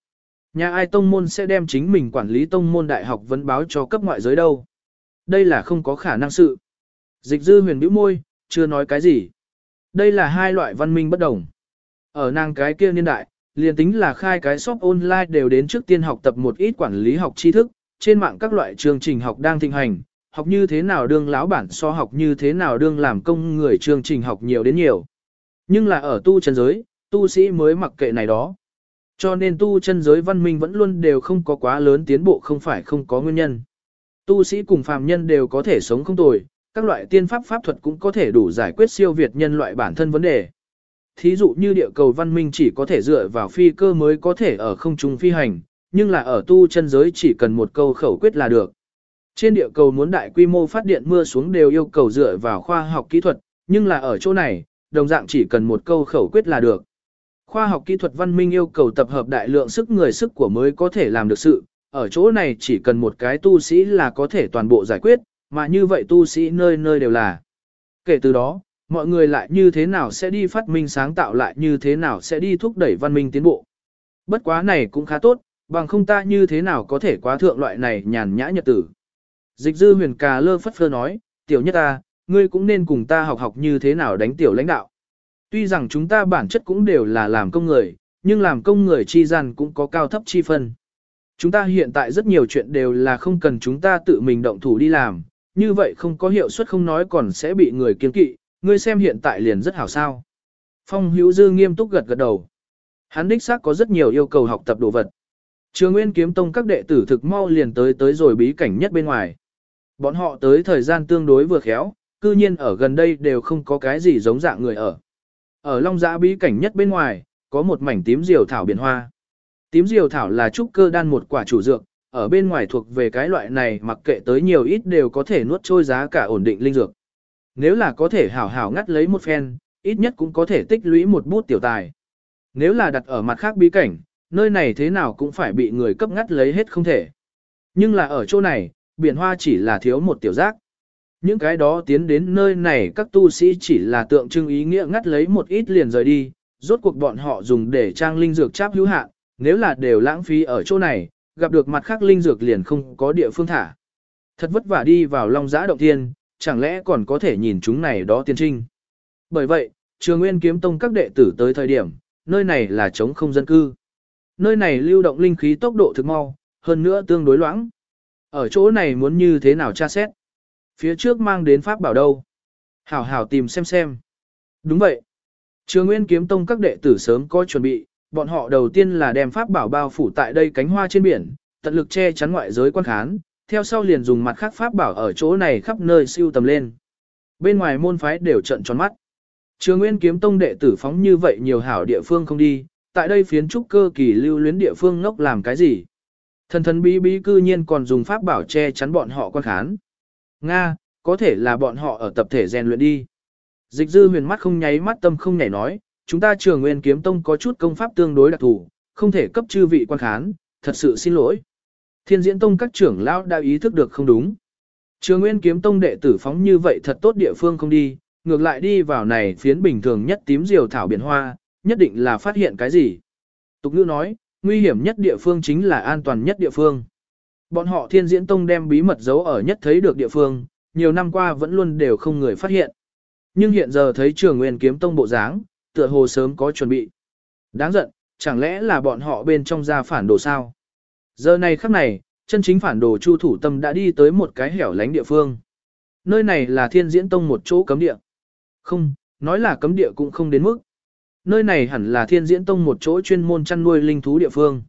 Nhà ai tông môn sẽ đem chính mình quản lý tông môn đại học vấn báo cho cấp ngoại giới đâu. Đây là không có khả năng sự. Dịch dư huyền bĩu môi, chưa nói cái gì. Đây là hai loại văn minh bất đồng. Ở nàng cái kia niên đại, liền tính là khai cái shop online đều đến trước tiên học tập một ít quản lý học tri thức, trên mạng các loại chương trình học đang thịnh hành, học như thế nào đương lão bản so học như thế nào đương làm công người chương trình học nhiều đến nhiều. Nhưng là ở tu chân giới, tu sĩ mới mặc kệ này đó. Cho nên tu chân giới văn minh vẫn luôn đều không có quá lớn tiến bộ không phải không có nguyên nhân. Tu sĩ cùng phàm nhân đều có thể sống không tồi, các loại tiên pháp pháp thuật cũng có thể đủ giải quyết siêu việt nhân loại bản thân vấn đề. thí dụ như địa cầu văn minh chỉ có thể dựa vào phi cơ mới có thể ở không trung phi hành, nhưng là ở tu chân giới chỉ cần một câu khẩu quyết là được. Trên địa cầu muốn đại quy mô phát điện mưa xuống đều yêu cầu dựa vào khoa học kỹ thuật, nhưng là ở chỗ này, đồng dạng chỉ cần một câu khẩu quyết là được. Khoa học kỹ thuật văn minh yêu cầu tập hợp đại lượng sức người sức của mới có thể làm được sự, ở chỗ này chỉ cần một cái tu sĩ là có thể toàn bộ giải quyết, mà như vậy tu sĩ nơi nơi đều là. Kể từ đó, mọi người lại như thế nào sẽ đi phát minh sáng tạo lại như thế nào sẽ đi thúc đẩy văn minh tiến bộ. Bất quá này cũng khá tốt, bằng không ta như thế nào có thể quá thượng loại này nhàn nhã nhật tử. Dịch dư huyền cà lơ phất phơ nói, tiểu nhất ta, ngươi cũng nên cùng ta học học như thế nào đánh tiểu lãnh đạo. Tuy rằng chúng ta bản chất cũng đều là làm công người, nhưng làm công người chi gian cũng có cao thấp chi phân. Chúng ta hiện tại rất nhiều chuyện đều là không cần chúng ta tự mình động thủ đi làm, như vậy không có hiệu suất không nói còn sẽ bị người kiên kỵ, ngươi xem hiện tại liền rất hảo sao. Phong hữu dư nghiêm túc gật gật đầu. Hắn đích xác có rất nhiều yêu cầu học tập đồ vật. Trường Nguyên kiếm tông các đệ tử thực mau liền tới tới rồi bí cảnh nhất bên ngoài. Bọn họ tới thời gian tương đối vừa khéo, cư nhiên ở gần đây đều không có cái gì giống dạng người ở. Ở Long Giã bí cảnh nhất bên ngoài, có một mảnh tím diều thảo biển hoa. Tím diều thảo là trúc cơ đan một quả chủ dược, ở bên ngoài thuộc về cái loại này mặc kệ tới nhiều ít đều có thể nuốt trôi giá cả ổn định linh dược. Nếu là có thể hảo hảo ngắt lấy một phen, ít nhất cũng có thể tích lũy một bút tiểu tài. Nếu là đặt ở mặt khác bí cảnh, nơi này thế nào cũng phải bị người cấp ngắt lấy hết không thể. Nhưng là ở chỗ này, biển hoa chỉ là thiếu một tiểu giác. Những cái đó tiến đến nơi này các tu sĩ chỉ là tượng trưng ý nghĩa ngắt lấy một ít liền rời đi, rốt cuộc bọn họ dùng để trang linh dược cháp hữu hạn, nếu là đều lãng phí ở chỗ này, gặp được mặt khác linh dược liền không có địa phương thả. Thật vất vả đi vào Long Giã Động Thiên, chẳng lẽ còn có thể nhìn chúng này đó tiên trinh. Bởi vậy, Trường Nguyên Kiếm Tông các đệ tử tới thời điểm, nơi này là trống không dân cư. Nơi này lưu động linh khí tốc độ thực mau, hơn nữa tương đối loãng. Ở chỗ này muốn như thế nào tra xét? Phía trước mang đến pháp bảo đâu? Hảo hảo tìm xem xem. Đúng vậy. Trường Nguyên Kiếm Tông các đệ tử sớm có chuẩn bị, bọn họ đầu tiên là đem pháp bảo bao phủ tại đây cánh hoa trên biển, tận lực che chắn ngoại giới quan khán, theo sau liền dùng mặt khác pháp bảo ở chỗ này khắp nơi siêu tầm lên. Bên ngoài môn phái đều trận tròn mắt. Trường Nguyên Kiếm Tông đệ tử phóng như vậy nhiều hảo địa phương không đi, tại đây phiến trúc cơ kỳ lưu luyến địa phương ngốc làm cái gì? Thần thần bí bí cư nhiên còn dùng pháp bảo che chắn bọn họ quan khán. Nga, có thể là bọn họ ở tập thể rèn luyện đi. Dịch dư huyền mắt không nháy mắt tâm không nhảy nói, chúng ta trường nguyên kiếm tông có chút công pháp tương đối đặc thù, không thể cấp chư vị quan khán, thật sự xin lỗi. Thiên diễn tông các trưởng lão đã ý thức được không đúng. Trường nguyên kiếm tông đệ tử phóng như vậy thật tốt địa phương không đi, ngược lại đi vào này phiến bình thường nhất tím diều thảo biển hoa, nhất định là phát hiện cái gì. Tục ngữ nói, nguy hiểm nhất địa phương chính là an toàn nhất địa phương. Bọn họ thiên diễn tông đem bí mật giấu ở nhất thấy được địa phương, nhiều năm qua vẫn luôn đều không người phát hiện. Nhưng hiện giờ thấy trường nguyên kiếm tông bộ dáng, tựa hồ sớm có chuẩn bị. Đáng giận, chẳng lẽ là bọn họ bên trong ra phản đồ sao? Giờ này khắc này, chân chính phản đồ chu thủ tâm đã đi tới một cái hẻo lánh địa phương. Nơi này là thiên diễn tông một chỗ cấm địa. Không, nói là cấm địa cũng không đến mức. Nơi này hẳn là thiên diễn tông một chỗ chuyên môn chăn nuôi linh thú địa phương.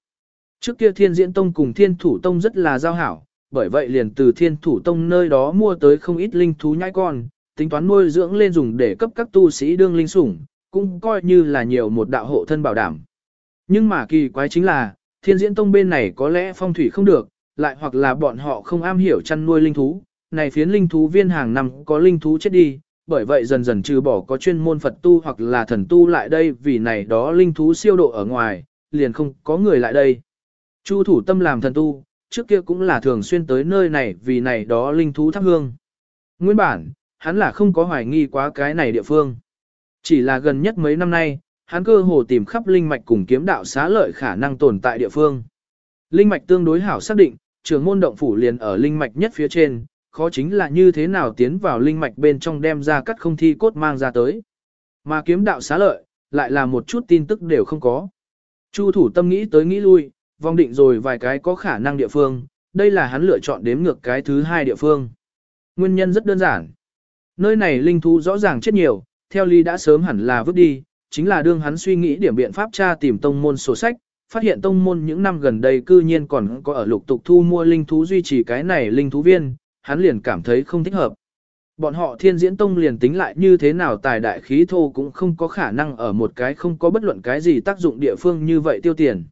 Trước kia thiên diễn tông cùng thiên thủ tông rất là giao hảo, bởi vậy liền từ thiên thủ tông nơi đó mua tới không ít linh thú nhãi con, tính toán nuôi dưỡng lên dùng để cấp các tu sĩ đương linh sủng, cũng coi như là nhiều một đạo hộ thân bảo đảm. Nhưng mà kỳ quái chính là, thiên diễn tông bên này có lẽ phong thủy không được, lại hoặc là bọn họ không am hiểu chăn nuôi linh thú, này phiến linh thú viên hàng năm có linh thú chết đi, bởi vậy dần dần trừ bỏ có chuyên môn Phật tu hoặc là thần tu lại đây vì này đó linh thú siêu độ ở ngoài, liền không có người lại đây. Chu thủ tâm làm thần tu, trước kia cũng là thường xuyên tới nơi này vì này đó linh thú thắp hương. Nguyên bản, hắn là không có hoài nghi quá cái này địa phương. Chỉ là gần nhất mấy năm nay, hắn cơ hồ tìm khắp linh mạch cùng kiếm đạo xá lợi khả năng tồn tại địa phương. Linh mạch tương đối hảo xác định, trường môn động phủ liền ở linh mạch nhất phía trên, khó chính là như thế nào tiến vào linh mạch bên trong đem ra cắt không thi cốt mang ra tới. Mà kiếm đạo xá lợi, lại là một chút tin tức đều không có. Chu thủ tâm nghĩ tới nghĩ lui, vong định rồi vài cái có khả năng địa phương, đây là hắn lựa chọn đếm ngược cái thứ hai địa phương. Nguyên nhân rất đơn giản. Nơi này linh thú rõ ràng chết nhiều, theo lý đã sớm hẳn là vứt đi, chính là đương hắn suy nghĩ điểm biện pháp tra tìm tông môn sổ sách, phát hiện tông môn những năm gần đây cư nhiên còn có ở lục tục thu mua linh thú duy trì cái này linh thú viên, hắn liền cảm thấy không thích hợp. Bọn họ thiên diễn tông liền tính lại như thế nào tài đại khí thô cũng không có khả năng ở một cái không có bất luận cái gì tác dụng địa phương như vậy tiêu tiền.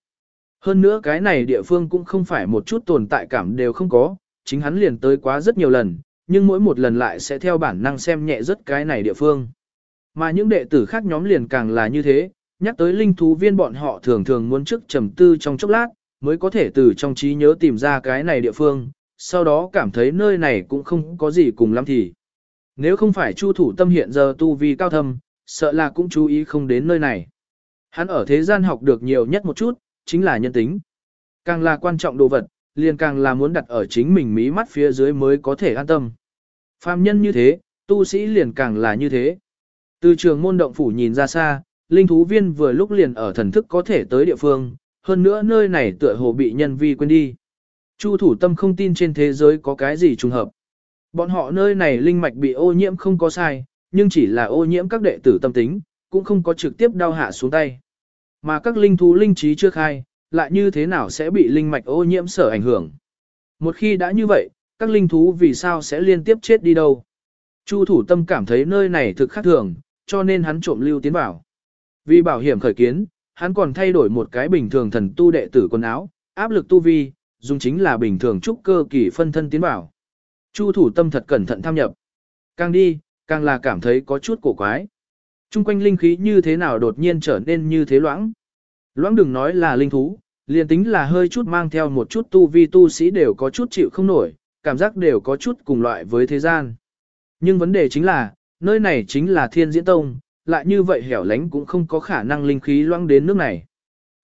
Hơn nữa cái này địa phương cũng không phải một chút tồn tại cảm đều không có, chính hắn liền tới quá rất nhiều lần, nhưng mỗi một lần lại sẽ theo bản năng xem nhẹ rất cái này địa phương. Mà những đệ tử khác nhóm liền càng là như thế, nhắc tới linh thú viên bọn họ thường thường muốn trước trầm tư trong chốc lát, mới có thể từ trong trí nhớ tìm ra cái này địa phương, sau đó cảm thấy nơi này cũng không có gì cùng lắm thì. Nếu không phải Chu thủ tâm hiện giờ tu vi cao thâm, sợ là cũng chú ý không đến nơi này. Hắn ở thế gian học được nhiều nhất một chút, chính là nhân tính. Càng là quan trọng đồ vật, liền càng là muốn đặt ở chính mình mí mắt phía dưới mới có thể an tâm. Phạm nhân như thế, tu sĩ liền càng là như thế. Từ trường môn động phủ nhìn ra xa, linh thú viên vừa lúc liền ở thần thức có thể tới địa phương, hơn nữa nơi này tựa hồ bị nhân vi quên đi. Chu thủ tâm không tin trên thế giới có cái gì trùng hợp. Bọn họ nơi này linh mạch bị ô nhiễm không có sai, nhưng chỉ là ô nhiễm các đệ tử tâm tính, cũng không có trực tiếp đau hạ xuống tay. Mà các linh thú linh trí chưa khai, lại như thế nào sẽ bị linh mạch ô nhiễm sở ảnh hưởng. Một khi đã như vậy, các linh thú vì sao sẽ liên tiếp chết đi đâu. Chu thủ tâm cảm thấy nơi này thực khác thường, cho nên hắn trộm lưu tiến vào. Vì bảo hiểm khởi kiến, hắn còn thay đổi một cái bình thường thần tu đệ tử quần áo, áp lực tu vi, dùng chính là bình thường trúc cơ kỳ phân thân tiến vào. Chu thủ tâm thật cẩn thận tham nhập. Càng đi, càng là cảm thấy có chút cổ quái. Trung quanh linh khí như thế nào đột nhiên trở nên như thế loãng. Loãng đừng nói là linh thú, liền tính là hơi chút mang theo một chút tu vi tu sĩ đều có chút chịu không nổi, cảm giác đều có chút cùng loại với thế gian. Nhưng vấn đề chính là, nơi này chính là thiên diễn tông, lại như vậy hẻo lánh cũng không có khả năng linh khí loãng đến nước này.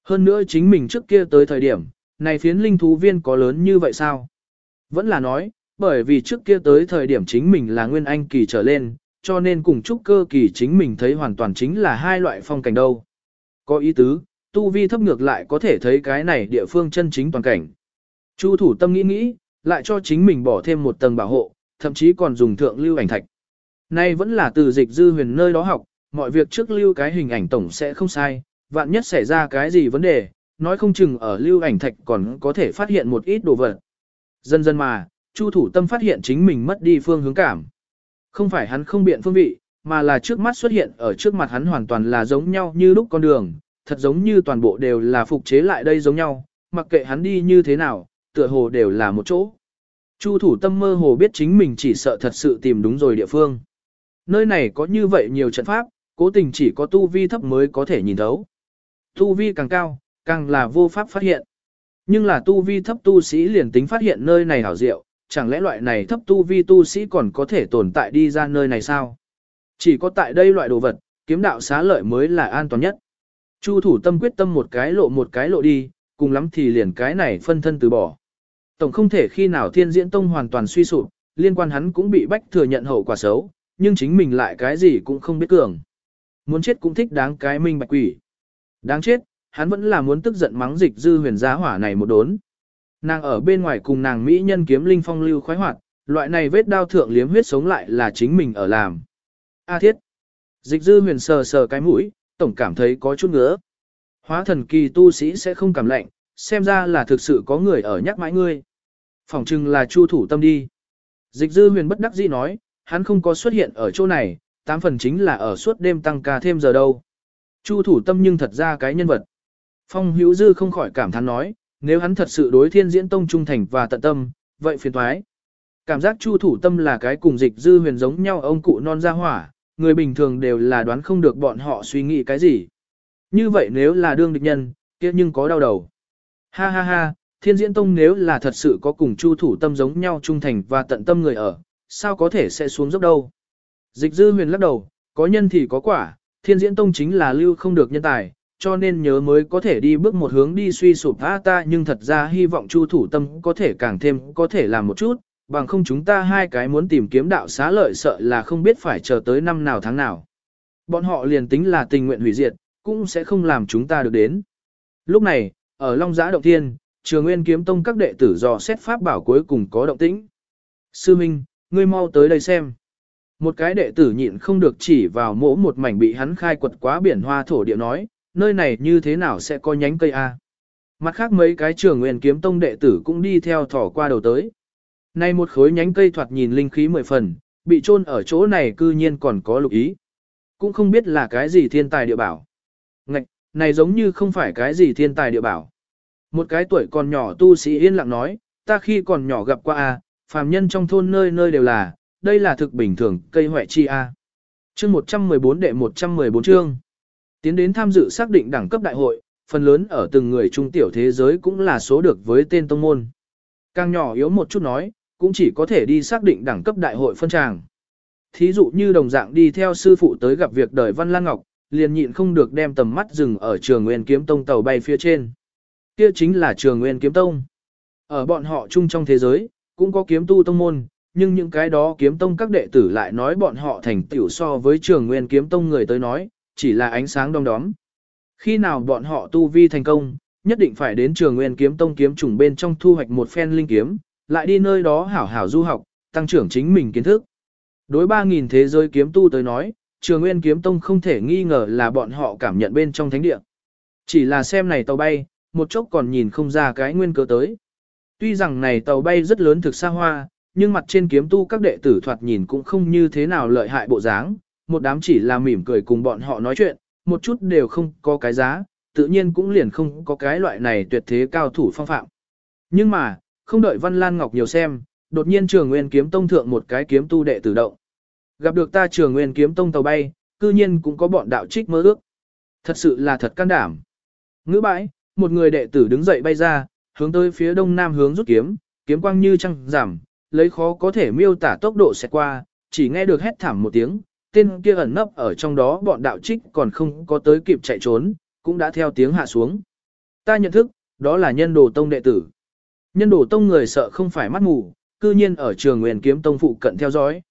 Hơn nữa chính mình trước kia tới thời điểm, này phiến linh thú viên có lớn như vậy sao? Vẫn là nói, bởi vì trước kia tới thời điểm chính mình là nguyên anh kỳ trở lên, cho nên cùng trúc cơ kỳ chính mình thấy hoàn toàn chính là hai loại phong cảnh đâu. Có ý tứ, tu vi thấp ngược lại có thể thấy cái này địa phương chân chính toàn cảnh. Chu thủ tâm nghĩ nghĩ, lại cho chính mình bỏ thêm một tầng bảo hộ, thậm chí còn dùng thượng lưu ảnh thạch. Nay vẫn là từ dịch dư huyền nơi đó học, mọi việc trước lưu cái hình ảnh tổng sẽ không sai, vạn nhất xảy ra cái gì vấn đề, nói không chừng ở lưu ảnh thạch còn có thể phát hiện một ít đồ vật. Dần dần mà, Chu thủ tâm phát hiện chính mình mất đi phương hướng cảm. Không phải hắn không biện phương vị, mà là trước mắt xuất hiện ở trước mặt hắn hoàn toàn là giống nhau như lúc con đường, thật giống như toàn bộ đều là phục chế lại đây giống nhau, mặc kệ hắn đi như thế nào, tựa hồ đều là một chỗ. Chu thủ tâm mơ hồ biết chính mình chỉ sợ thật sự tìm đúng rồi địa phương. Nơi này có như vậy nhiều trận pháp, cố tình chỉ có tu vi thấp mới có thể nhìn thấu. Tu vi càng cao, càng là vô pháp phát hiện. Nhưng là tu vi thấp tu sĩ liền tính phát hiện nơi này hảo diệu, chẳng lẽ loại này thấp tu vi tu sĩ còn có thể tồn tại đi ra nơi này sao? Chỉ có tại đây loại đồ vật, kiếm đạo xá lợi mới là an toàn nhất. Chu thủ tâm quyết tâm một cái lộ một cái lộ đi, cùng lắm thì liền cái này phân thân từ bỏ. Tổng không thể khi nào thiên diễn tông hoàn toàn suy sụp, liên quan hắn cũng bị bách thừa nhận hậu quả xấu, nhưng chính mình lại cái gì cũng không biết cường. Muốn chết cũng thích đáng cái minh bạch quỷ. Đáng chết, hắn vẫn là muốn tức giận mắng dịch dư huyền giá hỏa này một đốn. Nàng ở bên ngoài cùng nàng mỹ nhân kiếm linh phong lưu khoái hoạt, loại này vết đao thượng liếm huyết sống lại là chính mình ở làm. A thiết. Dịch dư huyền sờ sờ cái mũi, tổng cảm thấy có chút ngứa. Hóa thần kỳ tu sĩ sẽ không cảm lạnh, xem ra là thực sự có người ở nhắc mãi ngươi. Phỏng chừng là chu thủ tâm đi. Dịch dư huyền bất đắc dĩ nói, hắn không có xuất hiện ở chỗ này, tám phần chính là ở suốt đêm tăng ca thêm giờ đâu. Chu thủ tâm nhưng thật ra cái nhân vật. Phong hữu dư không khỏi cảm thán nói, nếu hắn thật sự đối thiên diễn tông trung thành và tận tâm, vậy phiền thoái. Cảm giác chu thủ tâm là cái cùng dịch dư huyền giống nhau ông cụ non ra hỏa, người bình thường đều là đoán không được bọn họ suy nghĩ cái gì. Như vậy nếu là đương địch nhân, kia nhưng có đau đầu. Ha ha ha, thiên diễn tông nếu là thật sự có cùng chu thủ tâm giống nhau trung thành và tận tâm người ở, sao có thể sẽ xuống dốc đâu. Dịch dư huyền lắc đầu, có nhân thì có quả, thiên diễn tông chính là lưu không được nhân tài, cho nên nhớ mới có thể đi bước một hướng đi suy sụp a ta nhưng thật ra hy vọng chu thủ tâm có thể càng thêm có thể làm một chút, bằng không chúng ta hai cái muốn tìm kiếm đạo xá lợi sợ là không biết phải chờ tới năm nào tháng nào. Bọn họ liền tính là tình nguyện hủy diệt, cũng sẽ không làm chúng ta được đến. Lúc này, ở Long Giã Động Thiên, Trường Nguyên Kiếm Tông các đệ tử dò xét pháp bảo cuối cùng có động tĩnh. Sư Minh, ngươi mau tới đây xem. Một cái đệ tử nhịn không được chỉ vào mỗ một mảnh bị hắn khai quật quá biển hoa thổ địa nói, nơi này như thế nào sẽ có nhánh cây A. Mặt khác mấy cái trường nguyên kiếm tông đệ tử cũng đi theo thỏ qua đầu tới. Nay một khối nhánh cây thoạt nhìn linh khí mười phần, bị chôn ở chỗ này cư nhiên còn có lục ý. Cũng không biết là cái gì thiên tài địa bảo. Ngạch, này giống như không phải cái gì thiên tài địa bảo. Một cái tuổi còn nhỏ tu sĩ yên lặng nói, ta khi còn nhỏ gặp qua a, phàm nhân trong thôn nơi nơi đều là, đây là thực bình thường, cây hoại chi a. Chương 114 đệ 114 chương. Tiến đến tham dự xác định đẳng cấp đại hội, phần lớn ở từng người trung tiểu thế giới cũng là số được với tên tông môn. Càng nhỏ yếu một chút nói, cũng chỉ có thể đi xác định đẳng cấp đại hội phân tràng. Thí dụ như đồng dạng đi theo sư phụ tới gặp việc đời Văn Lan Ngọc, liền nhịn không được đem tầm mắt dừng ở trường Nguyên Kiếm Tông tàu bay phía trên. Kia chính là trường Nguyên Kiếm Tông. Ở bọn họ chung trong thế giới, cũng có kiếm tu tông môn, nhưng những cái đó kiếm tông các đệ tử lại nói bọn họ thành tiểu so với trường Nguyên Kiếm Tông người tới nói, chỉ là ánh sáng đom đóm. Khi nào bọn họ tu vi thành công, nhất định phải đến trường Nguyên Kiếm Tông kiếm trùng bên trong thu hoạch một phen linh kiếm, lại đi nơi đó hảo hảo du học, tăng trưởng chính mình kiến thức. Đối 3.000 thế giới kiếm tu tới nói, trường Nguyên Kiếm Tông không thể nghi ngờ là bọn họ cảm nhận bên trong thánh địa. Chỉ là xem này tàu bay, một chốc còn nhìn không ra cái nguyên cớ tới. Tuy rằng này tàu bay rất lớn thực xa hoa, nhưng mặt trên kiếm tu các đệ tử thoạt nhìn cũng không như thế nào lợi hại bộ dáng, một đám chỉ là mỉm cười cùng bọn họ nói chuyện, một chút đều không có cái giá, tự nhiên cũng liền không có cái loại này tuyệt thế cao thủ phong phạm. Nhưng mà, không đợi Văn Lan Ngọc nhiều xem, đột nhiên trường nguyên kiếm tông thượng một cái kiếm tu đệ tử động. Gặp được ta trường nguyên kiếm tông tàu bay, cư nhiên cũng có bọn đạo trích mơ ước. Thật sự là thật can đảm. Ngữ bãi, một người đệ tử đứng dậy bay ra, hướng tới phía đông nam hướng rút kiếm, kiếm quang như trăng giảm, lấy khó có thể miêu tả tốc độ sẽ qua, chỉ nghe được hét thảm một tiếng, tên kia ẩn nấp ở trong đó bọn đạo trích còn không có tới kịp chạy trốn, cũng đã theo tiếng hạ xuống. Ta nhận thức, đó là nhân đồ tông đệ tử. Nhân đồ tông người sợ không phải mắt mù, cư nhiên ở trường nguyên kiếm tông phụ cận theo dõi.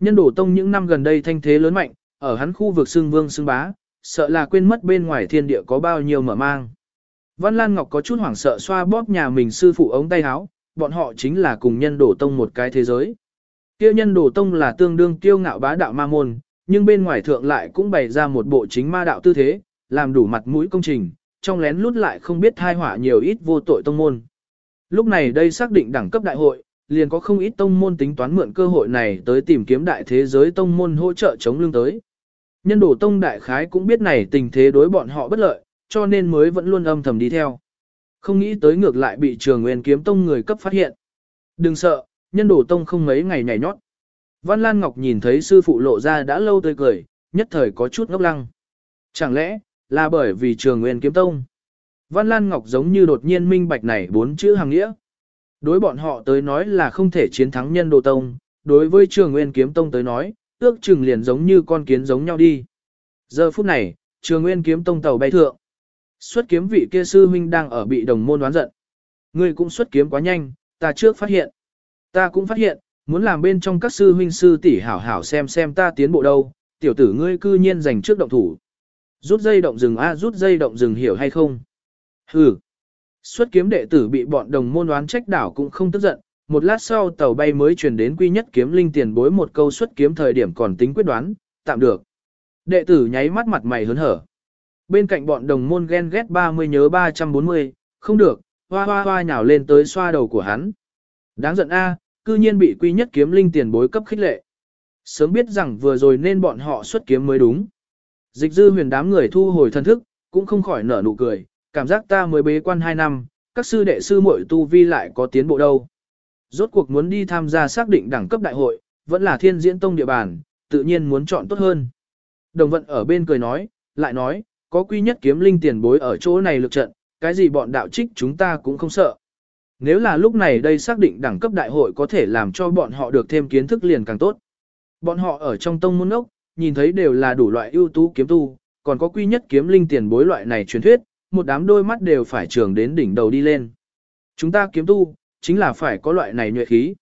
Nhân đồ tông những năm gần đây thanh thế lớn mạnh, ở hắn khu vực xương vương xương bá, sợ là quên mất bên ngoài thiên địa có bao nhiêu mở mang. Văn Lan Ngọc có chút hoảng sợ xoa bóp nhà mình sư phụ ống tay áo, bọn họ chính là cùng nhân đồ tông một cái thế giới. Kia nhân đồ tông là tương đương kiêu ngạo bá đạo ma môn, nhưng bên ngoài thượng lại cũng bày ra một bộ chính ma đạo tư thế, làm đủ mặt mũi công trình, trong lén lút lại không biết thai hỏa nhiều ít vô tội tông môn. Lúc này đây xác định đẳng cấp đại hội, liền có không ít tông môn tính toán mượn cơ hội này tới tìm kiếm đại thế giới tông môn hỗ trợ chống lưng tới. Nhân đồ tông đại khái cũng biết này tình thế đối bọn họ bất lợi, cho nên mới vẫn luôn âm thầm đi theo. Không nghĩ tới ngược lại bị trường nguyên kiếm tông người cấp phát hiện. Đừng sợ, nhân đồ tông không mấy ngày nhảy nhót. Văn Lan Ngọc nhìn thấy sư phụ lộ ra đã lâu tươi cười, nhất thời có chút ngốc lăng. Chẳng lẽ, là bởi vì trường nguyên kiếm tông? Văn Lan Ngọc giống như đột nhiên minh bạch này bốn chữ hàng nghĩa. Đối bọn họ tới nói là không thể chiến thắng nhân đồ tông, đối với trường nguyên kiếm tông tới nói, ước chừng liền giống như con kiến giống nhau đi. Giờ phút này, trường nguyên kiếm tông tàu bay thượng. Xuất kiếm vị kia sư huynh đang ở bị đồng môn đoán giận. Ngươi cũng xuất kiếm quá nhanh, ta trước phát hiện. Ta cũng phát hiện, muốn làm bên trong các sư huynh sư tỷ hảo hảo xem xem ta tiến bộ đâu, tiểu tử ngươi cư nhiên giành trước động thủ. Rút dây động rừng a rút dây động rừng hiểu hay không? Hừ. Xuất kiếm đệ tử bị bọn đồng môn đoán trách đảo cũng không tức giận, một lát sau tàu bay mới truyền đến quy nhất kiếm linh tiền bối một câu xuất kiếm thời điểm còn tính quyết đoán, tạm được. Đệ tử nháy mắt mặt mày hớn hở. Bên cạnh bọn đồng môn ghen ghét 30 nhớ 340, không được, hoa hoa hoa nhào lên tới xoa đầu của hắn. Đáng giận a, cư nhiên bị quy nhất kiếm linh tiền bối cấp khích lệ. Sớm biết rằng vừa rồi nên bọn họ xuất kiếm mới đúng. Dịch dư huyền đám người thu hồi thân thức, cũng không khỏi nở nụ cười, cảm giác ta mới bế quan 2 năm, các sư đệ sư muội tu vi lại có tiến bộ đâu. Rốt cuộc muốn đi tham gia xác định đẳng cấp đại hội, vẫn là thiên diễn tông địa bàn, tự nhiên muốn chọn tốt hơn. Đồng vận ở bên cười nói, lại nói, có quy nhất kiếm linh tiền bối ở chỗ này lực trận, cái gì bọn đạo trích chúng ta cũng không sợ. Nếu là lúc này đây xác định đẳng cấp đại hội có thể làm cho bọn họ được thêm kiến thức liền càng tốt. Bọn họ ở trong tông môn ốc, nhìn thấy đều là đủ loại ưu tú kiếm tu, còn có quy nhất kiếm linh tiền bối loại này truyền thuyết, một đám đôi mắt đều phải trường đến đỉnh đầu đi lên. Chúng ta kiếm tu, chính là phải có loại này nhuệ khí.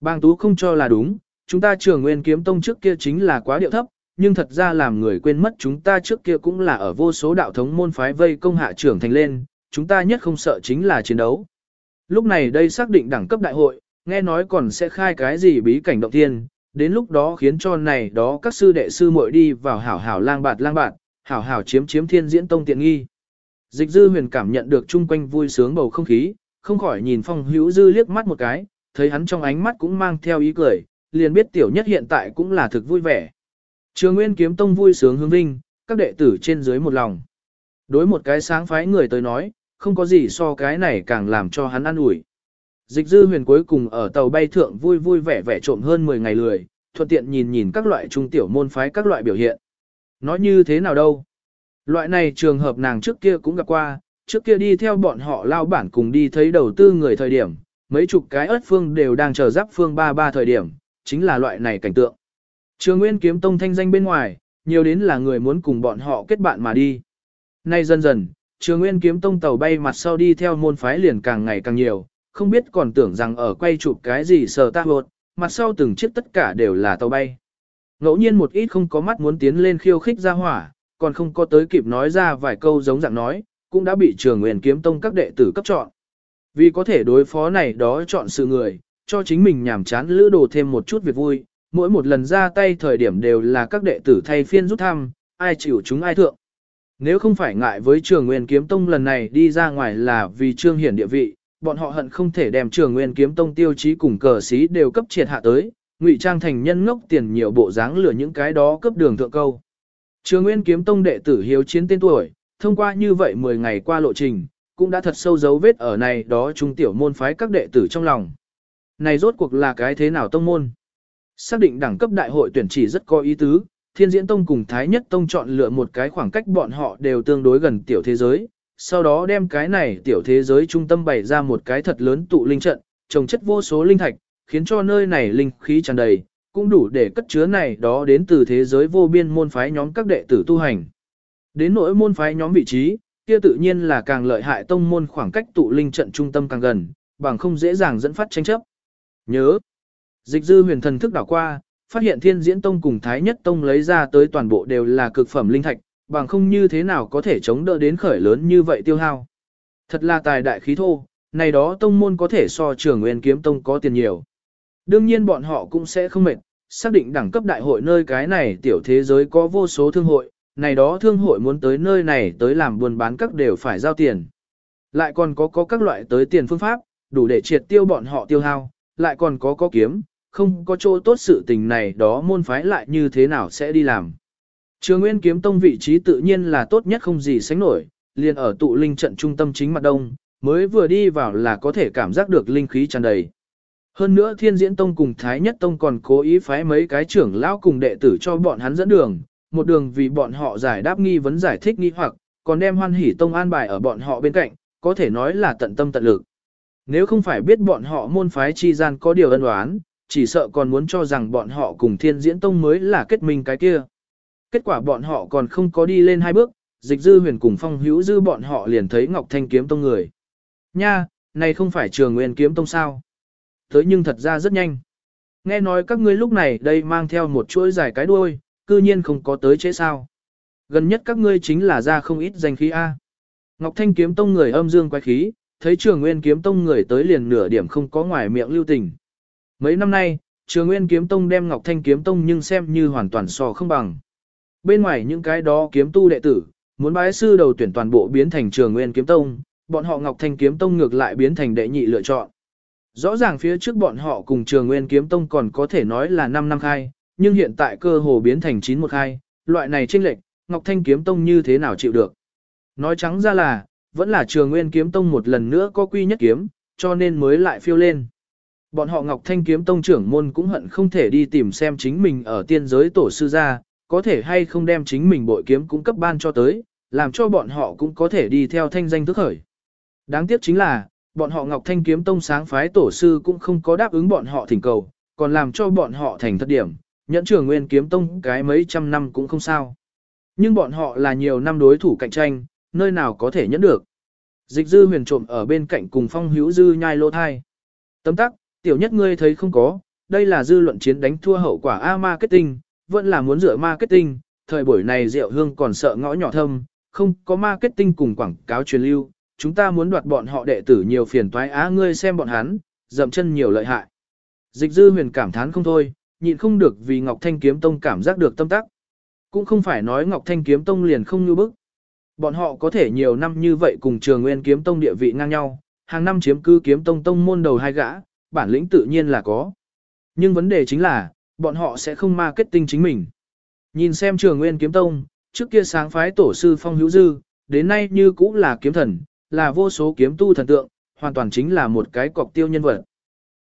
Bang tú không cho là đúng, chúng ta trường nguyên kiếm tông trước kia chính là quá điệu thấp, nhưng thật ra làm người quên mất chúng ta trước kia cũng là ở vô số đạo thống môn phái vây công hạ trưởng thành lên, chúng ta nhất không sợ chính là chiến đấu. Lúc này đây xác định đẳng cấp đại hội, nghe nói còn sẽ khai cái gì bí cảnh động thiên, đến lúc đó khiến cho này đó các sư đệ sư muội đi vào hảo hảo lang bạt lang bạt, hảo hảo chiếm chiếm thiên diễn tông tiện nghi. Dịch dư huyền cảm nhận được chung quanh vui sướng bầu không khí, không khỏi nhìn phong hữu dư liếc mắt một cái, thấy hắn trong ánh mắt cũng mang theo ý cười, liền biết tiểu nhất hiện tại cũng là thực vui vẻ. Trường Nguyên Kiếm Tông vui sướng hướng vinh, các đệ tử trên dưới một lòng. Đối một cái sáng phái người tới nói, không có gì so cái này càng làm cho hắn an ủi. Dịch dư huyền cuối cùng ở tàu bay thượng vui vui vẻ vẻ trộm hơn 10 ngày lười, thuận tiện nhìn nhìn các loại trung tiểu môn phái các loại biểu hiện. Nói như thế nào đâu? Loại này trường hợp nàng trước kia cũng gặp qua, trước kia đi theo bọn họ lao bản cùng đi thấy đầu tư người thời điểm, mấy chục cái ớt phương đều đang chờ giáp phương ba ba thời điểm, chính là loại này cảnh tượng. Trường Nguyên kiếm tông thanh danh bên ngoài, nhiều đến là người muốn cùng bọn họ kết bạn mà đi. Nay dần dần, Trường Nguyên kiếm tông tàu bay mặt sau đi theo môn phái liền càng ngày càng nhiều, không biết còn tưởng rằng ở quay chụp cái gì sờ ta hột, mặt sau từng chiếc tất cả đều là tàu bay. Ngẫu nhiên một ít không có mắt muốn tiến lên khiêu khích ra hỏa, còn không có tới kịp nói ra vài câu giống dạng nói, cũng đã bị trường nguyên kiếm tông các đệ tử cấp chọn. Vì có thể đối phó này đó chọn sự người, cho chính mình nhảm chán lữ đồ thêm một chút việc vui, mỗi một lần ra tay thời điểm đều là các đệ tử thay phiên rút thăm, ai chịu chúng ai thượng. Nếu không phải ngại với trường nguyên kiếm tông lần này đi ra ngoài là vì trương hiển địa vị, bọn họ hận không thể đem trường nguyên kiếm tông tiêu chí cùng cờ sĩ đều cấp triệt hạ tới, ngụy trang thành nhân ngốc tiền nhiều bộ dáng lừa những cái đó cấp đường thượng câu. Trường nguyên kiếm tông đệ tử hiếu chiến tên tuổi, thông qua như vậy 10 ngày qua lộ trình, cũng đã thật sâu dấu vết ở này đó trung tiểu môn phái các đệ tử trong lòng. Này rốt cuộc là cái thế nào tông môn? Xác định đẳng cấp đại hội tuyển chỉ rất có ý tứ, Thiên Diễn Tông cùng Thái Nhất Tông chọn lựa một cái khoảng cách bọn họ đều tương đối gần tiểu thế giới, sau đó đem cái này tiểu thế giới trung tâm bày ra một cái thật lớn tụ linh trận, trồng chất vô số linh thạch, khiến cho nơi này linh khí tràn đầy, cũng đủ để cất chứa này đó đến từ thế giới vô biên môn phái nhóm các đệ tử tu hành. Đến nỗi môn phái nhóm vị trí, kia tự nhiên là càng lợi hại tông môn khoảng cách tụ linh trận trung tâm càng gần, bằng không dễ dàng dẫn phát tranh chấp. Nhớ, dịch dư huyền thần thức đảo qua, phát hiện thiên diễn tông cùng thái nhất tông lấy ra tới toàn bộ đều là cực phẩm linh thạch, bằng không như thế nào có thể chống đỡ đến khởi lớn như vậy tiêu hao. Thật là tài đại khí thô, này đó tông môn có thể so trường nguyên kiếm tông có tiền nhiều. Đương nhiên bọn họ cũng sẽ không mệt, xác định đẳng cấp đại hội nơi cái này tiểu thế giới có vô số thương hội, này đó thương hội muốn tới nơi này tới làm buôn bán các đều phải giao tiền. Lại còn có có các loại tới tiền phương pháp, đủ để triệt tiêu bọn họ tiêu hao, lại còn có có kiếm, không có chỗ tốt sự tình này đó môn phái lại như thế nào sẽ đi làm. Trường Nguyên kiếm tông vị trí tự nhiên là tốt nhất không gì sánh nổi, liền ở tụ linh trận trung tâm chính mặt đông, mới vừa đi vào là có thể cảm giác được linh khí tràn đầy. Hơn nữa Thiên Diễn Tông cùng Thái Nhất Tông còn cố ý phái mấy cái trưởng lão cùng đệ tử cho bọn hắn dẫn đường, một đường vì bọn họ giải đáp nghi vấn giải thích nghi hoặc, còn đem Hoan Hỷ Tông an bài ở bọn họ bên cạnh, có thể nói là tận tâm tận lực. Nếu không phải biết bọn họ môn phái chi gian có điều ân oán, chỉ sợ còn muốn cho rằng bọn họ cùng Thiên Diễn Tông mới là kết minh cái kia. Kết quả bọn họ còn không có đi lên hai bước, dịch dư huyền cùng phong hữu dư bọn họ liền thấy Ngọc Thanh kiếm tông người. Nha, này không phải trường nguyên kiếm tông sao? Tới nhưng thật ra rất nhanh. Nghe nói các ngươi lúc này đây mang theo một chuỗi dài cái đuôi, cư nhiên không có tới chế sao. Gần nhất các ngươi chính là ra không ít danh khí A. Ngọc Thanh kiếm tông người âm dương quái khí, thấy trường nguyên kiếm tông người tới liền nửa điểm không có ngoài miệng lưu tình. Mấy năm nay, trường nguyên kiếm tông đem Ngọc Thanh kiếm tông nhưng xem như hoàn toàn so không bằng. Bên ngoài những cái đó kiếm tu đệ tử, muốn bái sư đầu tuyển toàn bộ biến thành trường nguyên kiếm tông, bọn họ Ngọc Thanh kiếm tông ngược lại biến thành đệ nhị lựa chọn. Rõ ràng phía trước bọn họ cùng trường nguyên kiếm tông còn có thể nói là 5 năm khai, nhưng hiện tại cơ hồ biến thành 9 một khai, loại này chênh lệch, Ngọc Thanh kiếm tông như thế nào chịu được. Nói trắng ra là, vẫn là trường nguyên kiếm tông một lần nữa có quy nhất kiếm, cho nên mới lại phiêu lên. Bọn họ Ngọc Thanh kiếm tông trưởng môn cũng hận không thể đi tìm xem chính mình ở tiên giới tổ sư ra, có thể hay không đem chính mình bội kiếm cũng cấp ban cho tới, làm cho bọn họ cũng có thể đi theo thanh danh thức khởi. Đáng tiếc chính là, bọn họ Ngọc Thanh kiếm tông sáng phái tổ sư cũng không có đáp ứng bọn họ thỉnh cầu, còn làm cho bọn họ thành thất điểm, nhẫn trưởng nguyên kiếm tông cái mấy trăm năm cũng không sao. Nhưng bọn họ là nhiều năm đối thủ cạnh tranh, nơi nào có thể nhẫn được. Dịch dư huyền trộm ở bên cạnh cùng phong hữu dư nhai lô thai. Tấm tắc, tiểu nhất ngươi thấy không có, đây là dư luận chiến đánh thua hậu quả A marketing, vẫn là muốn dựa marketing, thời buổi này rượu hương còn sợ ngõ nhỏ thâm, không có marketing cùng quảng cáo truyền lưu, chúng ta muốn đoạt bọn họ đệ tử nhiều phiền toái á ngươi xem bọn hắn, dậm chân nhiều lợi hại. Dịch dư huyền cảm thán không thôi, nhịn không được vì Ngọc Thanh Kiếm Tông cảm giác được tâm tắc. Cũng không phải nói Ngọc Thanh Kiếm Tông liền không như bức. Bọn họ có thể nhiều năm như vậy cùng trường nguyên kiếm tông địa vị ngang nhau, hàng năm chiếm cư kiếm tông tông môn đầu hai gã, bản lĩnh tự nhiên là có. Nhưng vấn đề chính là, bọn họ sẽ không marketing chính mình. Nhìn xem trường nguyên kiếm tông, trước kia sáng phái tổ sư phong hữu dư, đến nay như cũng là kiếm thần, là vô số kiếm tu thần tượng, hoàn toàn chính là một cái cọc tiêu nhân vật.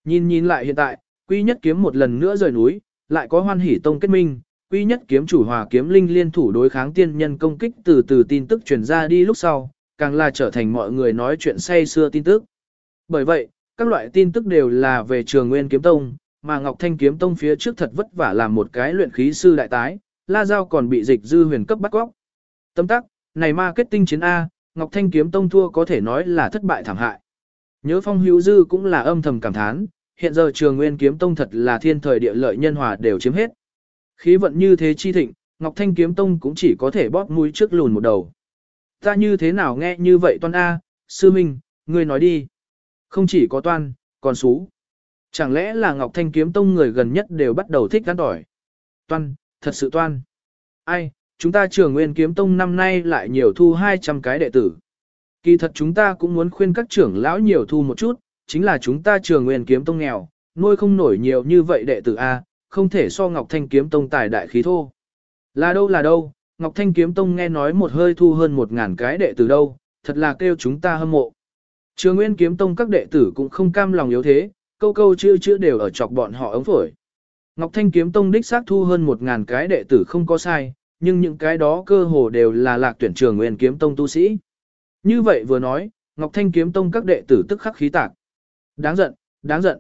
Nhìn nhìn lại hiện tại, quy nhất kiếm một lần nữa rời núi, lại có hoan hỷ tông kết minh, quy nhất kiếm chủ hòa kiếm linh liên thủ đối kháng tiên nhân công kích từ từ tin tức truyền ra đi lúc sau, càng là trở thành mọi người nói chuyện say xưa tin tức. Bởi vậy, các loại tin tức đều là về trường nguyên kiếm tông, mà Ngọc Thanh kiếm tông phía trước thật vất vả làm một cái luyện khí sư đại tái, La Giao còn bị dịch dư huyền cấp bắt góc. Tâm tắc, này ma kết tinh chiến A, Ngọc Thanh kiếm tông thua có thể nói là thất bại thảm hại. Nhớ phong hữu dư cũng là âm thầm cảm thán, hiện giờ trường nguyên kiếm tông thật là thiên thời địa lợi nhân hòa đều chiếm hết. Khí vận như thế chi thịnh, Ngọc Thanh kiếm tông cũng chỉ có thể bóp mũi trước lùn một đầu. Ta như thế nào nghe như vậy toan A, sư minh, ngươi nói đi. Không chỉ có toan, còn xú. Chẳng lẽ là Ngọc Thanh kiếm tông người gần nhất đều bắt đầu thích gắn tỏi. Toan, thật sự toan. Ai, chúng ta trường nguyên kiếm tông năm nay lại nhiều thu 200 cái đệ tử. Kỳ thật chúng ta cũng muốn khuyên các trưởng lão nhiều thu một chút, chính là chúng ta trường nguyên kiếm tông nghèo, nuôi không nổi nhiều như vậy đệ tử A, không thể so Ngọc Thanh kiếm tông tài đại khí thô. Là đâu là đâu, Ngọc Thanh kiếm tông nghe nói một hơi thu hơn một ngàn cái đệ tử đâu, thật là kêu chúng ta hâm mộ. Trường Nguyên kiếm tông các đệ tử cũng không cam lòng yếu thế, câu câu chữ chữ đều ở chọc bọn họ ống phổi. Ngọc Thanh kiếm tông đích xác thu hơn một ngàn cái đệ tử không có sai, nhưng những cái đó cơ hồ đều là lạc tuyển trường Nguyên kiếm tông tu sĩ. Như vậy vừa nói, Ngọc Thanh kiếm tông các đệ tử tức khắc khí tạc. Đáng giận, đáng giận.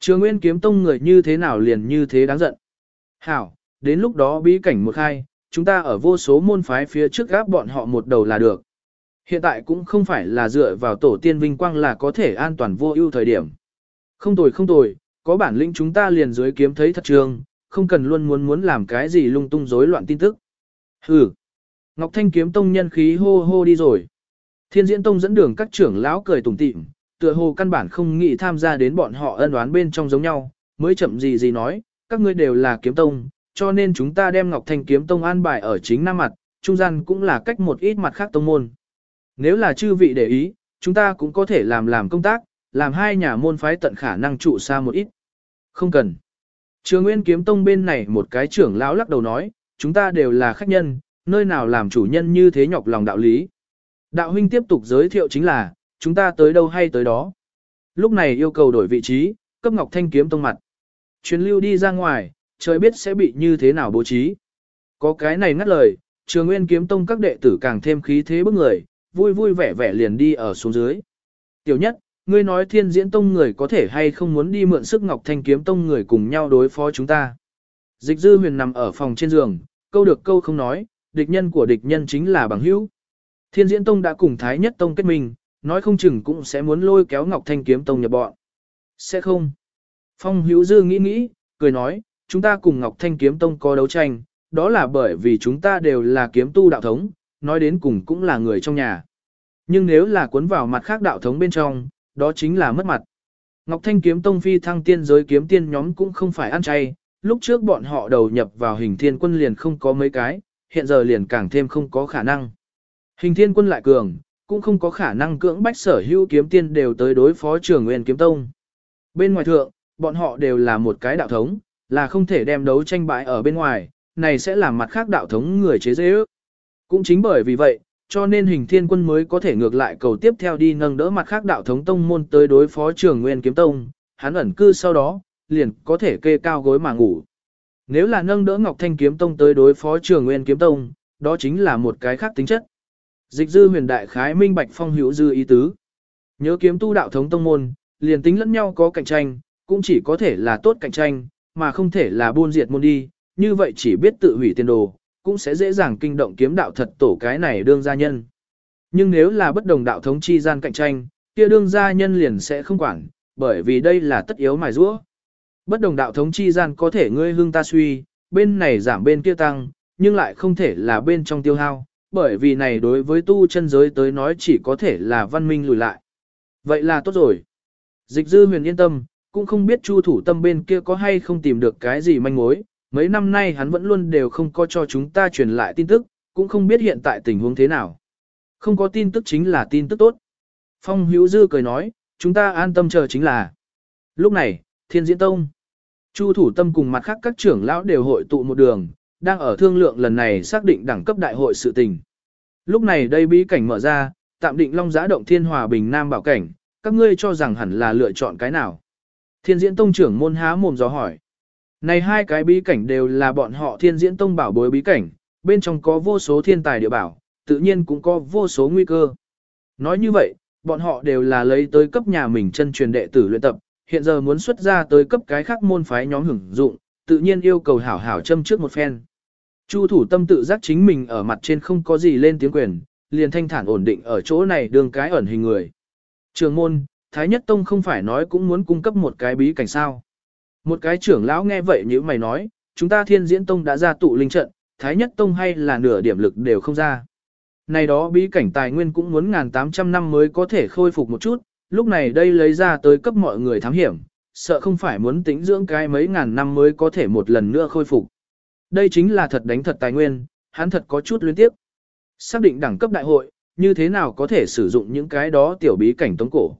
Trường Nguyên kiếm tông người như thế nào liền như thế đáng giận. Hảo, đến lúc đó bí cảnh một khai, chúng ta ở vô số môn phái phía trước gáp bọn họ một đầu là được. Hiện tại cũng không phải là dựa vào tổ tiên vinh quang là có thể an toàn vô ưu thời điểm. Không tồi không tồi, có bản lĩnh chúng ta liền dưới kiếm thấy thật trường, không cần luôn muốn muốn làm cái gì lung tung rối loạn tin tức. Hừ. Ngọc Thanh kiếm tông nhân khí hô hô đi rồi. Thiên diễn tông dẫn đường các trưởng lão cười tủm tỉm, tựa hồ căn bản không nghĩ tham gia đến bọn họ ân oán bên trong giống nhau, mới chậm gì gì nói, các ngươi đều là kiếm tông, cho nên chúng ta đem Ngọc Thanh kiếm tông an bài ở chính nam mặt, trung gian cũng là cách một ít mặt khác tông môn. Nếu là chư vị để ý, chúng ta cũng có thể làm làm công tác, làm hai nhà môn phái tận khả năng trụ xa một ít. Không cần. Trường Nguyên kiếm tông bên này một cái trưởng lão lắc đầu nói, chúng ta đều là khách nhân, nơi nào làm chủ nhân như thế nhọc lòng đạo lý. Đạo huynh tiếp tục giới thiệu chính là, chúng ta tới đâu hay tới đó. Lúc này yêu cầu đổi vị trí, cấp Ngọc Thanh kiếm tông mặt. Chuyến lưu đi ra ngoài, trời biết sẽ bị như thế nào bố trí. Có cái này ngắt lời, trường nguyên kiếm tông các đệ tử càng thêm khí thế bức người, vui vui vẻ vẻ liền đi ở xuống dưới. Tiểu nhất, ngươi nói thiên diễn tông người có thể hay không muốn đi mượn sức Ngọc Thanh kiếm tông người cùng nhau đối phó chúng ta. Dịch dư huyền nằm ở phòng trên giường, câu được câu không nói, địch nhân của địch nhân chính là bằng hữu. Thiên diễn tông đã cùng Thái nhất tông kết minh, nói không chừng cũng sẽ muốn lôi kéo Ngọc Thanh kiếm tông nhập bọn. Sẽ không. Phong hữu dư nghĩ nghĩ, cười nói, chúng ta cùng Ngọc Thanh kiếm tông có đấu tranh, đó là bởi vì chúng ta đều là kiếm tu đạo thống, nói đến cùng cũng là người trong nhà. Nhưng nếu là cuốn vào mặt khác đạo thống bên trong, đó chính là mất mặt. Ngọc Thanh kiếm tông phi thăng tiên giới kiếm tiên nhóm cũng không phải ăn chay, lúc trước bọn họ đầu nhập vào hình thiên quân liền không có mấy cái, hiện giờ liền càng thêm không có khả năng. Hình thiên quân lại cường, cũng không có khả năng cưỡng bách sở hữu kiếm tiên đều tới đối phó trường nguyên kiếm tông. Bên ngoài thượng, bọn họ đều là một cái đạo thống, là không thể đem đấu tranh bại ở bên ngoài, này sẽ làm mặt khác đạo thống người chế dễ ước. Cũng chính bởi vì vậy, cho nên hình thiên quân mới có thể ngược lại cầu tiếp theo đi nâng đỡ mặt khác đạo thống tông môn tới đối phó trường nguyên kiếm tông, hắn ẩn cư sau đó, liền có thể kê cao gối mà ngủ. Nếu là nâng đỡ Ngọc Thanh kiếm tông tới đối phó trường nguyên kiếm tông, đó chính là một cái khác tính chất. Dịch dư huyền đại khái minh bạch phong hữu dư ý tứ. Nhớ kiếm tu đạo thống tông môn, liền tính lẫn nhau có cạnh tranh, cũng chỉ có thể là tốt cạnh tranh, mà không thể là buôn diệt môn đi, như vậy chỉ biết tự hủy tiền đồ, cũng sẽ dễ dàng kinh động kiếm đạo thật tổ cái này đương gia nhân. Nhưng nếu là bất đồng đạo thống chi gian cạnh tranh, kia đương gia nhân liền sẽ không quản, bởi vì đây là tất yếu mài rũa. Bất đồng đạo thống chi gian có thể ngươi hương ta suy, bên này giảm bên kia tăng, nhưng lại không thể là bên trong tiêu hao, bởi vì này đối với tu chân giới tới nói chỉ có thể là văn minh lùi lại. Vậy là tốt rồi. Dịch dư huyền yên tâm, cũng không biết chu thủ tâm bên kia có hay không tìm được cái gì manh mối, mấy năm nay hắn vẫn luôn đều không có cho chúng ta truyền lại tin tức, cũng không biết hiện tại tình huống thế nào. Không có tin tức chính là tin tức tốt. Phong hữu dư cười nói, chúng ta an tâm chờ chính là. Lúc này, thiên diễn tông. Chu thủ tâm cùng mặt khác các trưởng lão đều hội tụ một đường, đang ở thương lượng lần này xác định đẳng cấp đại hội sự tình. Lúc này đây bí cảnh mở ra, tạm định Long Giã động Thiên Hòa Bình Nam bảo cảnh, các ngươi cho rằng hẳn là lựa chọn cái nào? Thiên Diễn Tông trưởng môn há mồm gió hỏi. Này hai cái bí cảnh đều là bọn họ Thiên Diễn Tông bảo bối bí cảnh, bên trong có vô số thiên tài địa bảo, tự nhiên cũng có vô số nguy cơ. Nói như vậy, bọn họ đều là lấy tới cấp nhà mình chân truyền đệ tử luyện tập, hiện giờ muốn xuất ra tới cấp cái khác môn phái nhóm hưởng dụng, tự nhiên yêu cầu hảo hảo châm trước một phen. Chu thủ tâm tự giác chính mình ở mặt trên không có gì lên tiếng quyền, liền thanh thản ổn định ở chỗ này đường cái ẩn hình người. Trường môn, Thái Nhất Tông không phải nói cũng muốn cung cấp một cái bí cảnh sao. Một cái trưởng lão nghe vậy như mày nói, chúng ta thiên diễn tông đã ra tụ linh trận, Thái Nhất Tông hay là nửa điểm lực đều không ra. Này đó bí cảnh tài nguyên cũng muốn ngàn tám trăm năm mới có thể khôi phục một chút, lúc này đây lấy ra tới cấp mọi người thám hiểm, sợ không phải muốn tính dưỡng cái mấy ngàn năm mới có thể một lần nữa khôi phục. Đây chính là thật đánh thật tài nguyên, hắn thật có chút luyến tiếp. Xác định đẳng cấp đại hội, như thế nào có thể sử dụng những cái đó tiểu bí cảnh tống cổ.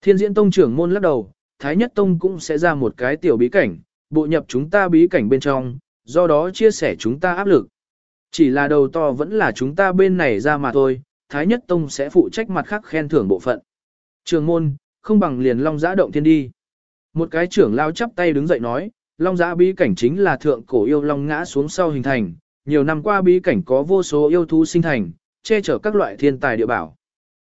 Thiên diễn tông trưởng môn lắc đầu, Thái Nhất Tông cũng sẽ ra một cái tiểu bí cảnh, bộ nhập chúng ta bí cảnh bên trong, do đó chia sẻ chúng ta áp lực. Chỉ là đầu to vẫn là chúng ta bên này ra mà thôi, Thái Nhất Tông sẽ phụ trách mặt khác khen thưởng bộ phận. Trường môn, không bằng liền long giã động thiên đi. Một cái trưởng lao chắp tay đứng dậy nói, long giã bí cảnh chính là thượng cổ yêu long ngã xuống sau hình thành, nhiều năm qua bí cảnh có vô số yêu thú sinh thành, che chở các loại thiên tài địa bảo.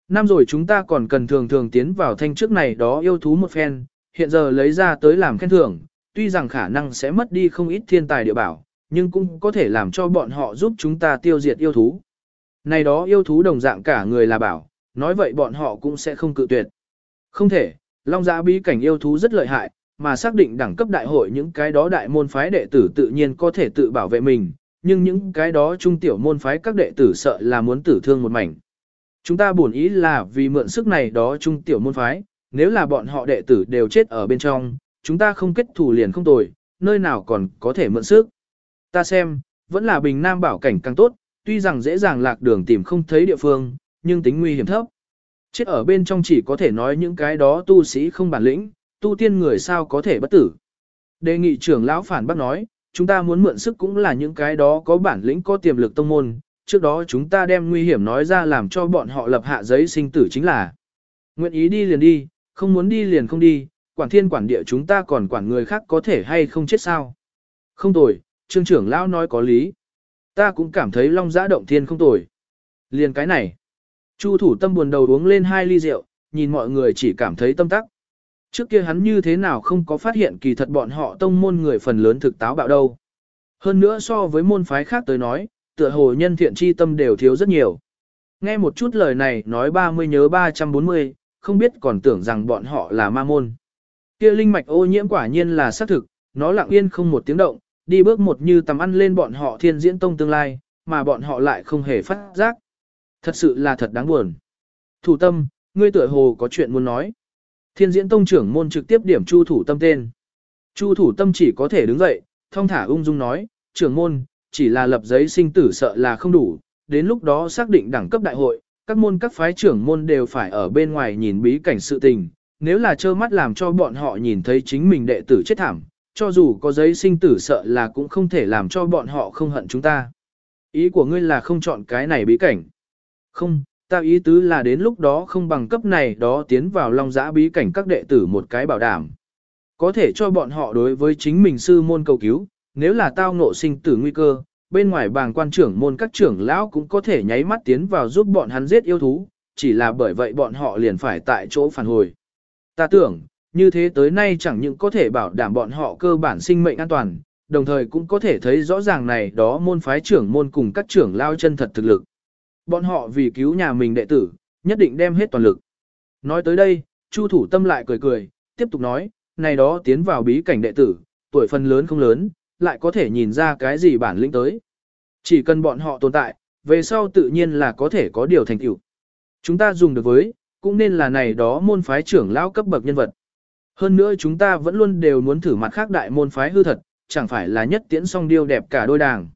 Năm rồi chúng ta còn cần thường thường tiến vào thanh trước này đó yêu thú một phen, hiện giờ lấy ra tới làm khen thưởng, tuy rằng khả năng sẽ mất đi không ít thiên tài địa bảo, nhưng cũng có thể làm cho bọn họ giúp chúng ta tiêu diệt yêu thú. Này đó yêu thú đồng dạng cả người là bảo, nói vậy bọn họ cũng sẽ không cự tuyệt. Không thể, Long Giã bí cảnh yêu thú rất lợi hại, mà xác định đẳng cấp đại hội những cái đó đại môn phái đệ tử tự nhiên có thể tự bảo vệ mình, nhưng những cái đó trung tiểu môn phái các đệ tử sợ là muốn tử thương một mảnh. Chúng ta buồn ý là vì mượn sức này đó trung tiểu môn phái, nếu là bọn họ đệ tử đều chết ở bên trong, chúng ta không kết thù liền không tồi, nơi nào còn có thể mượn sức. Ta xem, vẫn là bình nam bảo cảnh càng tốt, tuy rằng dễ dàng lạc đường tìm không thấy địa phương, nhưng tính nguy hiểm thấp. Chết ở bên trong chỉ có thể nói những cái đó tu sĩ không bản lĩnh, tu tiên người sao có thể bất tử. Đề nghị trưởng lão phản bác nói, chúng ta muốn mượn sức cũng là những cái đó có bản lĩnh có tiềm lực tông môn, trước đó chúng ta đem nguy hiểm nói ra làm cho bọn họ lập hạ giấy sinh tử chính là. Nguyện ý đi liền đi, không muốn đi liền không đi, quản thiên quản địa chúng ta còn quản người khác có thể hay không chết sao. Không tồi, trương trưởng lão nói có lý. Ta cũng cảm thấy long giã động thiên không tồi. Liền cái này. Chu thủ tâm buồn đầu uống lên hai ly rượu, nhìn mọi người chỉ cảm thấy tâm tắc. Trước kia hắn như thế nào không có phát hiện kỳ thật bọn họ tông môn người phần lớn thực táo bạo đâu. Hơn nữa so với môn phái khác tới nói, tựa hồ nhân thiện chi tâm đều thiếu rất nhiều. Nghe một chút lời này nói 30 nhớ 340, không biết còn tưởng rằng bọn họ là ma môn. Kia linh mạch ô nhiễm quả nhiên là xác thực, nó lặng yên không một tiếng động, đi bước một như tầm ăn lên bọn họ thiên diễn tông tương lai, mà bọn họ lại không hề phát giác. Thật sự là thật đáng buồn. Thủ tâm, ngươi tựa hồ có chuyện muốn nói. Thiên diễn tông trưởng môn trực tiếp điểm chu thủ tâm tên. Chu thủ tâm chỉ có thể đứng dậy, thong thả ung dung nói, trưởng môn, chỉ là lập giấy sinh tử sợ là không đủ, đến lúc đó xác định đẳng cấp đại hội, các môn các phái trưởng môn đều phải ở bên ngoài nhìn bí cảnh sự tình, nếu là trơ mắt làm cho bọn họ nhìn thấy chính mình đệ tử chết thảm, cho dù có giấy sinh tử sợ là cũng không thể làm cho bọn họ không hận chúng ta. Ý của ngươi là không chọn cái này bí cảnh. Không, ta ý tứ là đến lúc đó không bằng cấp này đó tiến vào long giã bí cảnh các đệ tử một cái bảo đảm. Có thể cho bọn họ đối với chính mình sư môn cầu cứu, nếu là tao ngộ sinh tử nguy cơ, bên ngoài bàng quan trưởng môn các trưởng lão cũng có thể nháy mắt tiến vào giúp bọn hắn giết yêu thú, chỉ là bởi vậy bọn họ liền phải tại chỗ phản hồi. Ta tưởng, như thế tới nay chẳng những có thể bảo đảm bọn họ cơ bản sinh mệnh an toàn, đồng thời cũng có thể thấy rõ ràng này đó môn phái trưởng môn cùng các trưởng lao chân thật thực lực. Bọn họ vì cứu nhà mình đệ tử, nhất định đem hết toàn lực. Nói tới đây, Chu thủ tâm lại cười cười, tiếp tục nói, này đó tiến vào bí cảnh đệ tử, tuổi phần lớn không lớn, lại có thể nhìn ra cái gì bản lĩnh tới. Chỉ cần bọn họ tồn tại, về sau tự nhiên là có thể có điều thành tựu. Chúng ta dùng được với, cũng nên là này đó môn phái trưởng lão cấp bậc nhân vật. Hơn nữa chúng ta vẫn luôn đều muốn thử mặt khác đại môn phái hư thật, chẳng phải là nhất tiễn song điêu đẹp cả đôi đàng.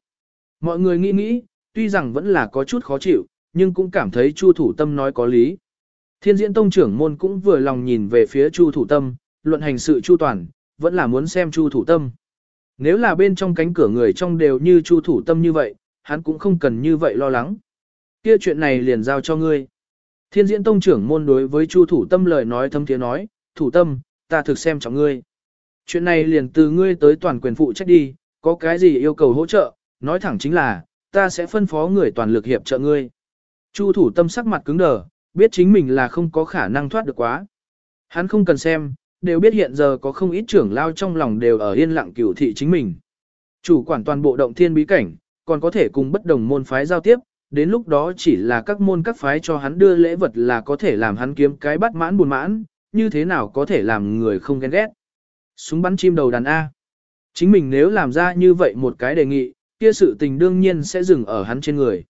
Mọi người nghĩ nghĩ, tuy rằng vẫn là có chút khó chịu, nhưng cũng cảm thấy Chu Thủ Tâm nói có lý. Thiên diễn tông trưởng môn cũng vừa lòng nhìn về phía Chu Thủ Tâm, luận hành sự chu toàn, vẫn là muốn xem Chu thủ tâm. Nếu là bên trong cánh cửa người trong đều như Chu thủ tâm như vậy, hắn cũng không cần như vậy lo lắng. Kia chuyện này liền giao cho ngươi. Thiên diễn tông trưởng môn đối với Chu thủ tâm lời nói thâm tiếng nói, thủ tâm, ta thực xem trọng ngươi. Chuyện này liền từ ngươi tới toàn quyền phụ trách đi, có cái gì yêu cầu hỗ trợ, nói thẳng chính là, ta sẽ phân phó người toàn lực hiệp trợ ngươi. Chu thủ tâm sắc mặt cứng đờ, biết chính mình là không có khả năng thoát được quá. Hắn không cần xem, đều biết hiện giờ có không ít trưởng lao trong lòng đều ở yên lặng cửu thị chính mình. Chủ quản toàn bộ động thiên bí cảnh, còn có thể cùng bất đồng môn phái giao tiếp, đến lúc đó chỉ là các môn các phái cho hắn đưa lễ vật là có thể làm hắn kiếm cái bắt mãn buồn mãn, như thế nào có thể làm người không ghen ghét. Súng bắn chim đầu đàn A. Chính mình nếu làm ra như vậy một cái đề nghị, kia sự tình đương nhiên sẽ dừng ở hắn trên người.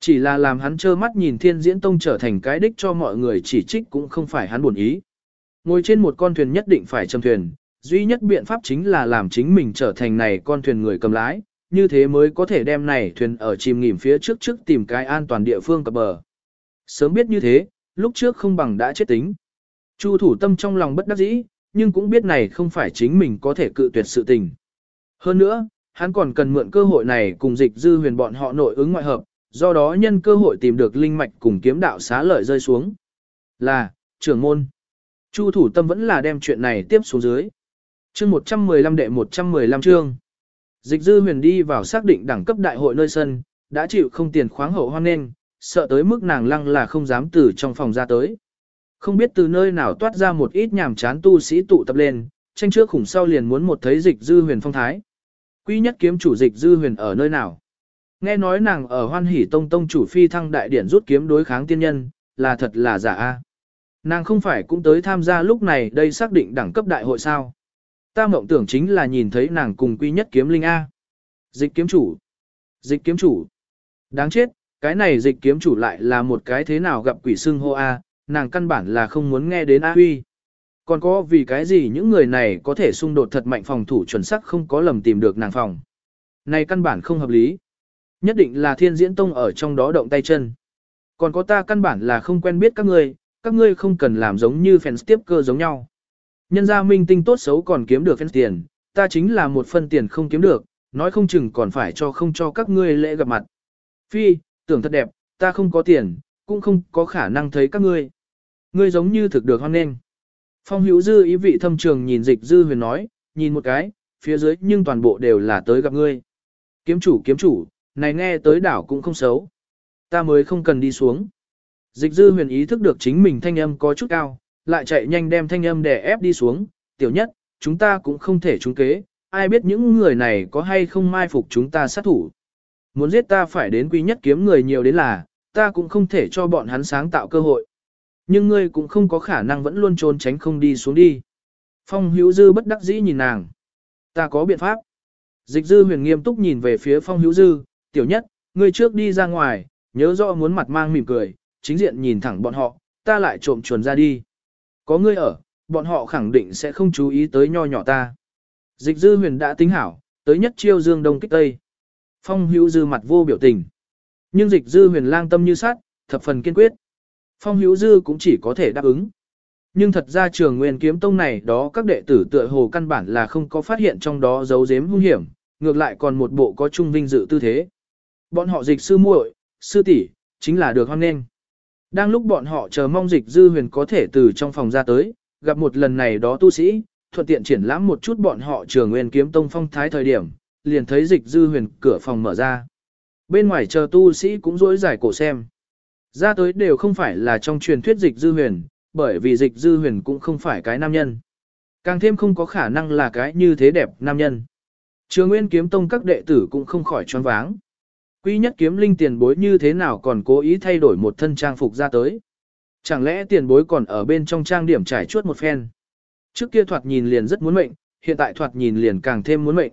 Chỉ là làm hắn trơ mắt nhìn thiên diễn tông trở thành cái đích cho mọi người chỉ trích cũng không phải hắn buồn ý. Ngồi trên một con thuyền nhất định phải châm thuyền, duy nhất biện pháp chính là làm chính mình trở thành này con thuyền người cầm lái, như thế mới có thể đem này thuyền ở chìm nghỉm phía trước trước tìm cái an toàn địa phương cập bờ. Sớm biết như thế, lúc trước không bằng đã chết tính. Chu thủ tâm trong lòng bất đắc dĩ, nhưng cũng biết này không phải chính mình có thể cự tuyệt sự tình. Hơn nữa, hắn còn cần mượn cơ hội này cùng dịch dư huyền bọn họ nội ứng ngoại hợp, do đó nhân cơ hội tìm được linh mạch cùng kiếm đạo xá lợi rơi xuống. Là, trưởng môn. Chu thủ tâm vẫn là đem chuyện này tiếp xuống dưới. chương 115 đệ 115 chương. Dịch dư huyền đi vào xác định đẳng cấp đại hội nơi sân, đã chịu không tiền khoáng hậu hoan nên, sợ tới mức nàng lăng là không dám từ trong phòng ra tới. Không biết từ nơi nào toát ra một ít nhàm chán tu sĩ tụ tập lên, tranh trước khủng sau liền muốn một thấy dịch dư huyền phong thái. Quy nhất kiếm chủ dịch dư huyền ở nơi nào? Nghe nói nàng ở hoan hỷ tông tông chủ phi thăng đại điển rút kiếm đối kháng tiên nhân, là thật là giả a. Nàng không phải cũng tới tham gia lúc này đây xác định đẳng cấp đại hội sao. Ta mộng tưởng chính là nhìn thấy nàng cùng quy nhất kiếm linh A. Dịch kiếm chủ. Dịch kiếm chủ. Đáng chết, cái này dịch kiếm chủ lại là một cái thế nào gặp quỷ xưng hô A, nàng căn bản là không muốn nghe đến A huy. Còn có vì cái gì những người này có thể xung đột thật mạnh phòng thủ chuẩn xác không có lầm tìm được nàng phòng. Này căn bản không hợp lý. Nhất định là thiên diễn tông ở trong đó động tay chân. Còn có ta căn bản là không quen biết các ngươi, các ngươi không cần làm giống như fans tiếp cơ giống nhau. Nhân gia minh tinh tốt xấu còn kiếm được fans tiền, ta chính là một phân tiền không kiếm được, nói không chừng còn phải cho không cho các ngươi lễ gặp mặt. Phi, tưởng thật đẹp, ta không có tiền, cũng không có khả năng thấy các ngươi. Ngươi giống như thực được hoan nghênh. Phong hữu dư ý vị thâm trường nhìn dịch dư huyền nói, nhìn một cái, phía dưới nhưng toàn bộ đều là tới gặp ngươi. Kiếm chủ kiếm chủ, này nghe tới đảo cũng không xấu. Ta mới không cần đi xuống. Dịch dư huyền ý thức được chính mình thanh âm có chút cao, lại chạy nhanh đem thanh âm đè ép đi xuống. Tiểu nhất, chúng ta cũng không thể trúng kế, ai biết những người này có hay không mai phục chúng ta sát thủ. Muốn giết ta phải đến quý nhất kiếm người nhiều đến là, ta cũng không thể cho bọn hắn sáng tạo cơ hội. Nhưng ngươi cũng không có khả năng vẫn luôn trốn tránh không đi xuống đi. Phong hữu dư bất đắc dĩ nhìn nàng. Ta có biện pháp. Dịch dư huyền nghiêm túc nhìn về phía phong hữu dư, tiểu nhất, ngươi trước đi ra ngoài, nhớ rõ muốn mặt mang mỉm cười, chính diện nhìn thẳng bọn họ, ta lại trộm chuồn ra đi. Có ngươi ở, bọn họ khẳng định sẽ không chú ý tới nho nhỏ ta. Dịch dư huyền đã tính hảo, tới nhất chiêu dương đông kích tây. Phong hữu dư mặt vô biểu tình. Nhưng dịch dư huyền lang tâm như sát, thập phần kiên quyết. Phong hữu dư cũng chỉ có thể đáp ứng. Nhưng thật ra trường nguyên kiếm tông này đó các đệ tử tựa hồ căn bản là không có phát hiện trong đó dấu giếm hung hiểm, ngược lại còn một bộ có trung vinh dự tư thế. Bọn họ dịch sư muội, sư tỷ, chính là được hoan nghênh. Đang lúc bọn họ chờ mong dịch dư huyền có thể từ trong phòng ra tới, gặp một lần này đó tu sĩ, thuận tiện triển lãm một chút bọn họ trường nguyên kiếm tông phong thái thời điểm, liền thấy dịch dư huyền cửa phòng mở ra. Bên ngoài chờ tu sĩ cũng rỗi giải cổ xem. Ra tới đều không phải là trong truyền thuyết dịch dư huyền, bởi vì dịch dư huyền cũng không phải cái nam nhân. Càng thêm không có khả năng là cái như thế đẹp nam nhân. Trường nguyên kiếm tông các đệ tử cũng không khỏi choáng váng. Quy nhất kiếm linh tiền bối như thế nào còn cố ý thay đổi một thân trang phục ra tới. Chẳng lẽ tiền bối còn ở bên trong trang điểm trải chuốt một phen. Trước kia thoạt nhìn liền rất muốn mệnh, hiện tại thoạt nhìn liền càng thêm muốn mệnh.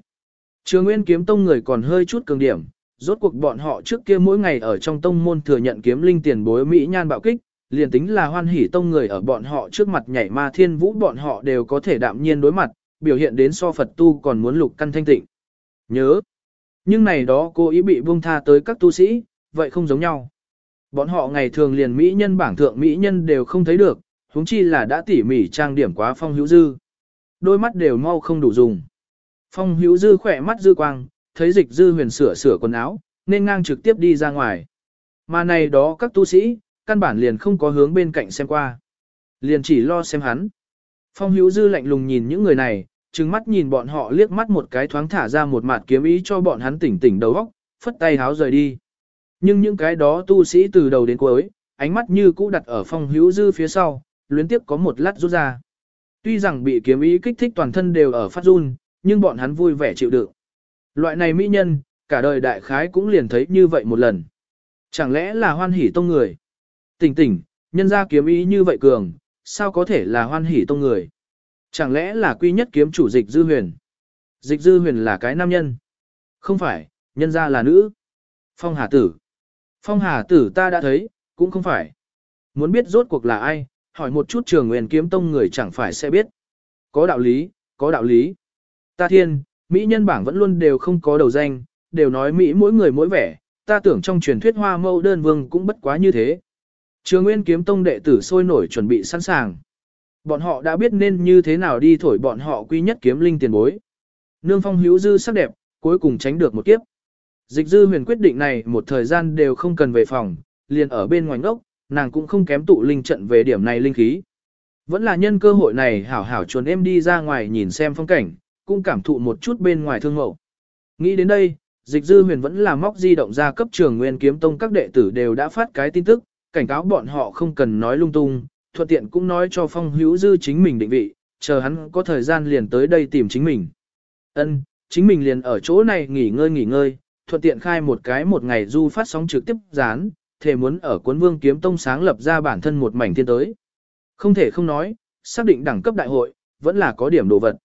Trường Nguyên kiếm tông người còn hơi chút cường điểm, rốt cuộc bọn họ trước kia mỗi ngày ở trong tông môn thừa nhận kiếm linh tiền bối Mỹ nhan bạo kích, liền tính là hoan hỉ tông người ở bọn họ trước mặt nhảy ma thiên vũ bọn họ đều có thể đạm nhiên đối mặt, biểu hiện đến so Phật tu còn muốn lục căn thanh tịnh. Nhớ, nhưng này đó cô ý bị buông tha tới các tu sĩ, vậy không giống nhau. Bọn họ ngày thường liền mỹ nhân bảng thượng mỹ nhân đều không thấy được, huống chi là đã tỉ mỉ trang điểm quá phong hữu dư. đôi mắt đều mau không đủ dùng. Phong hữu dư khỏe mắt dư quang, thấy dịch dư huyền sửa sửa quần áo, nên ngang trực tiếp đi ra ngoài. Mà này đó các tu sĩ, căn bản liền không có hướng bên cạnh xem qua. Liền chỉ lo xem hắn. Phong hữu dư lạnh lùng nhìn những người này, trừng mắt nhìn bọn họ liếc mắt một cái thoáng thả ra một mặt kiếm ý cho bọn hắn tỉnh tỉnh đầu óc, phất tay háo rời đi. Nhưng những cái đó tu sĩ từ đầu đến cuối, ánh mắt như cũ đặt ở phong hữu dư phía sau, luyến tiếp có một lát rút ra. Tuy rằng bị kiếm ý kích thích toàn thân đều ở phát run, nhưng bọn hắn vui vẻ chịu đựng. Loại này mỹ nhân, cả đời đại khái cũng liền thấy như vậy một lần. Chẳng lẽ là hoan hỉ tông người? Tỉnh tỉnh, nhân ra kiếm ý như vậy cường, sao có thể là hoan hỉ tông người? Chẳng lẽ là quy nhất kiếm chủ dịch dư huyền? Dịch dư huyền là cái nam nhân? Không phải, nhân ra là nữ. Phong hà tử. Phong hà tử ta đã thấy, cũng không phải. Muốn biết rốt cuộc là ai, hỏi một chút trường nguyên kiếm tông người chẳng phải sẽ biết. Có đạo lý, có đạo lý. Ta thiên, Mỹ nhân bảng vẫn luôn đều không có đầu danh, đều nói Mỹ mỗi người mỗi vẻ, ta tưởng trong truyền thuyết hoa mâu đơn vương cũng bất quá như thế. Trường Nguyên kiếm tông đệ tử sôi nổi chuẩn bị sẵn sàng. Bọn họ đã biết nên như thế nào đi thổi bọn họ quy nhất kiếm linh tiền bối. Nương phong hữu dư sắc đẹp, cuối cùng tránh được một kiếp. Dịch dư huyền quyết định này một thời gian đều không cần về phòng, liền ở bên ngoài ngốc, nàng cũng không kém tụ linh trận về điểm này linh khí. Vẫn là nhân cơ hội này hảo hảo chuồn em đi ra ngoài nhìn xem phong cảnh, cũng cảm thụ một chút bên ngoài thương mộ. Nghĩ đến đây, dịch dư huyền vẫn là móc di động ra cấp trường nguyên kiếm tông các đệ tử đều đã phát cái tin tức, cảnh cáo bọn họ không cần nói lung tung, thuận tiện cũng nói cho phong hữu dư chính mình định vị, chờ hắn có thời gian liền tới đây tìm chính mình. Ân, chính mình liền ở chỗ này nghỉ ngơi nghỉ ngơi, thuận tiện khai một cái một ngày du phát sóng trực tiếp dán, thể muốn ở cuốn vương kiếm tông sáng lập ra bản thân một mảnh thiên tới. Không thể không nói, xác định đẳng cấp đại hội, vẫn là có điểm đồ vật.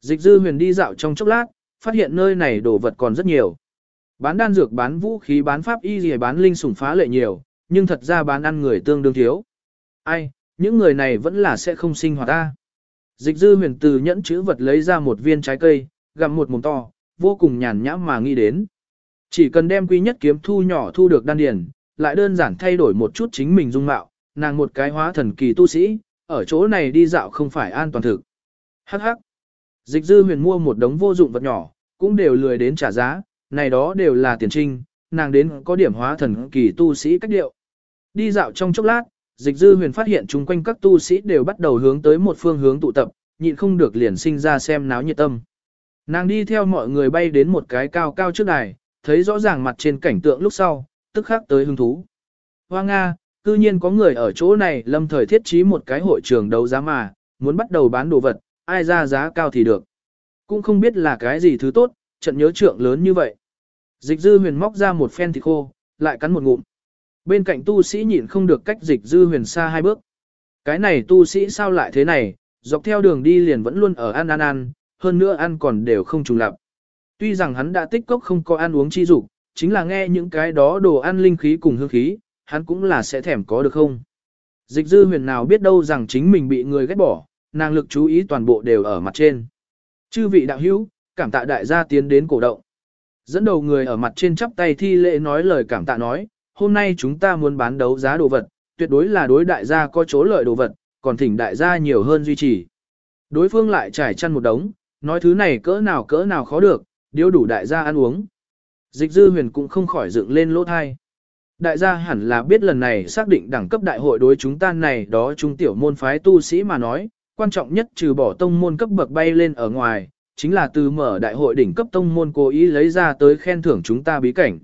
Dịch dư huyền đi dạo trong chốc lát, phát hiện nơi này đồ vật còn rất nhiều. Bán đan dược bán vũ khí bán pháp y gì bán linh sủng phá lệ nhiều, nhưng thật ra bán ăn người tương đương thiếu. Ai, những người này vẫn là sẽ không sinh hoạt ta. Dịch dư huyền từ nhẫn chữ vật lấy ra một viên trái cây, gặm một mồm to, vô cùng nhàn nhãm mà nghĩ đến. Chỉ cần đem quy nhất kiếm thu nhỏ thu được đan điền, lại đơn giản thay đổi một chút chính mình dung mạo, nàng một cái hóa thần kỳ tu sĩ, ở chỗ này đi dạo không phải an toàn thực. Hắc hắc. Dịch dư huyền mua một đống vô dụng vật nhỏ, cũng đều lười đến trả giá, này đó đều là tiền trinh, nàng đến có điểm hóa thần kỳ tu sĩ cách điệu. Đi dạo trong chốc lát, dịch dư huyền phát hiện chung quanh các tu sĩ đều bắt đầu hướng tới một phương hướng tụ tập, nhịn không được liền sinh ra xem náo nhiệt tâm. Nàng đi theo mọi người bay đến một cái cao cao trước đài, thấy rõ ràng mặt trên cảnh tượng lúc sau, tức khắc tới hứng thú. Hoa Nga, cư nhiên có người ở chỗ này lâm thời thiết trí một cái hội trường đấu giá mà, muốn bắt đầu bán đồ vật, ai ra giá cao thì được. Cũng không biết là cái gì thứ tốt, trận nhớ trượng lớn như vậy. Dịch dư huyền móc ra một phen thịt khô, lại cắn một ngụm. Bên cạnh tu sĩ nhịn không được cách dịch dư huyền xa hai bước. Cái này tu sĩ sao lại thế này, dọc theo đường đi liền vẫn luôn ở ăn ăn ăn, hơn nữa ăn còn đều không trùng lặp. Tuy rằng hắn đã tích cốc không có ăn uống chi dục, chính là nghe những cái đó đồ ăn linh khí cùng hương khí, hắn cũng là sẽ thèm có được không. Dịch dư huyền nào biết đâu rằng chính mình bị người ghét bỏ, nàng lực chú ý toàn bộ đều ở mặt trên. Chư vị đạo hữu, cảm tạ đại gia tiến đến cổ động. Dẫn đầu người ở mặt trên chắp tay thi lễ nói lời cảm tạ nói, hôm nay chúng ta muốn bán đấu giá đồ vật, tuyệt đối là đối đại gia có chỗ lợi đồ vật, còn thỉnh đại gia nhiều hơn duy trì. Đối phương lại trải chăn một đống, nói thứ này cỡ nào cỡ nào khó được, điếu đủ đại gia ăn uống. Dịch dư huyền cũng không khỏi dựng lên lỗ thai. Đại gia hẳn là biết lần này xác định đẳng cấp đại hội đối chúng ta này đó trung tiểu môn phái tu sĩ mà nói, quan trọng nhất trừ bỏ tông môn cấp bậc bay lên ở ngoài, chính là từ mở đại hội đỉnh cấp tông môn cố ý lấy ra tới khen thưởng chúng ta bí cảnh.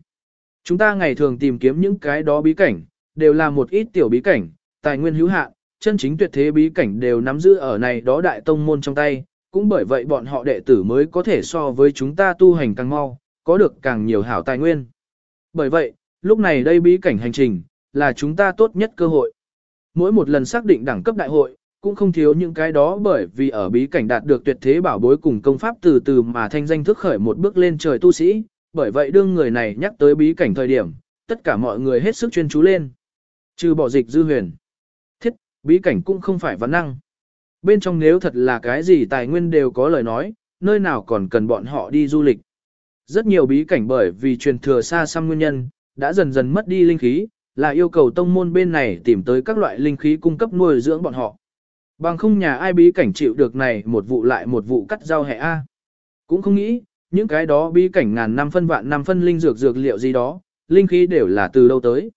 Chúng ta ngày thường tìm kiếm những cái đó bí cảnh, đều là một ít tiểu bí cảnh, tài nguyên hữu hạn, chân chính tuyệt thế bí cảnh đều nắm giữ ở này đó đại tông môn trong tay, cũng bởi vậy bọn họ đệ tử mới có thể so với chúng ta tu hành càng mau, có được càng nhiều hảo tài nguyên. Bởi vậy, lúc này đây bí cảnh hành trình, là chúng ta tốt nhất cơ hội. Mỗi một lần xác định đẳng cấp đại hội, cũng không thiếu những cái đó bởi vì ở bí cảnh đạt được tuyệt thế bảo bối cùng công pháp từ từ mà thanh danh thức khởi một bước lên trời tu sĩ, bởi vậy đương người này nhắc tới bí cảnh thời điểm, tất cả mọi người hết sức chuyên chú lên. Trừ bỏ dịch dư huyền. Thiết, bí cảnh cũng không phải vấn năng. Bên trong nếu thật là cái gì tài nguyên đều có lời nói, nơi nào còn cần bọn họ đi du lịch. Rất nhiều bí cảnh bởi vì truyền thừa xa xăm nguyên nhân, đã dần dần mất đi linh khí, là yêu cầu tông môn bên này tìm tới các loại linh khí cung cấp nuôi dưỡng bọn họ. Bằng không nhà ai bí cảnh chịu được này một vụ lại một vụ cắt rau hẹ A. Cũng không nghĩ, những cái đó bí cảnh ngàn năm phân vạn năm phân linh dược dược liệu gì đó, linh khí đều là từ đâu tới.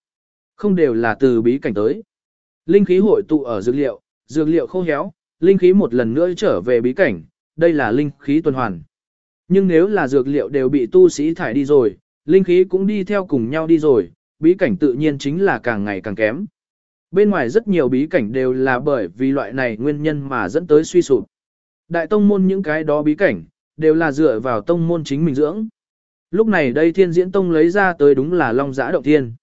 Không đều là từ bí cảnh tới. Linh khí hội tụ ở dược liệu, dược liệu khô héo, linh khí một lần nữa trở về bí cảnh, đây là linh khí tuần hoàn. Nhưng nếu là dược liệu đều bị tu sĩ thải đi rồi, linh khí cũng đi theo cùng nhau đi rồi, bí cảnh tự nhiên chính là càng ngày càng kém. Bên ngoài rất nhiều bí cảnh đều là bởi vì loại này nguyên nhân mà dẫn tới suy sụp. Đại tông môn những cái đó bí cảnh, đều là dựa vào tông môn chính mình dưỡng. Lúc này đây thiên diễn tông lấy ra tới đúng là long giã động thiên.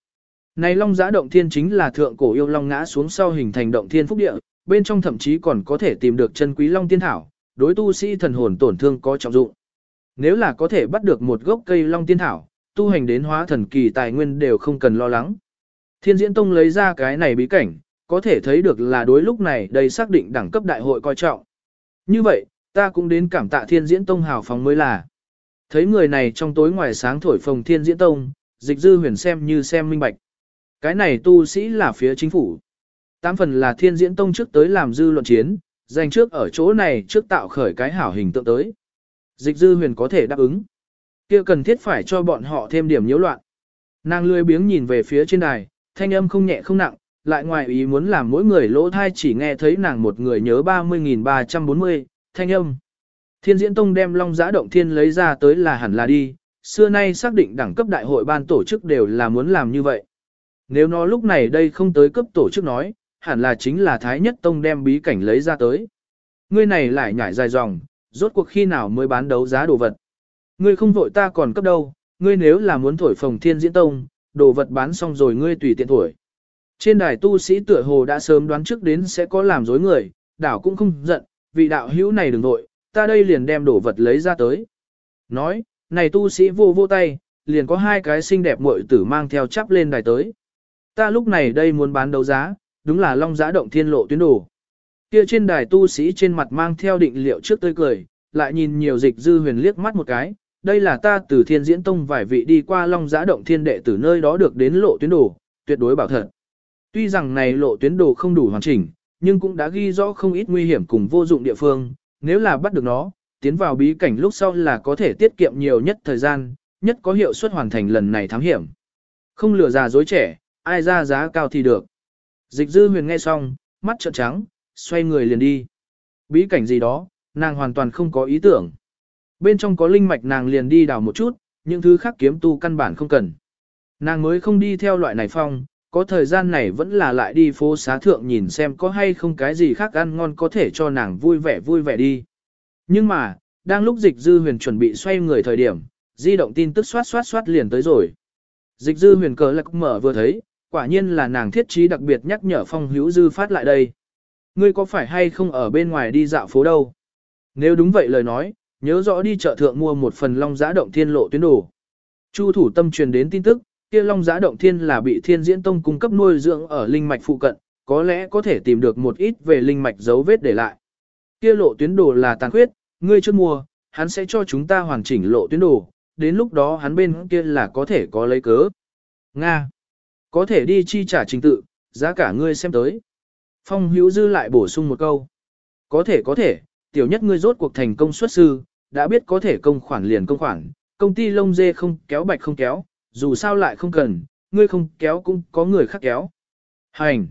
Này long giã động thiên chính là thượng cổ yêu long ngã xuống sau hình thành động thiên phúc địa, bên trong thậm chí còn có thể tìm được chân quý long tiên thảo, đối tu sĩ thần hồn tổn thương có trọng dụng. Nếu là có thể bắt được một gốc cây long tiên thảo, tu hành đến hóa thần kỳ tài nguyên đều không cần lo lắng. Thiên diễn tông lấy ra cái này bí cảnh, có thể thấy được là đối lúc này đây xác định đẳng cấp đại hội coi trọng. Như vậy, ta cũng đến cảm tạ thiên diễn tông hào phóng mới là. Thấy người này trong tối ngoài sáng thổi phồng thiên diễn tông, dịch dư huyền xem như xem minh bạch. Cái này tu sĩ là phía chính phủ. Tám phần là thiên diễn tông trước tới làm dư luận chiến, dành trước ở chỗ này trước tạo khởi cái hảo hình tượng tới. Dịch dư huyền có thể đáp ứng. kia cần thiết phải cho bọn họ thêm điểm nhiễu loạn. Nàng lười biếng nhìn về phía trên đài, thanh âm không nhẹ không nặng, lại ngoài ý muốn làm mỗi người lỗ thai chỉ nghe thấy nàng một người nhớ 30.340, thanh âm. Thiên diễn tông đem long giã động thiên lấy ra tới là hẳn là đi, xưa nay xác định đẳng cấp đại hội ban tổ chức đều là muốn làm như vậy. Nếu nó lúc này đây không tới cấp tổ chức nói, hẳn là chính là Thái Nhất Tông đem bí cảnh lấy ra tới. Ngươi này lại nhảy dài dòng, rốt cuộc khi nào mới bán đấu giá đồ vật. Ngươi không vội ta còn cấp đâu, ngươi nếu là muốn thổi phồng thiên diễn tông, đồ vật bán xong rồi ngươi tùy tiện thổi. Trên đài tu sĩ tựa hồ đã sớm đoán trước đến sẽ có làm dối người, đảo cũng không giận, vị đạo hữu này đừng vội, ta đây liền đem đồ vật lấy ra tới. Nói, này tu sĩ vô vô tay, liền có hai cái xinh đẹp muội tử mang theo chắp lên đài tới. Ta lúc này đây muốn bán đấu giá, đúng là long giá động thiên lộ tuyến đồ. Kia trên đài tu sĩ trên mặt mang theo định liệu trước tươi cười, lại nhìn nhiều dịch dư huyền liếc mắt một cái, đây là ta từ thiên diễn tông vài vị đi qua long giá động thiên đệ từ nơi đó được đến lộ tuyến đồ, tuyệt đối bảo thật. Tuy rằng này lộ tuyến đồ không đủ hoàn chỉnh, nhưng cũng đã ghi rõ không ít nguy hiểm cùng vô dụng địa phương, nếu là bắt được nó, tiến vào bí cảnh lúc sau là có thể tiết kiệm nhiều nhất thời gian, nhất có hiệu suất hoàn thành lần này thám hiểm. Không lừa già dối trẻ, ai ra giá cao thì được. Dịch dư huyền nghe xong, mắt trợn trắng, xoay người liền đi. Bí cảnh gì đó, nàng hoàn toàn không có ý tưởng. Bên trong có linh mạch nàng liền đi đào một chút, những thứ khác kiếm tu căn bản không cần. Nàng mới không đi theo loại này phong, có thời gian này vẫn là lại đi phố xá thượng nhìn xem có hay không cái gì khác ăn ngon có thể cho nàng vui vẻ vui vẻ đi. Nhưng mà, đang lúc dịch dư huyền chuẩn bị xoay người thời điểm, di động tin tức xoát xoát xoát liền tới rồi. Dịch dư huyền cờ lạc mở vừa thấy, quả nhiên là nàng thiết trí đặc biệt nhắc nhở phong hữu dư phát lại đây. Ngươi có phải hay không ở bên ngoài đi dạo phố đâu? Nếu đúng vậy lời nói, nhớ rõ đi chợ thượng mua một phần long giã động thiên lộ tuyến đồ. Chu thủ tâm truyền đến tin tức, kia long giã động thiên là bị thiên diễn tông cung cấp nuôi dưỡng ở linh mạch phụ cận, có lẽ có thể tìm được một ít về linh mạch dấu vết để lại. Kia lộ tuyến đồ là tàn khuyết, ngươi chưa mua, hắn sẽ cho chúng ta hoàn chỉnh lộ tuyến đồ, đến lúc đó hắn bên kia là có thể có lấy cớ. Nga. Có thể đi chi trả trình tự, giá cả ngươi xem tới. Phong hữu dư lại bổ sung một câu. Có thể có thể, tiểu nhất ngươi rốt cuộc thành công xuất sư, đã biết có thể công khoản liền công khoản, công ty lông dê không kéo bạch không kéo, dù sao lại không cần, ngươi không kéo cũng có người khác kéo. Hành.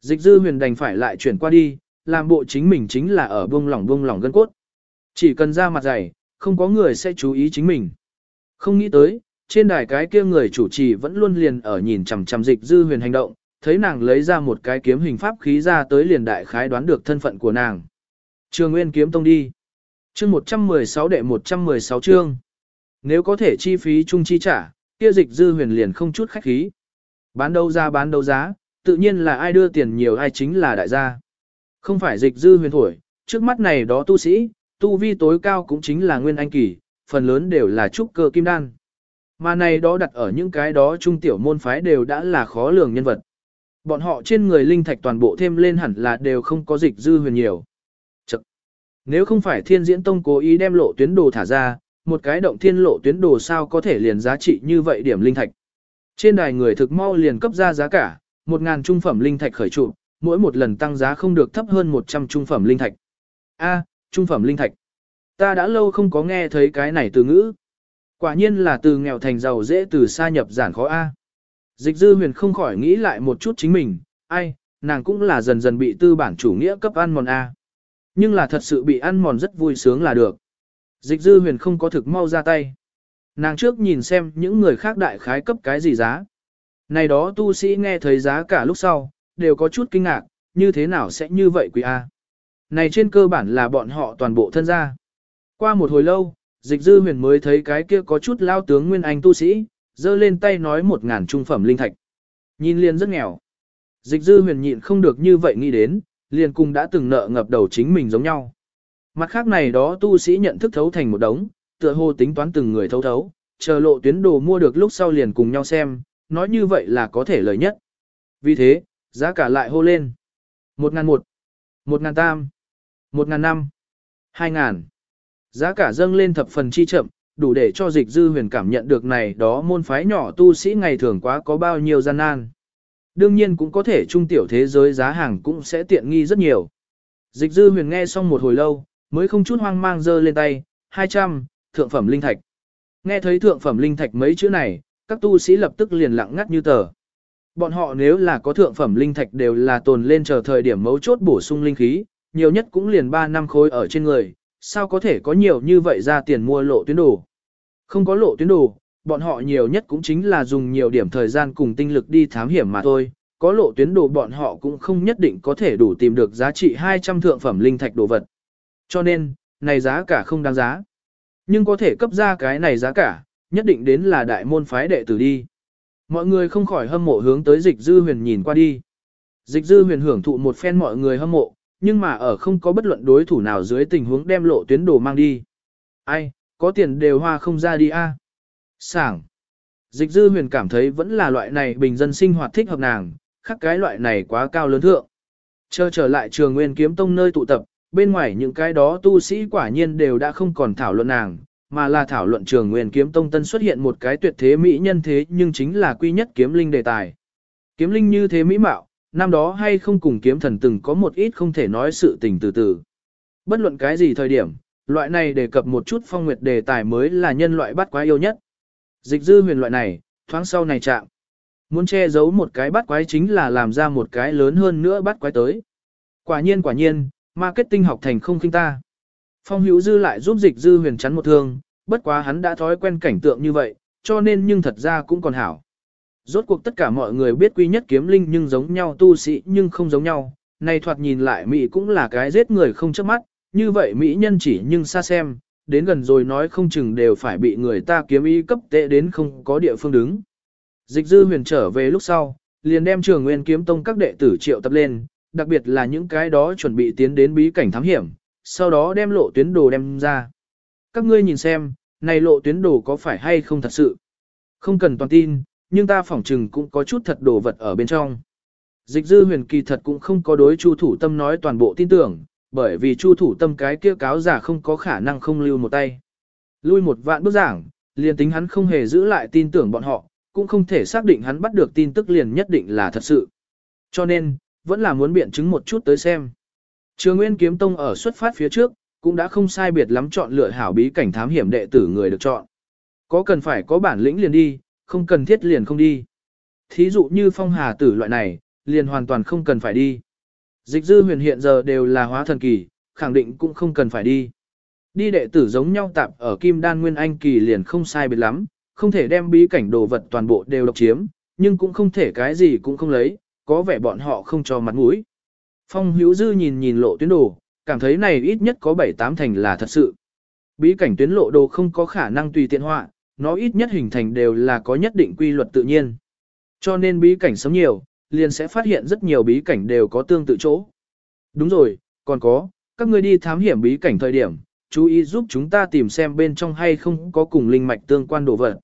Dịch dư huyền đành phải lại chuyển qua đi, làm bộ chính mình chính là ở buông lỏng buông lỏng gân cốt. Chỉ cần ra mặt dày, không có người sẽ chú ý chính mình. Không nghĩ tới, trên đài cái kia người chủ trì vẫn luôn liền ở nhìn chằm chằm dịch dư huyền hành động, thấy nàng lấy ra một cái kiếm hình pháp khí ra tới liền đại khái đoán được thân phận của nàng. Trường Nguyên kiếm tông đi. Chương 116 đệ 116 chương. Nếu có thể chi phí chung chi trả, kia dịch dư huyền liền không chút khách khí. Bán đâu giá bán đâu giá, tự nhiên là ai đưa tiền nhiều ai chính là đại gia. Không phải dịch dư huyền thổi, trước mắt này đó tu sĩ, tu vi tối cao cũng chính là nguyên anh kỳ, phần lớn đều là trúc cơ kim đan. Mà này đó đặt ở những cái đó trung tiểu môn phái đều đã là khó lường nhân vật. Bọn họ trên người linh thạch toàn bộ thêm lên hẳn là đều không có dịch dư huyền nhiều. Chật. Nếu không phải thiên diễn tông cố ý đem lộ tuyến đồ thả ra, một cái động thiên lộ tuyến đồ sao có thể liền giá trị như vậy điểm linh thạch. Trên đài người thực mau liền cấp ra giá cả, một ngàn trung phẩm linh thạch khởi trụ, mỗi một lần tăng giá không được thấp hơn 100 trung phẩm linh thạch. A, trung phẩm linh thạch. Ta đã lâu không có nghe thấy cái này từ ngữ. Quả nhiên là từ nghèo thành giàu dễ từ xa nhập giản khó A. Dịch dư huyền không khỏi nghĩ lại một chút chính mình, ai, nàng cũng là dần dần bị tư bản chủ nghĩa cấp ăn mòn A. Nhưng là thật sự bị ăn mòn rất vui sướng là được. Dịch dư huyền không có thực mau ra tay. Nàng trước nhìn xem những người khác đại khái cấp cái gì giá. Này đó tu sĩ nghe thấy giá cả lúc sau, đều có chút kinh ngạc, như thế nào sẽ như vậy quý A. Này trên cơ bản là bọn họ toàn bộ thân gia. Qua một hồi lâu, dịch dư huyền mới thấy cái kia có chút lao tướng nguyên anh tu sĩ, giơ lên tay nói một ngàn trung phẩm linh thạch. Nhìn liền rất nghèo. Dịch dư huyền nhịn không được như vậy nghĩ đến, liền cùng đã từng nợ ngập đầu chính mình giống nhau. Mặt khác này đó tu sĩ nhận thức thấu thành một đống, tựa hồ tính toán từng người thấu thấu, chờ lộ tuyến đồ mua được lúc sau liền cùng nhau xem, nói như vậy là có thể lời nhất. Vì thế, giá cả lại hô lên. Một ngàn một, một ngàn tam, một ngàn năm, hai ngàn. Giá cả dâng lên thập phần chi chậm, đủ để cho dịch dư huyền cảm nhận được này đó môn phái nhỏ tu sĩ ngày thường quá có bao nhiêu gian nan. Đương nhiên cũng có thể trung tiểu thế giới giá hàng cũng sẽ tiện nghi rất nhiều. Dịch dư huyền nghe xong một hồi lâu, mới không chút hoang mang dơ lên tay, 200, thượng phẩm linh thạch. Nghe thấy thượng phẩm linh thạch mấy chữ này, các tu sĩ lập tức liền lặng ngắt như tờ. Bọn họ nếu là có thượng phẩm linh thạch đều là tồn lên chờ thời điểm mấu chốt bổ sung linh khí, nhiều nhất cũng liền 3 năm khối ở trên người, sao có thể có nhiều như vậy ra tiền mua lộ tuyến đồ. Không có lộ tuyến đồ, bọn họ nhiều nhất cũng chính là dùng nhiều điểm thời gian cùng tinh lực đi thám hiểm mà thôi, có lộ tuyến đồ bọn họ cũng không nhất định có thể đủ tìm được giá trị 200 thượng phẩm linh thạch đồ vật. Cho nên, này giá cả không đáng giá. Nhưng có thể cấp ra cái này giá cả, nhất định đến là đại môn phái đệ tử đi. Mọi người không khỏi hâm mộ hướng tới dịch dư huyền nhìn qua đi. Dịch dư huyền hưởng thụ một phen mọi người hâm mộ, nhưng mà ở không có bất luận đối thủ nào dưới tình huống đem lộ tuyến đồ mang đi. Ai, có tiền đều hoa không ra đi a. Sảng. Dịch dư huyền cảm thấy vẫn là loại này bình dân sinh hoạt thích hợp nàng, khác cái loại này quá cao lớn thượng. Chờ trở lại trường nguyên kiếm tông nơi tụ tập, bên ngoài những cái đó tu sĩ quả nhiên đều đã không còn thảo luận nàng, mà là thảo luận trường nguyên kiếm tông tân xuất hiện một cái tuyệt thế mỹ nhân thế nhưng chính là quy nhất kiếm linh đề tài. Kiếm linh như thế mỹ mạo, năm đó hay không cùng kiếm thần từng có một ít không thể nói sự tình từ từ. Bất luận cái gì thời điểm, loại này đề cập một chút phong nguyệt đề tài mới là nhân loại bắt quái yêu nhất. Dịch dư huyền loại này, thoáng sau này chạm. Muốn che giấu một cái bắt quái chính là làm ra một cái lớn hơn nữa bắt quái tới. Quả nhiên quả nhiên, marketing học thành không kinh ta. Phong hữu dư lại giúp dịch dư huyền chắn một thương, bất quá hắn đã thói quen cảnh tượng như vậy, cho nên nhưng thật ra cũng còn hảo. Rốt cuộc tất cả mọi người biết quy nhất kiếm linh nhưng giống nhau tu sĩ nhưng không giống nhau, này thoạt nhìn lại Mỹ cũng là cái giết người không chớp mắt, như vậy Mỹ nhân chỉ nhưng xa xem, đến gần rồi nói không chừng đều phải bị người ta kiếm ý cấp tệ đến không có địa phương đứng. Dịch dư huyền trở về lúc sau, liền đem trường nguyên kiếm tông các đệ tử triệu tập lên, đặc biệt là những cái đó chuẩn bị tiến đến bí cảnh thám hiểm, sau đó đem lộ tuyến đồ đem ra. Các ngươi nhìn xem, này lộ tuyến đồ có phải hay không thật sự? Không cần toàn tin, nhưng ta phỏng chừng cũng có chút thật đồ vật ở bên trong. Dịch dư huyền kỳ thật cũng không có đối chu thủ tâm nói toàn bộ tin tưởng, bởi vì chu thủ tâm cái kia cáo giả không có khả năng không lưu một tay. Lui một vạn bước giảng, liền tính hắn không hề giữ lại tin tưởng bọn họ, cũng không thể xác định hắn bắt được tin tức liền nhất định là thật sự. Cho nên, vẫn là muốn biện chứng một chút tới xem. Trường Nguyên Kiếm Tông ở xuất phát phía trước, cũng đã không sai biệt lắm chọn lựa hảo bí cảnh thám hiểm đệ tử người được chọn. Có cần phải có bản lĩnh liền đi, không cần thiết liền không đi. Thí dụ như phong hà tử loại này, liền hoàn toàn không cần phải đi. Dịch dư huyền hiện giờ đều là hóa thần kỳ, khẳng định cũng không cần phải đi. Đi đệ tử giống nhau tạp ở kim đan nguyên anh kỳ liền không sai biệt lắm, không thể đem bí cảnh đồ vật toàn bộ đều độc chiếm, nhưng cũng không thể cái gì cũng không lấy, có vẻ bọn họ không cho mặt mũi. Phong hữu dư nhìn nhìn lộ tuyến đồ, cảm thấy này ít nhất có 7-8 thành là thật sự. Bí cảnh tuyến lộ đồ không có khả năng tùy tiện họa, nó ít nhất hình thành đều là có nhất định quy luật tự nhiên. Cho nên bí cảnh sống nhiều, liền sẽ phát hiện rất nhiều bí cảnh đều có tương tự chỗ. Đúng rồi, còn có, các ngươi đi thám hiểm bí cảnh thời điểm, chú ý giúp chúng ta tìm xem bên trong hay không có cùng linh mạch tương quan đồ vật.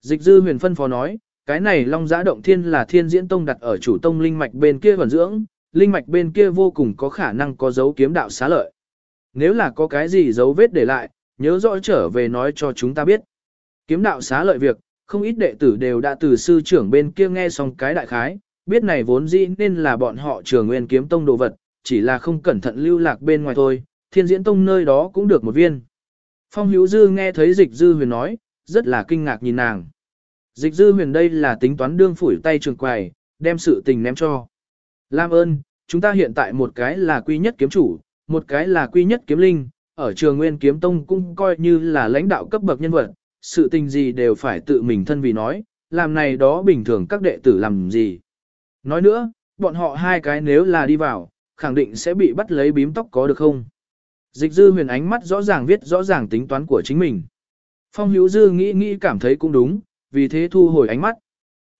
Dịch dư huyền phân phó nói, cái này long giã động thiên là thiên diễn tông đặt ở chủ tông linh mạch bên kia vẩn dưỡng, linh mạch bên kia vô cùng có khả năng có dấu kiếm đạo xá lợi. Nếu là có cái gì dấu vết để lại, nhớ rõ trở về nói cho chúng ta biết. Kiếm đạo xá lợi việc, không ít đệ tử đều đã từ sư trưởng bên kia nghe xong cái đại khái, biết này vốn dĩ nên là bọn họ trường nguyên kiếm tông đồ vật, chỉ là không cẩn thận lưu lạc bên ngoài thôi, thiên diễn tông nơi đó cũng được một viên. Phong hữu dư nghe thấy dịch dư huyền nói, rất là kinh ngạc nhìn nàng. Dịch dư huyền đây là tính toán đương phủi tay trường quầy, đem sự tình ném cho. Lam ơn, chúng ta hiện tại một cái là quy nhất kiếm chủ, một cái là quy nhất kiếm linh, ở trường nguyên kiếm tông cũng coi như là lãnh đạo cấp bậc nhân vật, sự tình gì đều phải tự mình thân vì nói, làm này đó bình thường các đệ tử làm gì. Nói nữa, bọn họ hai cái nếu là đi vào, khẳng định sẽ bị bắt lấy bím tóc có được không? Dịch dư huyền ánh mắt rõ ràng viết rõ ràng tính toán của chính mình. Phong hữu dư nghĩ nghĩ cảm thấy cũng đúng, vì thế thu hồi ánh mắt.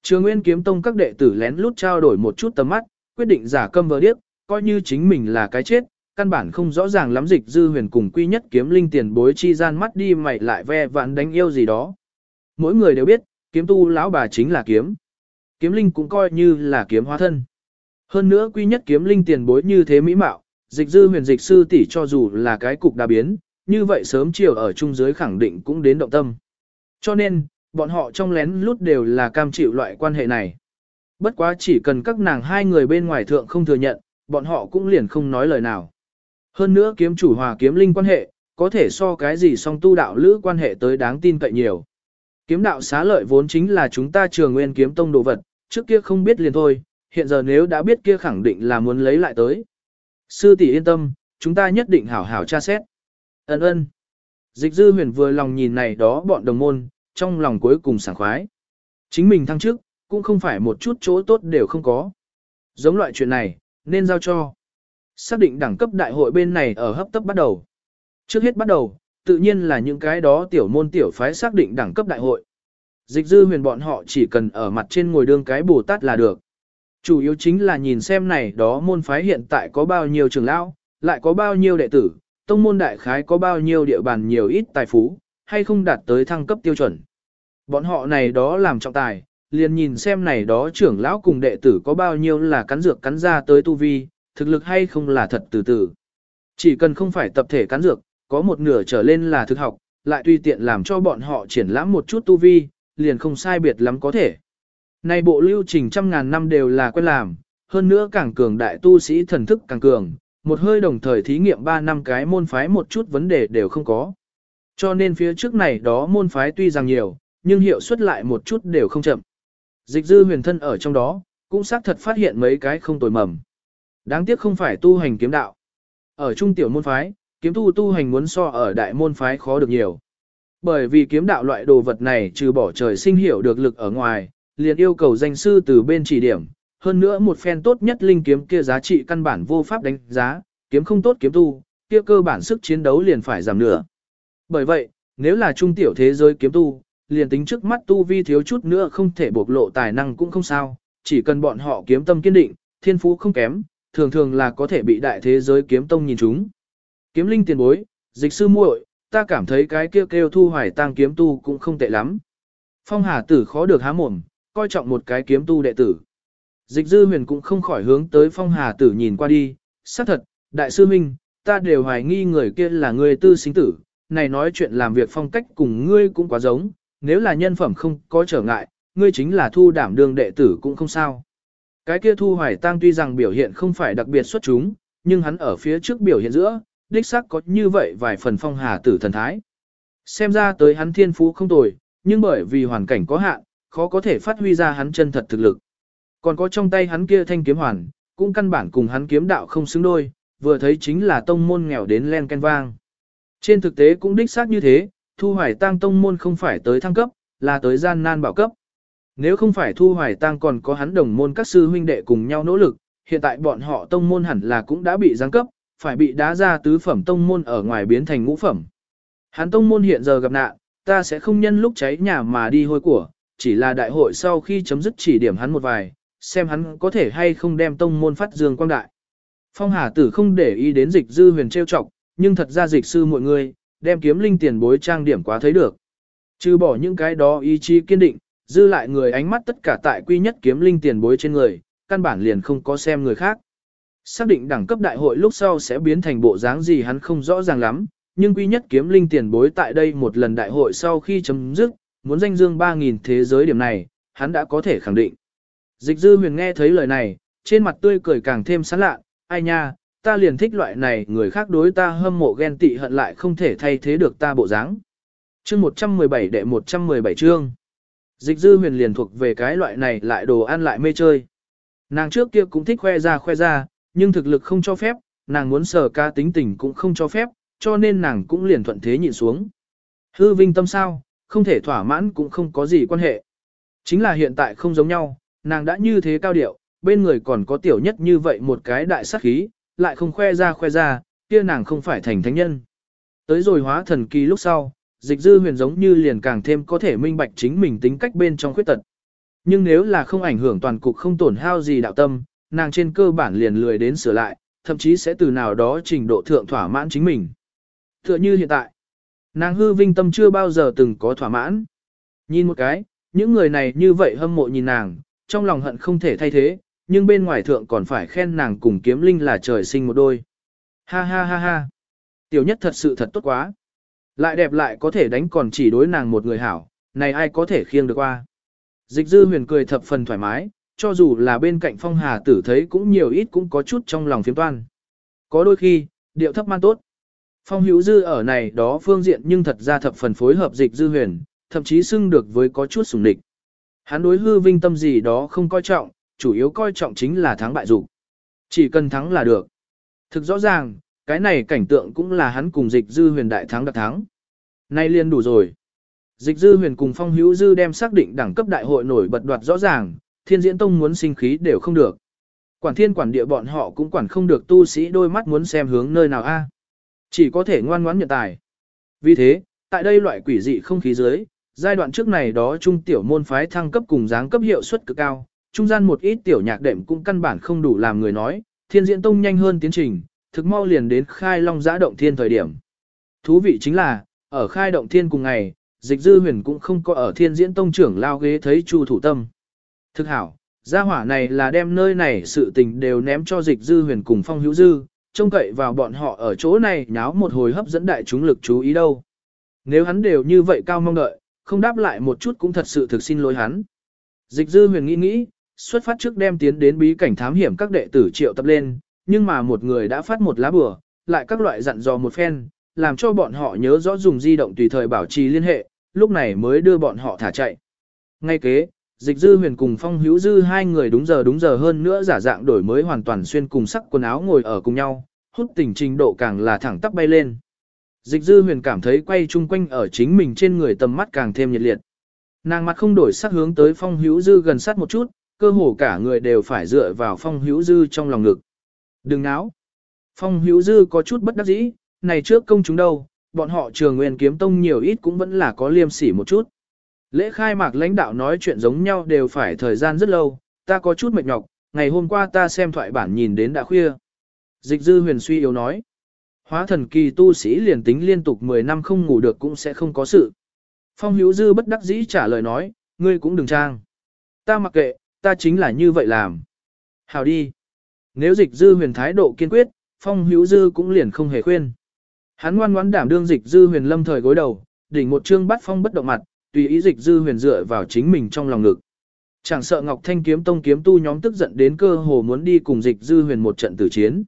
Trường Nguyên kiếm tông các đệ tử lén lút trao đổi một chút tầm mắt, quyết định giả câm vờ điếc, coi như chính mình là cái chết, căn bản không rõ ràng lắm dịch dư huyền cùng quy nhất kiếm linh tiền bối chi gian mắt đi mày lại ve vạn đánh yêu gì đó. Mỗi người đều biết, kiếm tu lão bà chính là kiếm. Kiếm linh cũng coi như là kiếm hóa thân. Hơn nữa quy nhất kiếm linh tiền bối như thế mỹ mạo, dịch dư huyền dịch sư tỷ cho dù là cái cục đa biến, như vậy sớm chiều ở trung giới khẳng định cũng đến động tâm. Cho nên, bọn họ trong lén lút đều là cam chịu loại quan hệ này. Bất quá chỉ cần các nàng hai người bên ngoài thượng không thừa nhận, bọn họ cũng liền không nói lời nào. Hơn nữa kiếm chủ hòa kiếm linh quan hệ, có thể so cái gì song tu đạo lữ quan hệ tới đáng tin cậy nhiều. Kiếm đạo xá lợi vốn chính là chúng ta trường nguyên kiếm tông đồ vật, trước kia không biết liền thôi, hiện giờ nếu đã biết kia khẳng định là muốn lấy lại tới. Sư tỷ yên tâm, chúng ta nhất định hảo hảo tra xét. Ấn ơn. Dịch dư huyền vừa lòng nhìn này đó bọn đồng môn, trong lòng cuối cùng sảng khoái. Chính mình thăng chức cũng không phải một chút chỗ tốt đều không có. Giống loại chuyện này, nên giao cho. Xác định đẳng cấp đại hội bên này ở hấp tấp bắt đầu. Trước hết bắt đầu, tự nhiên là những cái đó tiểu môn tiểu phái xác định đẳng cấp đại hội. Dịch dư huyền bọn họ chỉ cần ở mặt trên ngồi đương cái bồ tát là được. Chủ yếu chính là nhìn xem này đó môn phái hiện tại có bao nhiêu trường lão, lại có bao nhiêu đệ tử, tông môn đại khái có bao nhiêu địa bàn nhiều ít tài phú, hay không đạt tới thăng cấp tiêu chuẩn. Bọn họ này đó làm trọng tài, liền nhìn xem này đó trưởng lão cùng đệ tử có bao nhiêu là cắn dược cắn ra tới tu vi, thực lực hay không là thật từ từ. Chỉ cần không phải tập thể cắn dược, có một nửa trở lên là thực học, lại tùy tiện làm cho bọn họ triển lãm một chút tu vi, liền không sai biệt lắm có thể. Này bộ lưu trình trăm ngàn năm đều là quen làm, hơn nữa càng cường đại tu sĩ thần thức càng cường, một hơi đồng thời thí nghiệm 3 năm cái môn phái một chút vấn đề đều không có. Cho nên phía trước này đó môn phái tuy rằng nhiều, nhưng hiệu suất lại một chút đều không chậm. Dịch dư huyền thân ở trong đó, cũng xác thật phát hiện mấy cái không tồi mầm. Đáng tiếc không phải tu hành kiếm đạo. Ở trung tiểu môn phái, kiếm tu tu hành muốn so ở đại môn phái khó được nhiều. Bởi vì kiếm đạo loại đồ vật này trừ bỏ trời sinh hiểu được lực ở ngoài, liền yêu cầu danh sư từ bên chỉ điểm, hơn nữa một phen tốt nhất linh kiếm kia giá trị căn bản vô pháp đánh giá, kiếm không tốt kiếm tu, kia cơ bản sức chiến đấu liền phải giảm nửa. Bởi vậy, nếu là trung tiểu thế giới kiếm tu, liền tính trước mắt tu vi thiếu chút nữa không thể bộc lộ tài năng cũng không sao, chỉ cần bọn họ kiếm tâm kiên định, thiên phú không kém, thường thường là có thể bị đại thế giới kiếm tông nhìn chúng. Kiếm linh tiền bối, dịch sư muội, ta cảm thấy cái kêu kêu thu hoài tăng kiếm tu cũng không tệ lắm. Phong Hà tử khó được há mồm, coi trọng một cái kiếm tu đệ tử. Dịch dư huyền cũng không khỏi hướng tới Phong Hà tử nhìn qua đi, xác thật, đại sư minh, ta đều hoài nghi người kia là người tư sinh tử, này nói chuyện làm việc phong cách cùng ngươi cũng quá giống, nếu là nhân phẩm không có trở ngại, ngươi chính là thu đảm đương đệ tử cũng không sao. Cái kia thu hoài tăng tuy rằng biểu hiện không phải đặc biệt xuất chúng, nhưng hắn ở phía trước biểu hiện giữa, đích xác có như vậy vài phần phong hà tử thần thái. Xem ra tới hắn thiên phú không tồi, nhưng bởi vì hoàn cảnh có hạn, khó có thể phát huy ra hắn chân thật thực lực. Còn có trong tay hắn kia thanh kiếm hoàn, cũng căn bản cùng hắn kiếm đạo không xứng đôi, vừa thấy chính là tông môn nghèo đến len ken vang. Trên thực tế cũng đích xác như thế, thu hoài tăng tông môn không phải tới thăng cấp, là tới gian nan bảo cấp. Nếu không phải thu hoài tăng còn có hắn đồng môn các sư huynh đệ cùng nhau nỗ lực, hiện tại bọn họ tông môn hẳn là cũng đã bị giáng cấp, phải bị đá ra tứ phẩm tông môn ở ngoài biến thành ngũ phẩm. Hắn tông môn hiện giờ gặp nạn, ta sẽ không nhân lúc cháy nhà mà đi hôi của, chỉ là đại hội sau khi chấm dứt chỉ điểm hắn một vài, xem hắn có thể hay không đem tông môn phát dương quang đại. Phong Hà Tử không để ý đến dịch dư huyền trêu chọc, nhưng thật ra dịch sư mọi người, đem kiếm linh tiền bối trang điểm quá thấy được. Trừ bỏ những cái đó ý chí kiên định, dư lại người ánh mắt tất cả tại quy nhất kiếm linh tiền bối trên người, căn bản liền không có xem người khác. Xác định đẳng cấp đại hội lúc sau sẽ biến thành bộ dáng gì hắn không rõ ràng lắm, nhưng quy nhất kiếm linh tiền bối tại đây một lần đại hội sau khi chấm dứt, muốn danh dương 3.000 thế giới điểm này, hắn đã có thể khẳng định. Dịch dư huyền nghe thấy lời này, trên mặt tươi cười càng thêm sán lạ, ai nha, ta liền thích loại này người khác đối ta hâm mộ ghen tị hận lại không thể thay thế được ta bộ dáng. Chương 117 đệ 117 chương. Dịch dư huyền liền thuộc về cái loại này lại đồ ăn lại mê chơi. Nàng trước kia cũng thích khoe ra khoe ra, nhưng thực lực không cho phép, nàng muốn sờ ca tính tình cũng không cho phép, cho nên nàng cũng liền thuận thế nhịn xuống. Hư vinh tâm sao, không thể thỏa mãn cũng không có gì quan hệ. Chính là hiện tại không giống nhau, nàng đã như thế cao điệu, bên người còn có tiểu nhất như vậy một cái đại sát khí, lại không khoe ra khoe ra, kia nàng không phải thành thánh nhân. Tới rồi hóa thần kỳ lúc sau, dịch dư huyền giống như liền càng thêm có thể minh bạch chính mình tính cách bên trong khuyết tật. Nhưng nếu là không ảnh hưởng toàn cục không tổn hao gì đạo tâm, nàng trên cơ bản liền lười đến sửa lại, thậm chí sẽ từ nào đó trình độ thượng thỏa mãn chính mình. Tựa như hiện tại, nàng hư vinh tâm chưa bao giờ từng có thỏa mãn. Nhìn một cái, những người này như vậy hâm mộ nhìn nàng, trong lòng hận không thể thay thế, nhưng bên ngoài thượng còn phải khen nàng cùng kiếm linh là trời sinh một đôi. Ha ha ha ha. Tiểu nhất thật sự thật tốt quá. Lại đẹp lại có thể đánh còn chỉ đối nàng một người hảo, này ai có thể khiêng được qua. Dịch dư huyền cười thập phần thoải mái, cho dù là bên cạnh phong hà tử thấy cũng nhiều ít cũng có chút trong lòng phiếm toan. Có đôi khi, điệu thấp man tốt. Phong hữu dư ở này đó phương diện nhưng thật ra thập phần phối hợp dịch dư huyền, thậm chí xưng được với có chút sủng địch. Hắn đối hư vinh tâm gì đó không coi trọng, chủ yếu coi trọng chính là thắng bại dục. Chỉ cần thắng là được. Thực rõ ràng, cái này cảnh tượng cũng là hắn cùng dịch dư huyền đại thắng đặc thắng. Nay liên đủ rồi. Dịch dư huyền cùng phong hữu dư đem xác định đẳng cấp đại hội nổi bật đoạt rõ ràng, thiên diễn tông muốn sinh khí đều không được. Quản thiên quản địa bọn họ cũng quản không được tu sĩ đôi mắt muốn xem hướng nơi nào a Chỉ có thể ngoan ngoãn nhận tài. Vì thế, tại đây loại quỷ dị không khí dưới, giai đoạn trước này đó trung tiểu môn phái thăng cấp cùng dáng cấp hiệu suất cực cao, trung gian một ít tiểu nhạc đệm cũng căn bản không đủ làm người nói, thiên diễn tông nhanh hơn tiến trình, thực mau liền đến khai long giã động thiên thời điểm. Thú vị chính là, ở khai động thiên cùng ngày, dịch dư huyền cũng không có ở thiên diễn tông trưởng lao ghế thấy chu thủ tâm. Thực hảo, gia hỏa này là đem nơi này sự tình đều ném cho dịch dư huyền cùng phong hữu dư, trông cậy vào bọn họ ở chỗ này nháo một hồi hấp dẫn đại chúng lực chú ý đâu. Nếu hắn đều như vậy cao mong đợi, không đáp lại một chút cũng thật sự thực xin lỗi hắn. Dịch dư huyền nghĩ nghĩ, xuất phát trước đem tiến đến bí cảnh thám hiểm các đệ tử triệu tập lên, nhưng mà một người đã phát một lá bừa, lại các loại dặn dò một phen, làm cho bọn họ nhớ rõ dùng di động tùy thời bảo trì liên hệ, lúc này mới đưa bọn họ thả chạy. Ngay kế, dịch dư huyền cùng phong hữu dư hai người đúng giờ đúng giờ hơn nữa giả dạng đổi mới hoàn toàn xuyên cùng sắc quần áo ngồi ở cùng nhau, hút tình trình độ càng là thẳng tắp bay lên. Dịch dư huyền cảm thấy quay chung quanh ở chính mình trên người tầm mắt càng thêm nhiệt liệt. Nàng mặt không đổi sắc hướng tới phong hữu dư gần sát một chút, cơ hồ cả người đều phải dựa vào phong hữu dư trong lòng ngực. Đừng náo. Phong hữu dư có chút bất đắc dĩ, này trước công chúng đâu, bọn họ trường nguyên kiếm tông nhiều ít cũng vẫn là có liêm sỉ một chút. Lễ khai mạc lãnh đạo nói chuyện giống nhau đều phải thời gian rất lâu, ta có chút mệt nhọc, ngày hôm qua ta xem thoại bản nhìn đến đã khuya. Dịch dư huyền suy yếu nói. Hóa thần kỳ tu sĩ liền tính liên tục 10 năm không ngủ được cũng sẽ không có sự. Phong hữu dư bất đắc dĩ trả lời nói, ngươi cũng đừng trang. Ta mặc kệ, ta chính là như vậy làm. Hào đi. Nếu dịch dư huyền thái độ kiên quyết, phong hữu dư cũng liền không hề khuyên. Hắn ngoan ngoãn đảm đương dịch dư huyền lâm thời gối đầu, đỉnh một chương bắt phong bất động mặt, tùy ý dịch dư huyền dựa vào chính mình trong lòng ngực. Chẳng sợ Ngọc Thanh kiếm tông kiếm tu nhóm tức giận đến cơ hồ muốn đi cùng dịch dư huyền một trận tử chiến.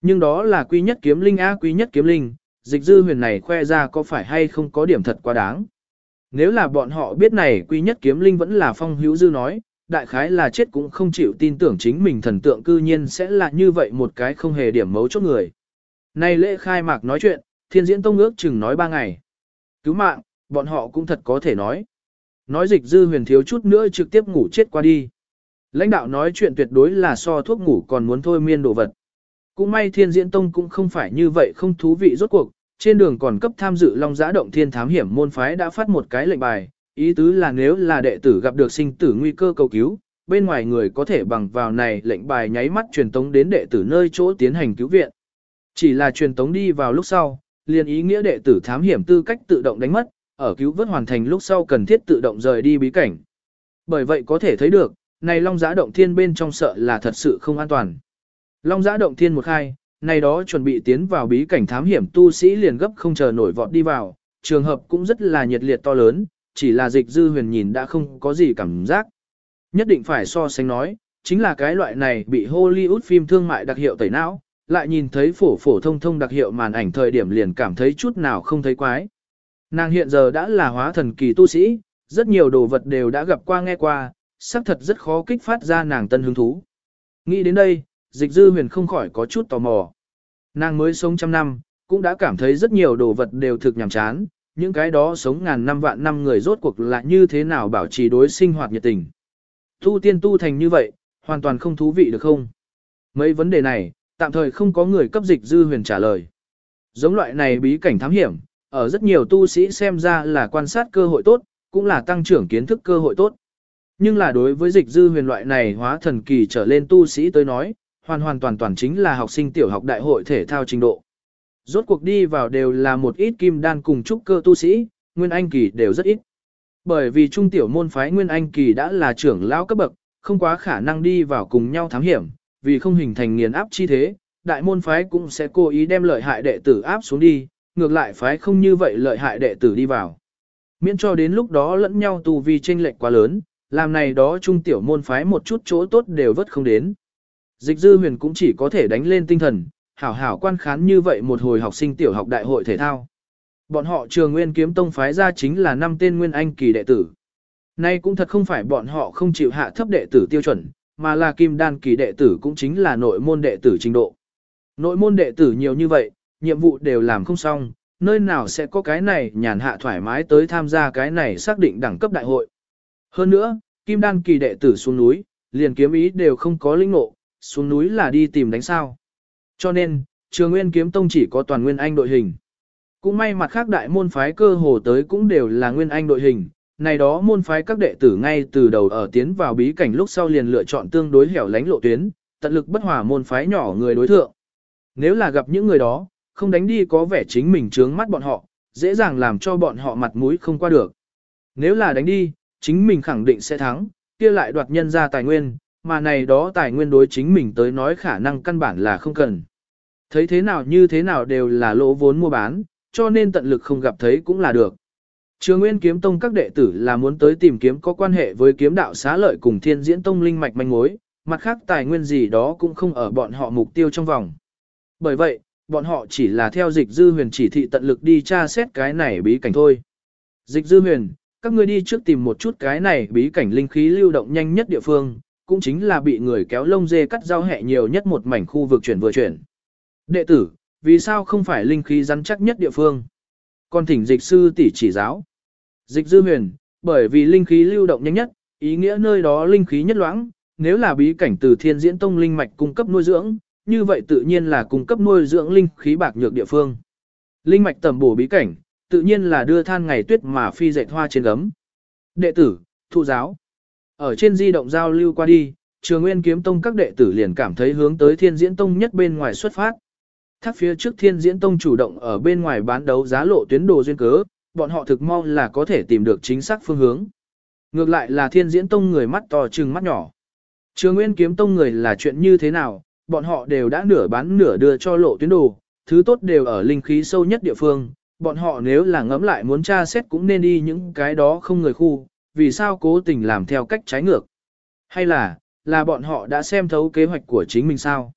Nhưng đó là quý nhất kiếm linh á quý nhất kiếm linh, dịch dư huyền này khoe ra có phải hay không có điểm thật quá đáng. Nếu là bọn họ biết này quý nhất kiếm linh vẫn là phong hữu dư nói, đại khái là chết cũng không chịu tin tưởng chính mình thần tượng cư nhiên sẽ là như vậy một cái không hề điểm mấu chốt người. Nay lễ khai mạc nói chuyện, thiên diễn tông ước chừng nói ba ngày. Cứu mạng, bọn họ cũng thật có thể nói. Nói dịch dư huyền thiếu chút nữa trực tiếp ngủ chết qua đi. Lãnh đạo nói chuyện tuyệt đối là so thuốc ngủ còn muốn thôi miên đồ vật. Cũng may thiên diễn tông cũng không phải như vậy không thú vị rốt cuộc, trên đường còn cấp tham dự long giã động thiên thám hiểm môn phái đã phát một cái lệnh bài, ý tứ là nếu là đệ tử gặp được sinh tử nguy cơ cầu cứu, bên ngoài người có thể bằng vào này lệnh bài nháy mắt truyền tống đến đệ tử nơi chỗ tiến hành cứu viện. Chỉ là truyền tống đi vào lúc sau, liền ý nghĩa đệ tử thám hiểm tư cách tự động đánh mất, ở cứu vớt hoàn thành lúc sau cần thiết tự động rời đi bí cảnh. Bởi vậy có thể thấy được, này Long Giã Động Thiên bên trong sợ là thật sự không an toàn. Long Giã Động Thiên một khai, này đó chuẩn bị tiến vào bí cảnh thám hiểm tu sĩ liền gấp không chờ nổi vọt đi vào, trường hợp cũng rất là nhiệt liệt to lớn, chỉ là dịch dư huyền nhìn đã không có gì cảm giác. Nhất định phải so sánh nói, chính là cái loại này bị Hollywood phim thương mại đặc hiệu tẩy não, lại nhìn thấy phổ phổ thông thông đặc hiệu màn ảnh thời điểm liền cảm thấy chút nào không thấy quái. Nàng hiện giờ đã là hóa thần kỳ tu sĩ, rất nhiều đồ vật đều đã gặp qua nghe qua, xác thật rất khó kích phát ra nàng tân hứng thú. Nghĩ đến đây, dịch dư huyền không khỏi có chút tò mò. Nàng mới sống trăm năm, cũng đã cảm thấy rất nhiều đồ vật đều thực nhàm chán, những cái đó sống ngàn năm vạn năm người rốt cuộc là như thế nào bảo trì đối sinh hoạt nhiệt tình. Tu tiên tu thành như vậy, hoàn toàn không thú vị được không? Mấy vấn đề này, tạm thời không có người cấp dịch dư huyền trả lời. Giống loại này bí cảnh thám hiểm, ở rất nhiều tu sĩ xem ra là quan sát cơ hội tốt, cũng là tăng trưởng kiến thức cơ hội tốt. Nhưng là đối với dịch dư huyền loại này hóa thần kỳ trở lên tu sĩ tới nói, hoàn hoàn toàn toàn chính là học sinh tiểu học đại hội thể thao trình độ. Rốt cuộc đi vào đều là một ít kim đan cùng trúc cơ tu sĩ, nguyên anh kỳ đều rất ít. Bởi vì trung tiểu môn phái nguyên anh kỳ đã là trưởng lão cấp bậc, không quá khả năng đi vào cùng nhau thám hiểm, vì không hình thành nghiền áp chi thế, đại môn phái cũng sẽ cố ý đem lợi hại đệ tử áp xuống đi, ngược lại phái không như vậy lợi hại đệ tử đi vào. Miễn cho đến lúc đó lẫn nhau tu vi chênh lệch quá lớn, làm này đó trung tiểu môn phái một chút chỗ tốt đều vất không đến. Dịch dư huyền cũng chỉ có thể đánh lên tinh thần, hảo hảo quan khán như vậy một hồi học sinh tiểu học đại hội thể thao. Bọn họ trường nguyên kiếm tông phái ra chính là năm tên nguyên anh kỳ đệ tử. Nay cũng thật không phải bọn họ không chịu hạ thấp đệ tử tiêu chuẩn, mà là kim đan kỳ đệ tử cũng chính là nội môn đệ tử trình độ. Nội môn đệ tử nhiều như vậy, nhiệm vụ đều làm không xong, nơi nào sẽ có cái này nhàn hạ thoải mái tới tham gia cái này xác định đẳng cấp đại hội. Hơn nữa, kim đan kỳ đệ tử xuống núi, liền kiếm ý đều không có linh ngộ, xuống núi là đi tìm đánh sao. Cho nên, trường nguyên kiếm tông chỉ có toàn nguyên anh đội hình. Cũng may mặt khác đại môn phái cơ hồ tới cũng đều là nguyên anh đội hình, này đó môn phái các đệ tử ngay từ đầu ở tiến vào bí cảnh lúc sau liền lựa chọn tương đối hẻo lánh lộ tuyến, tận lực bất hòa môn phái nhỏ người đối thượng. Nếu là gặp những người đó, không đánh đi có vẻ chính mình trướng mắt bọn họ, dễ dàng làm cho bọn họ mặt mũi không qua được. Nếu là đánh đi, chính mình khẳng định sẽ thắng, kia lại đoạt nhân ra tài nguyên, mà này đó tài nguyên đối chính mình tới nói khả năng căn bản là không cần. Thấy thế nào như thế nào đều là lỗ vốn mua bán, cho nên tận lực không gặp thấy cũng là được. Trường Nguyên Kiếm Tông các đệ tử là muốn tới tìm kiếm có quan hệ với kiếm đạo xá lợi cùng Thiên Diễn Tông linh mạch manh mối, mặt khác tài nguyên gì đó cũng không ở bọn họ mục tiêu trong vòng. Bởi vậy, bọn họ chỉ là theo dịch dư huyền chỉ thị tận lực đi tra xét cái này bí cảnh thôi. Dịch dư huyền, các ngươi đi trước tìm một chút cái này bí cảnh linh khí lưu động nhanh nhất địa phương, cũng chính là bị người kéo lông dê cắt rau hẹ nhiều nhất một mảnh khu vực chuyển vừa chuyển. Đệ tử, vì sao không phải linh khí rắn chắc nhất địa phương? Còn thỉnh dịch sư tỷ chỉ giáo. Dịch dư huyền, bởi vì linh khí lưu động nhanh nhất, ý nghĩa nơi đó linh khí nhất loãng, nếu là bí cảnh từ thiên diễn tông linh mạch cung cấp nuôi dưỡng, như vậy tự nhiên là cung cấp nuôi dưỡng linh khí bạc nhược địa phương. Linh mạch tầm bổ bí cảnh, tự nhiên là đưa than ngày tuyết mà phi dệt hoa trên gấm. Đệ tử, thụ giáo. Ở trên di động giao lưu qua đi, trường nguyên kiếm tông các đệ tử liền cảm thấy hướng tới thiên diễn tông nhất bên ngoài xuất phát. Thác phía trước thiên diễn tông chủ động ở bên ngoài bán đấu giá lộ tuyến đồ duyên cớ, bọn họ thực mong là có thể tìm được chính xác phương hướng. Ngược lại là thiên diễn tông người mắt to trừng mắt nhỏ. Trường nguyên kiếm tông người là chuyện như thế nào, bọn họ đều đã nửa bán nửa đưa cho lộ tuyến đồ, thứ tốt đều ở linh khí sâu nhất địa phương, bọn họ nếu là ngẫm lại muốn tra xét cũng nên đi những cái đó không người khu, vì sao cố tình làm theo cách trái ngược. Hay là, là bọn họ đã xem thấu kế hoạch của chính mình sao?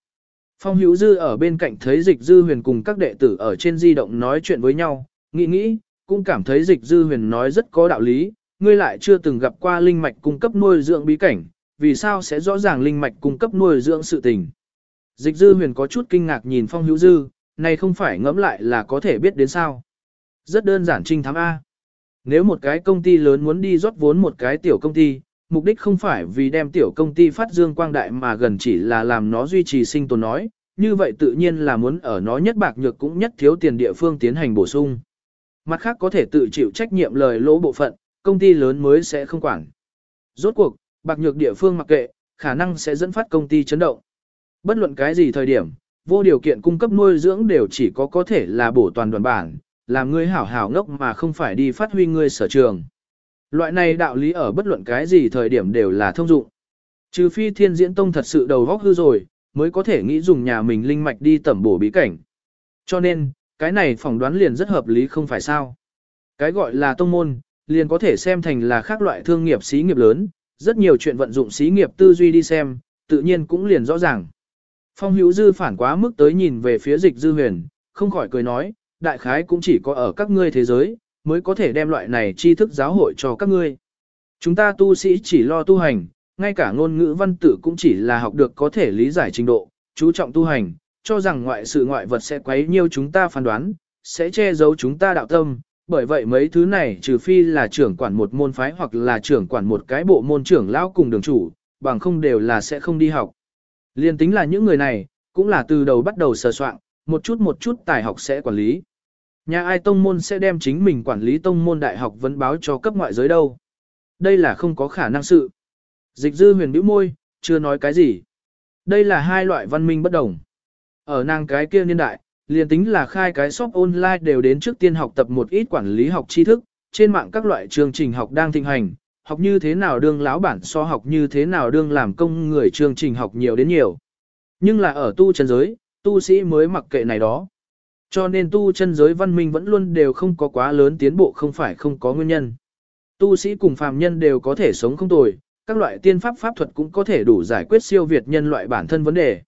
Phong Hữu Dư ở bên cạnh thấy Dịch Dư Huyền cùng các đệ tử ở trên di động nói chuyện với nhau, nghĩ nghĩ, cũng cảm thấy Dịch Dư Huyền nói rất có đạo lý, ngươi lại chưa từng gặp qua linh mạch cung cấp nuôi dưỡng bí cảnh, vì sao sẽ rõ ràng linh mạch cung cấp nuôi dưỡng sự tình. Dịch Dư Huyền có chút kinh ngạc nhìn Phong Hữu Dư, này không phải ngẫm lại là có thể biết đến sao. Rất đơn giản trinh thám A. Nếu một cái công ty lớn muốn đi rót vốn một cái tiểu công ty, mục đích không phải vì đem tiểu công ty phát dương quang đại mà gần chỉ là làm nó duy trì sinh tồn nói, như vậy tự nhiên là muốn ở nó nhất bạc nhược cũng nhất thiếu tiền địa phương tiến hành bổ sung. Mặt khác có thể tự chịu trách nhiệm lời lỗ bộ phận, công ty lớn mới sẽ không quản. Rốt cuộc, bạc nhược địa phương mặc kệ, khả năng sẽ dẫn phát công ty chấn động. Bất luận cái gì thời điểm, vô điều kiện cung cấp nuôi dưỡng đều chỉ có có thể là bổ toàn đoàn bản, làm ngươi hảo hảo ngốc mà không phải đi phát huy ngươi sở trường. Loại này đạo lý ở bất luận cái gì thời điểm đều là thông dụng. Trừ phi thiên diễn tông thật sự đầu góc hư rồi, mới có thể nghĩ dùng nhà mình linh mạch đi tẩm bổ bí cảnh. Cho nên, cái này phỏng đoán liền rất hợp lý không phải sao. Cái gọi là tông môn, liền có thể xem thành là khác loại thương nghiệp xí nghiệp lớn, Rất nhiều chuyện vận dụng xí nghiệp tư duy đi xem, tự nhiên cũng liền rõ ràng. Phong hữu dư phản quá mức tới nhìn về phía dịch dư huyền, không khỏi cười nói, đại khái cũng chỉ có ở các ngươi thế giới, mới có thể đem loại này tri thức giáo hội cho các ngươi. Chúng ta tu sĩ chỉ lo tu hành, ngay cả ngôn ngữ văn tự cũng chỉ là học được có thể lý giải trình độ, chú trọng tu hành, cho rằng ngoại sự ngoại vật sẽ quấy nhiêu chúng ta phán đoán, sẽ che giấu chúng ta đạo tâm. Bởi vậy mấy thứ này trừ phi là trưởng quản một môn phái hoặc là trưởng quản một cái bộ môn trưởng lão cùng đường chủ, bằng không đều là sẽ không đi học. Liên tính là những người này, cũng là từ đầu bắt đầu sờ soạn, một chút một chút tài học sẽ quản lý. Nhà ai tông môn sẽ đem chính mình quản lý tông môn đại học vấn báo cho cấp ngoại giới đâu. Đây là không có khả năng sự. Dịch dư huyền bĩu môi, chưa nói cái gì. Đây là hai loại văn minh bất đồng. Ở nàng cái kia niên đại, liền tính là khai cái shop online đều đến trước tiên học tập một ít quản lý học tri thức, trên mạng các loại chương trình học đang thịnh hành, học như thế nào đương lão bản so học như thế nào đương làm công người chương trình học nhiều đến nhiều. Nhưng là ở tu chân giới, tu sĩ mới mặc kệ này đó. Cho nên tu chân giới văn minh vẫn luôn đều không có quá lớn tiến bộ không phải không có nguyên nhân. Tu sĩ cùng phàm nhân đều có thể sống không tồi, các loại tiên pháp pháp thuật cũng có thể đủ giải quyết siêu việt nhân loại bản thân vấn đề.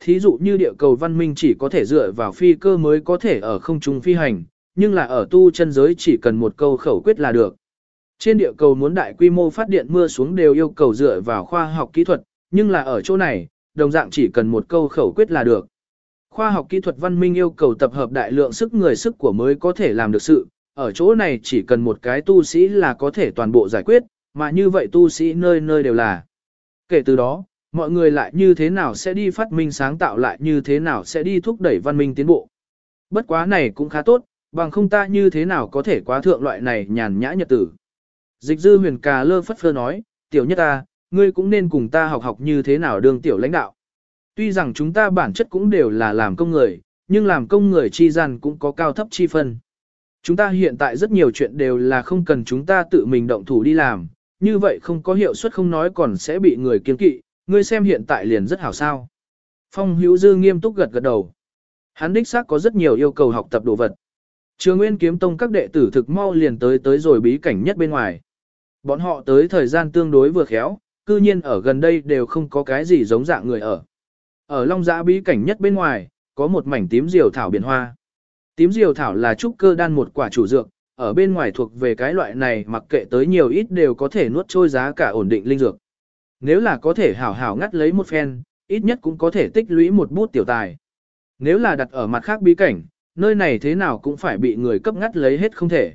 Thí dụ như địa cầu văn minh chỉ có thể dựa vào phi cơ mới có thể ở không trung phi hành, nhưng là ở tu chân giới chỉ cần một câu khẩu quyết là được. Trên địa cầu muốn đại quy mô phát điện mưa xuống đều yêu cầu dựa vào khoa học kỹ thuật, nhưng là ở chỗ này, đồng dạng chỉ cần một câu khẩu quyết là được. Khoa học kỹ thuật văn minh yêu cầu tập hợp đại lượng sức người sức của mới có thể làm được sự, ở chỗ này chỉ cần một cái tu sĩ là có thể toàn bộ giải quyết, mà như vậy tu sĩ nơi nơi đều là. Kể từ đó, mọi người lại như thế nào sẽ đi phát minh sáng tạo lại như thế nào sẽ đi thúc đẩy văn minh tiến bộ. Bất quá này cũng khá tốt, bằng không ta như thế nào có thể quá thượng loại này nhàn nhã nhật tử. Dịch dư huyền cà lơ phất phơ nói, tiểu nhất ta, ngươi cũng nên cùng ta học học như thế nào đương tiểu lãnh đạo. Tuy rằng chúng ta bản chất cũng đều là làm công người, nhưng làm công người chi gian cũng có cao thấp chi phân. Chúng ta hiện tại rất nhiều chuyện đều là không cần chúng ta tự mình động thủ đi làm, như vậy không có hiệu suất không nói còn sẽ bị người kiên kỵ, ngươi xem hiện tại liền rất hảo sao. Phong hữu dư nghiêm túc gật gật đầu. Hắn đích xác có rất nhiều yêu cầu học tập đồ vật. Trường Nguyên kiếm tông các đệ tử thực mau liền tới tới rồi bí cảnh nhất bên ngoài. Bọn họ tới thời gian tương đối vừa khéo, cư nhiên ở gần đây đều không có cái gì giống dạng người ở. Ở Long Giã bí cảnh nhất bên ngoài, có một mảnh tím diều thảo biển hoa. Tím diều thảo là trúc cơ đan một quả chủ dược, ở bên ngoài thuộc về cái loại này mặc kệ tới nhiều ít đều có thể nuốt trôi giá cả ổn định linh dược. Nếu là có thể hảo hảo ngắt lấy một phen, ít nhất cũng có thể tích lũy một bút tiểu tài. Nếu là đặt ở mặt khác bí cảnh, nơi này thế nào cũng phải bị người cấp ngắt lấy hết không thể.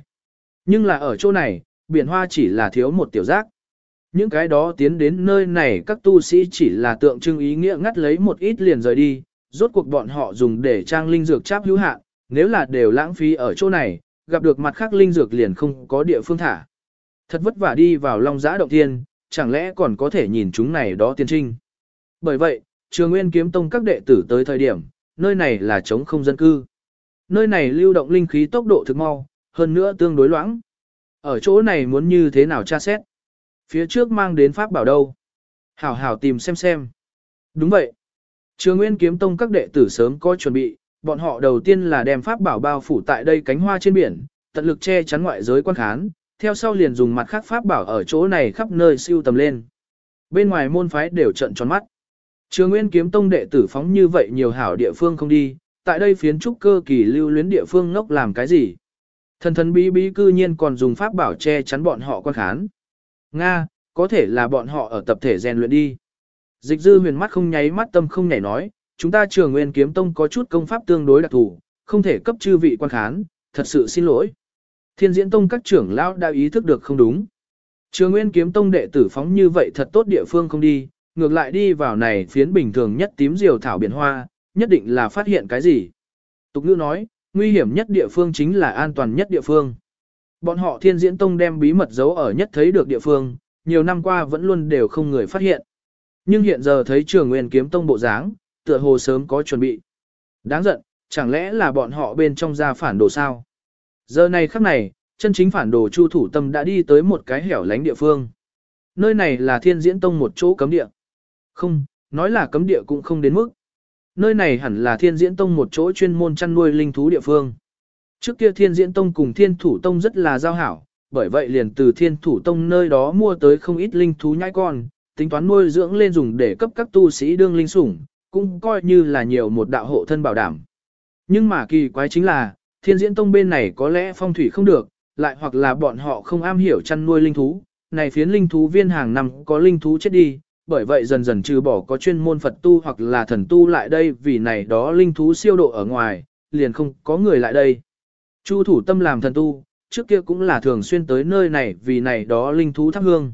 Nhưng là ở chỗ này, biển hoa chỉ là thiếu một tiểu giác. Những cái đó tiến đến nơi này các tu sĩ chỉ là tượng trưng ý nghĩa ngắt lấy một ít liền rời đi, rốt cuộc bọn họ dùng để trang linh dược cháp hữu hạn, nếu là đều lãng phí ở chỗ này, gặp được mặt khác linh dược liền không có địa phương thả. Thật vất vả đi vào Long Giã Động Thiên, chẳng lẽ còn có thể nhìn chúng này đó tiên trinh. Bởi vậy, Trường Nguyên Kiếm Tông các đệ tử tới thời điểm, nơi này là trống không dân cư. Nơi này lưu động linh khí tốc độ thực mau, hơn nữa tương đối loãng. Ở chỗ này muốn như thế nào tra xét? Phía trước mang đến pháp bảo đâu? Hảo hảo tìm xem xem. Đúng vậy. Trường Nguyên Kiếm Tông các đệ tử sớm có chuẩn bị, bọn họ đầu tiên là đem pháp bảo bao phủ tại đây cánh hoa trên biển, tận lực che chắn ngoại giới quan khán, theo sau liền dùng mặt khác pháp bảo ở chỗ này khắp nơi siêu tầm lên. Bên ngoài môn phái đều trận tròn mắt. Trường Nguyên Kiếm Tông đệ tử phóng như vậy nhiều hảo địa phương không đi, tại đây phiến trúc cơ kỳ lưu luyến địa phương ngốc làm cái gì? Thần thần bí bí cư nhiên còn dùng pháp bảo che chắn bọn họ quan khán. Nga, có thể là bọn họ ở tập thể rèn luyện đi. Dịch dư huyền mắt không nháy mắt tâm không nhảy nói, chúng ta trường nguyên kiếm tông có chút công pháp tương đối đặc thù, không thể cấp chư vị quan khán, thật sự xin lỗi. Thiên diễn tông các trưởng lão đã ý thức được không đúng. Trường nguyên kiếm tông đệ tử phóng như vậy thật tốt địa phương không đi, ngược lại đi vào này phiến bình thường nhất tím diều thảo biển hoa, nhất định là phát hiện cái gì. Tục ngữ nói, nguy hiểm nhất địa phương chính là an toàn nhất địa phương. Bọn họ thiên diễn tông đem bí mật giấu ở nhất thấy được địa phương, nhiều năm qua vẫn luôn đều không người phát hiện. Nhưng hiện giờ thấy trường nguyên kiếm tông bộ dáng, tựa hồ sớm có chuẩn bị. Đáng giận, chẳng lẽ là bọn họ bên trong ra phản đồ sao? Giờ này khắc này, chân chính phản đồ chu thủ tâm đã đi tới một cái hẻo lánh địa phương. Nơi này là thiên diễn tông một chỗ cấm địa. Không, nói là cấm địa cũng không đến mức. Nơi này hẳn là thiên diễn tông một chỗ chuyên môn chăn nuôi linh thú địa phương. Trước kia thiên diễn tông cùng thiên thủ tông rất là giao hảo, bởi vậy liền từ thiên thủ tông nơi đó mua tới không ít linh thú nhãi con, tính toán nuôi dưỡng lên dùng để cấp các tu sĩ đương linh sủng, cũng coi như là nhiều một đạo hộ thân bảo đảm. Nhưng mà kỳ quái chính là, thiên diễn tông bên này có lẽ phong thủy không được, lại hoặc là bọn họ không am hiểu chăn nuôi linh thú, này phiến linh thú viên hàng năm có linh thú chết đi, bởi vậy dần dần trừ bỏ có chuyên môn Phật tu hoặc là thần tu lại đây vì này đó linh thú siêu độ ở ngoài, liền không có người lại đây. Chu thủ tâm làm thần tu, trước kia cũng là thường xuyên tới nơi này vì này đó linh thú thắp hương.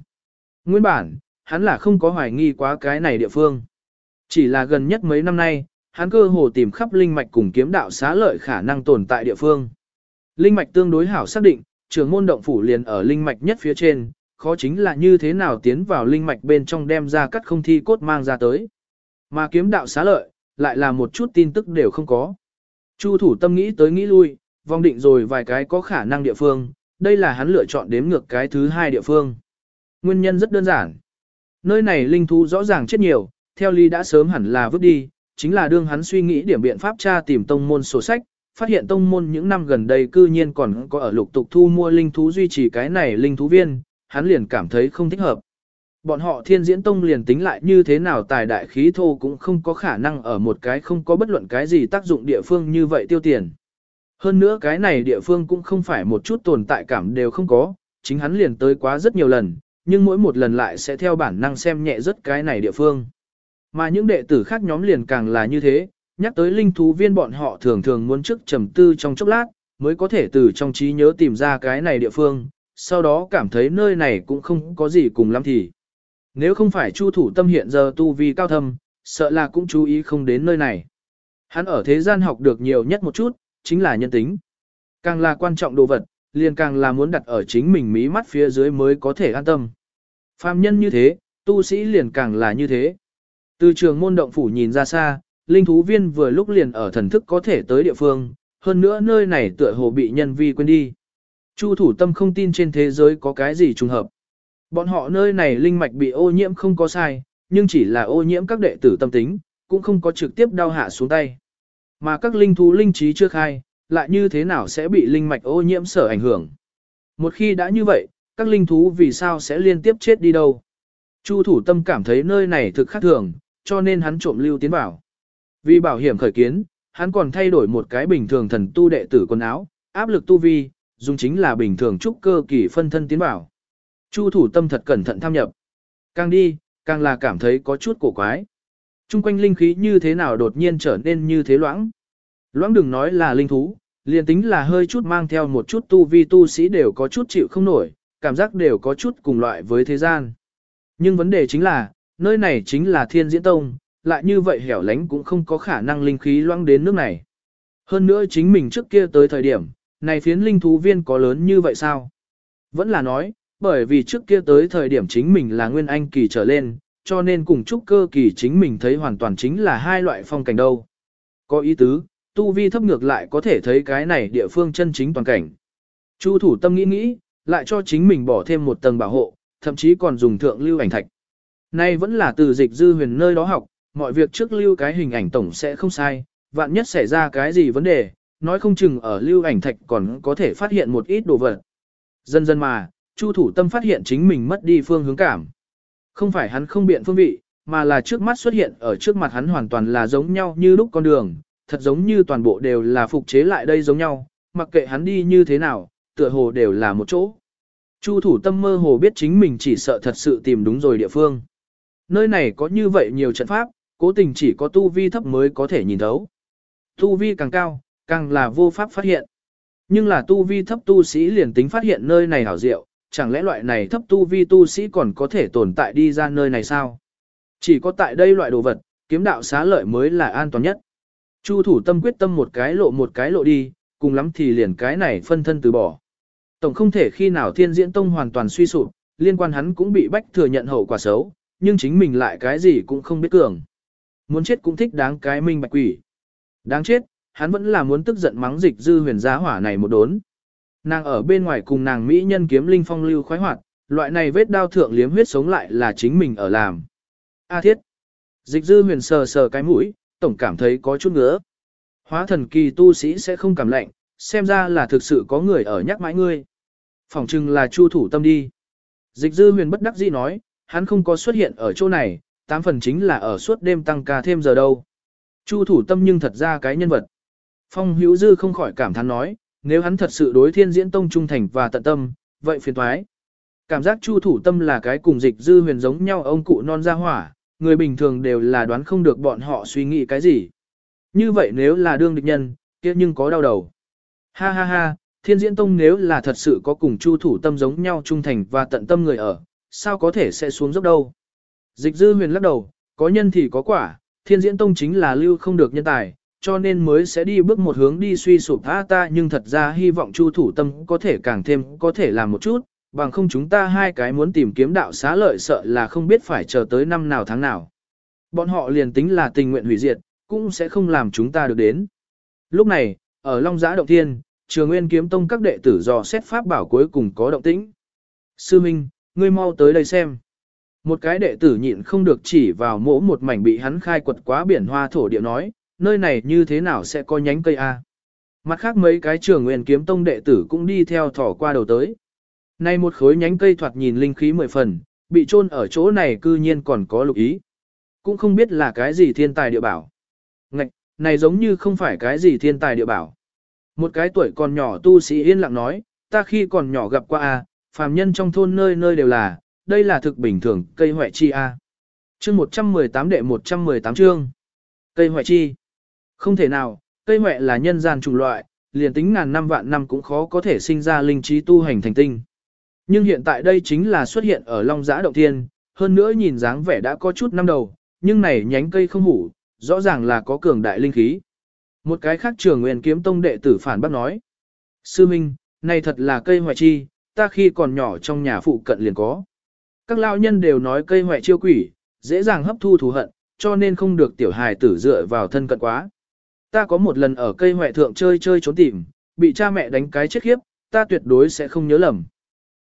Nguyên bản, hắn là không có hoài nghi quá cái này địa phương. Chỉ là gần nhất mấy năm nay, hắn cơ hồ tìm khắp linh mạch cùng kiếm đạo xá lợi khả năng tồn tại địa phương. Linh mạch tương đối hảo xác định, trường môn động phủ liền ở linh mạch nhất phía trên, khó chính là như thế nào tiến vào linh mạch bên trong đem ra cắt không thi cốt mang ra tới. Mà kiếm đạo xá lợi, lại là một chút tin tức đều không có. Chu thủ tâm nghĩ tới nghĩ lui, vong định rồi vài cái có khả năng địa phương, đây là hắn lựa chọn đếm ngược cái thứ hai địa phương. Nguyên nhân rất đơn giản. Nơi này linh thú rõ ràng chết nhiều, theo lý đã sớm hẳn là vứt đi, chính là đương hắn suy nghĩ điểm biện pháp tra tìm tông môn sổ sách, phát hiện tông môn những năm gần đây cư nhiên còn có ở lục tục thu mua linh thú duy trì cái này linh thú viên, hắn liền cảm thấy không thích hợp. Bọn họ thiên diễn tông liền tính lại như thế nào tài đại khí thô cũng không có khả năng ở một cái không có bất luận cái gì tác dụng địa phương như vậy tiêu tiền. Hơn nữa cái này địa phương cũng không phải một chút tồn tại cảm đều không có, chính hắn liền tới quá rất nhiều lần, nhưng mỗi một lần lại sẽ theo bản năng xem nhẹ rất cái này địa phương. Mà những đệ tử khác nhóm liền càng là như thế, nhắc tới linh thú viên bọn họ thường thường muốn trước trầm tư trong chốc lát, mới có thể từ trong trí nhớ tìm ra cái này địa phương, sau đó cảm thấy nơi này cũng không có gì cùng lắm thì. Nếu không phải chu thủ tâm hiện giờ tu vi cao thâm, sợ là cũng chú ý không đến nơi này. Hắn ở thế gian học được nhiều nhất một chút, chính là nhân tính. Càng là quan trọng đồ vật, liền càng là muốn đặt ở chính mình mí mắt phía dưới mới có thể an tâm. Phạm nhân như thế, tu sĩ liền càng là như thế. Từ trường môn động phủ nhìn ra xa, linh thú viên vừa lúc liền ở thần thức có thể tới địa phương, hơn nữa nơi này tựa hồ bị nhân vi quên đi. Chu thủ tâm không tin trên thế giới có cái gì trùng hợp. Bọn họ nơi này linh mạch bị ô nhiễm không có sai, nhưng chỉ là ô nhiễm các đệ tử tâm tính, cũng không có trực tiếp đau hạ xuống tay. Mà các linh thú linh trí chưa khai, lại như thế nào sẽ bị linh mạch ô nhiễm sở ảnh hưởng. Một khi đã như vậy, các linh thú vì sao sẽ liên tiếp chết đi đâu. Chu thủ tâm cảm thấy nơi này thực khác thường, cho nên hắn trộm lưu tiến vào. Vì bảo hiểm khởi kiến, hắn còn thay đổi một cái bình thường thần tu đệ tử quần áo, áp lực tu vi, dùng chính là bình thường trúc cơ kỳ phân thân tiến vào. Chu thủ tâm thật cẩn thận tham nhập. Càng đi, càng là cảm thấy có chút cổ quái. Trung quanh linh khí như thế nào đột nhiên trở nên như thế loãng. Loãng đừng nói là linh thú, liền tính là hơi chút mang theo một chút tu vi tu sĩ đều có chút chịu không nổi, cảm giác đều có chút cùng loại với thế gian. Nhưng vấn đề chính là, nơi này chính là thiên diễn tông, lại như vậy hẻo lánh cũng không có khả năng linh khí loãng đến nước này. Hơn nữa chính mình trước kia tới thời điểm, này phiến linh thú viên có lớn như vậy sao? Vẫn là nói, bởi vì trước kia tới thời điểm chính mình là nguyên anh kỳ trở lên, cho nên cùng trúc cơ kỳ chính mình thấy hoàn toàn chính là hai loại phong cảnh đâu. Có ý tứ, tu vi thấp ngược lại có thể thấy cái này địa phương chân chính toàn cảnh. Chu thủ tâm nghĩ nghĩ, lại cho chính mình bỏ thêm một tầng bảo hộ, thậm chí còn dùng thượng lưu ảnh thạch. Nay vẫn là từ dịch dư huyền nơi đó học, mọi việc trước lưu cái hình ảnh tổng sẽ không sai, vạn nhất xảy ra cái gì vấn đề, nói không chừng ở lưu ảnh thạch còn có thể phát hiện một ít đồ vật. Dần dần mà, Chu thủ tâm phát hiện chính mình mất đi phương hướng cảm. Không phải hắn không biện phương vị, mà là trước mắt xuất hiện ở trước mặt hắn hoàn toàn là giống nhau như lúc con đường, thật giống như toàn bộ đều là phục chế lại đây giống nhau, mặc kệ hắn đi như thế nào, tựa hồ đều là một chỗ. Chu thủ tâm mơ hồ biết chính mình chỉ sợ thật sự tìm đúng rồi địa phương. Nơi này có như vậy nhiều trận pháp, cố tình chỉ có tu vi thấp mới có thể nhìn thấu. Tu vi càng cao, càng là vô pháp phát hiện. Nhưng là tu vi thấp tu sĩ liền tính phát hiện nơi này hảo diệu, chẳng lẽ loại này thấp tu vi tu sĩ còn có thể tồn tại đi ra nơi này sao? Chỉ có tại đây loại đồ vật, kiếm đạo xá lợi mới là an toàn nhất. Chu thủ tâm quyết tâm một cái lộ một cái lộ đi, cùng lắm thì liền cái này phân thân từ bỏ. Tổng không thể khi nào thiên diễn tông hoàn toàn suy sụp, liên quan hắn cũng bị bách thừa nhận hậu quả xấu, nhưng chính mình lại cái gì cũng không biết cường. Muốn chết cũng thích đáng cái minh bạch quỷ. Đáng chết, hắn vẫn là muốn tức giận mắng dịch dư huyền giá hỏa này một đốn. Nàng ở bên ngoài cùng nàng Mỹ nhân kiếm linh phong lưu khoái hoạt, loại này vết đao thượng liếm huyết sống lại là chính mình ở làm. A thiết. Dịch dư huyền sờ sờ cái mũi, tổng cảm thấy có chút ngứa. Hóa thần kỳ tu sĩ sẽ không cảm lạnh, xem ra là thực sự có người ở nhắc mãi ngươi. Phỏng chừng là Chu thủ tâm đi. Dịch dư huyền bất đắc dĩ nói, hắn không có xuất hiện ở chỗ này, tám phần chính là ở suốt đêm tăng ca thêm giờ đâu. Chu thủ tâm nhưng thật ra cái nhân vật. Phong hữu dư không khỏi cảm thán nói, nếu hắn thật sự đối thiên diễn tông trung thành và tận tâm, vậy phiền thoái. Cảm giác chu thủ tâm là cái cùng dịch dư huyền giống nhau ông cụ non ra hỏa, người bình thường đều là đoán không được bọn họ suy nghĩ cái gì. Như vậy nếu là đương địch nhân, kia nhưng có đau đầu. Ha ha ha, thiên diễn tông nếu là thật sự có cùng chu thủ tâm giống nhau trung thành và tận tâm người ở, sao có thể sẽ xuống dốc đâu. Dịch dư huyền lắc đầu, có nhân thì có quả, thiên diễn tông chính là lưu không được nhân tài, cho nên mới sẽ đi bước một hướng đi suy sụp tha ta nhưng thật ra hy vọng chu thủ tâm có thể càng thêm có thể làm một chút, bằng không chúng ta hai cái muốn tìm kiếm đạo xá lợi sợ là không biết phải chờ tới năm nào tháng nào. Bọn họ liền tính là tình nguyện hủy diệt, cũng sẽ không làm chúng ta được đến. Lúc này, ở Long Giã Động Thiên, Trường Nguyên Kiếm Tông các đệ tử dò xét pháp bảo cuối cùng có động tĩnh. Sư Minh, ngươi mau tới đây xem. Một cái đệ tử nhịn không được chỉ vào mỗ một mảnh bị hắn khai quật quá biển hoa thổ địa nói, nơi này như thế nào sẽ có nhánh cây A. Mặt khác mấy cái trường nguyên kiếm tông đệ tử cũng đi theo thỏ qua đầu tới. nay một khối nhánh cây thoạt nhìn linh khí mười phần, bị chôn ở chỗ này cư nhiên còn có lục ý. Cũng không biết là cái gì thiên tài địa bảo. Ngạch, này giống như không phải cái gì thiên tài địa bảo. Một cái tuổi còn nhỏ tu sĩ yên lặng nói, ta khi còn nhỏ gặp qua a, phàm nhân trong thôn nơi nơi đều là, đây là thực bình thường, cây hoại chi a. Chương 118 đệ 118 chương. Cây hoại chi. Không thể nào, cây mẹ là nhân gian trùng loại, liền tính ngàn năm vạn năm cũng khó có thể sinh ra linh trí tu hành thành tinh. Nhưng hiện tại đây chính là xuất hiện ở Long Giã Động Thiên, hơn nữa nhìn dáng vẻ đã có chút năm đầu, nhưng này nhánh cây không hủ, rõ ràng là có cường đại linh khí. Một cái khác trường nguyên kiếm tông đệ tử phản bác nói. Sư Minh, này thật là cây hoại chi, ta khi còn nhỏ trong nhà phụ cận liền có. Các lão nhân đều nói cây hoại chiêu quỷ, dễ dàng hấp thu thù hận, cho nên không được tiểu hài tử dựa vào thân cận quá. Ta có một lần ở cây huệ thượng chơi chơi trốn tìm, bị cha mẹ đánh cái chết khiếp, ta tuyệt đối sẽ không nhớ lầm.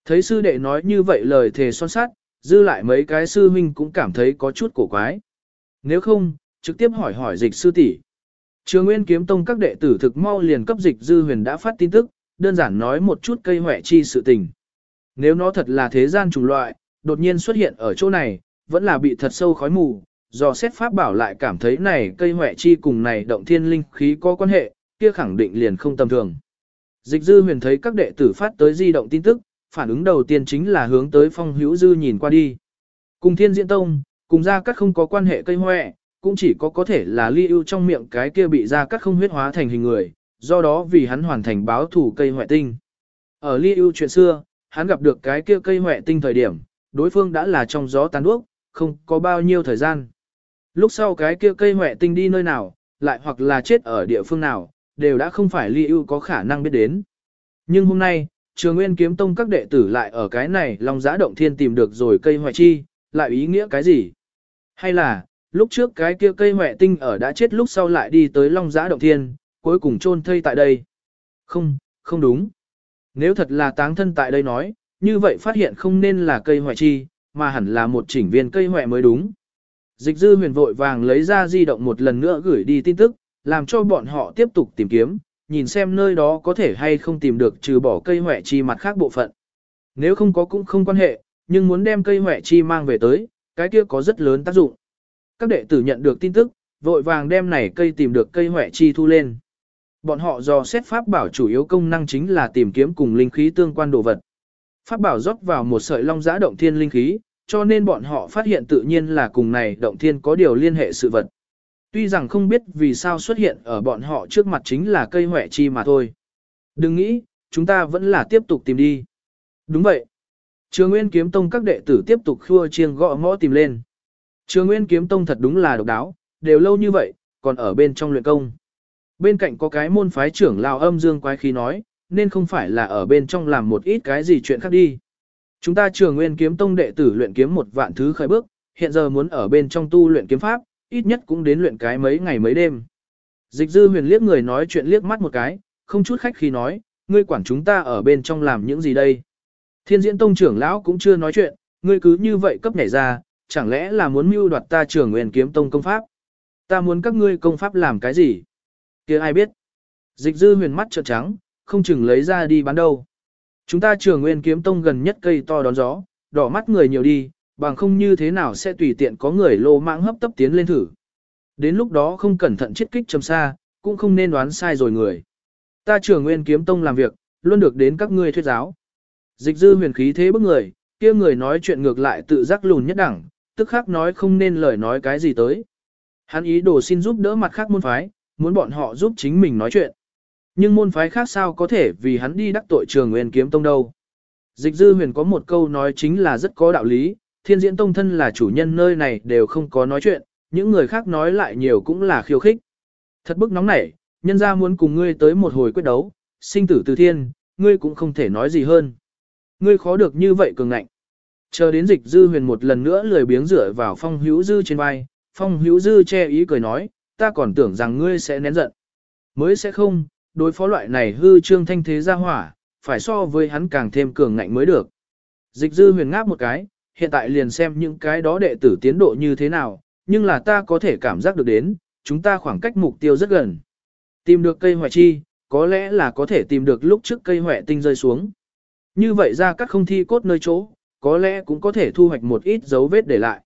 Thấy sư đệ nói như vậy lời thề son sát, dư lại mấy cái sư huynh cũng cảm thấy có chút cổ quái. Nếu không, trực tiếp hỏi hỏi dịch sư tỷ. Trường Nguyên Kiếm Tông các đệ tử thực mau liền cấp dịch dư huyền đã phát tin tức, đơn giản nói một chút cây hoẹ chi sự tình. Nếu nó thật là thế gian trùng loại, đột nhiên xuất hiện ở chỗ này, vẫn là bị thật sâu khói mù, do xét pháp bảo lại cảm thấy này cây huệ chi cùng này động thiên linh khí có quan hệ, kia khẳng định liền không tầm thường. Dịch dư huyền thấy các đệ tử phát tới di động tin tức, phản ứng đầu tiên chính là hướng tới phong hữu dư nhìn qua đi. Cùng thiên diễn tông, cùng gia cắt không có quan hệ cây huệ, cũng chỉ có có thể là ly ưu trong miệng cái kia bị gia cắt không huyết hóa thành hình người, do đó vì hắn hoàn thành báo thủ cây huệ tinh. Ở ly ưu chuyện xưa, hắn gặp được cái kia cây huệ tinh thời điểm, đối phương đã là trong gió tàn đuốc, không có bao nhiêu thời gian. Lúc sau cái kia cây huệ tinh đi nơi nào, lại hoặc là chết ở địa phương nào, đều đã không phải ly ưu có khả năng biết đến. Nhưng hôm nay, trường nguyên kiếm tông các đệ tử lại ở cái này long giã động thiên tìm được rồi cây hoại chi, lại ý nghĩa cái gì? Hay là, lúc trước cái kia cây hoại tinh ở đã chết lúc sau lại đi tới long giã động thiên, cuối cùng chôn thây tại đây? Không, không đúng. Nếu thật là táng thân tại đây nói, như vậy phát hiện không nên là cây hoại chi, mà hẳn là một chỉnh viên cây hoại mới đúng. Dịch dư huyền vội vàng lấy ra di động một lần nữa gửi đi tin tức, làm cho bọn họ tiếp tục tìm kiếm, nhìn xem nơi đó có thể hay không tìm được trừ bỏ cây hỏe chi mặt khác bộ phận. Nếu không có cũng không quan hệ, nhưng muốn đem cây hỏe chi mang về tới, cái kia có rất lớn tác dụng. Các đệ tử nhận được tin tức, vội vàng đem này cây tìm được cây hỏe chi thu lên. Bọn họ do xét pháp bảo chủ yếu công năng chính là tìm kiếm cùng linh khí tương quan đồ vật. Pháp bảo rót vào một sợi long giã động thiên linh khí, cho nên bọn họ phát hiện tự nhiên là cùng này động thiên có điều liên hệ sự vật. Tuy rằng không biết vì sao xuất hiện ở bọn họ trước mặt chính là cây hỏe chi mà thôi. Đừng nghĩ, chúng ta vẫn là tiếp tục tìm đi. Đúng vậy. Trường Nguyên Kiếm Tông các đệ tử tiếp tục khua chiêng gõ ngõ tìm lên. Trường Nguyên Kiếm Tông thật đúng là độc đáo, đều lâu như vậy, còn ở bên trong luyện công. Bên cạnh có cái môn phái trưởng lao âm dương quái khí nói, nên không phải là ở bên trong làm một ít cái gì chuyện khác đi. Chúng ta trường nguyên kiếm tông đệ tử luyện kiếm một vạn thứ khởi bước, hiện giờ muốn ở bên trong tu luyện kiếm pháp, ít nhất cũng đến luyện cái mấy ngày mấy đêm. Dịch dư huyền liếc người nói chuyện liếc mắt một cái, không chút khách khi nói, ngươi quản chúng ta ở bên trong làm những gì đây. Thiên diễn tông trưởng lão cũng chưa nói chuyện, ngươi cứ như vậy cấp nhảy ra, chẳng lẽ là muốn mưu đoạt ta trưởng nguyên kiếm tông công pháp. Ta muốn các ngươi công pháp làm cái gì? kia ai biết? Dịch dư huyền mắt trợn trắng, không chừng lấy ra đi bán đâu. Chúng ta trường nguyên kiếm tông gần nhất cây to đón gió, đỏ mắt người nhiều đi, bằng không như thế nào sẽ tùy tiện có người lô mạng hấp tấp tiến lên thử. Đến lúc đó không cẩn thận chết kích trầm xa, cũng không nên đoán sai rồi người. Ta trường nguyên kiếm tông làm việc, luôn được đến các ngươi thuyết giáo. Dịch dư huyền khí thế bức người, kia người nói chuyện ngược lại tự giác lùn nhất đẳng, tức khắc nói không nên lời nói cái gì tới. Hắn ý đồ xin giúp đỡ mặt khác môn phái, muốn bọn họ giúp chính mình nói chuyện. Nhưng môn phái khác sao có thể vì hắn đi đắc tội trường nguyên kiếm tông đâu. Dịch dư huyền có một câu nói chính là rất có đạo lý, thiên diễn tông thân là chủ nhân nơi này đều không có nói chuyện, những người khác nói lại nhiều cũng là khiêu khích. Thật bức nóng nảy, nhân ra muốn cùng ngươi tới một hồi quyết đấu, sinh tử từ thiên, ngươi cũng không thể nói gì hơn. Ngươi khó được như vậy cường ngạnh. Chờ đến dịch dư huyền một lần nữa lười biếng rửa vào phong hữu dư trên vai, phong hữu dư che ý cười nói, ta còn tưởng rằng ngươi sẽ nén giận. Mới sẽ không, đối phó loại này hư trương thanh thế ra hỏa, phải so với hắn càng thêm cường ngạnh mới được. Dịch dư huyền ngáp một cái, hiện tại liền xem những cái đó đệ tử tiến độ như thế nào, nhưng là ta có thể cảm giác được đến, chúng ta khoảng cách mục tiêu rất gần. Tìm được cây hoại chi, có lẽ là có thể tìm được lúc trước cây hoại tinh rơi xuống. Như vậy ra các không thi cốt nơi chỗ, có lẽ cũng có thể thu hoạch một ít dấu vết để lại.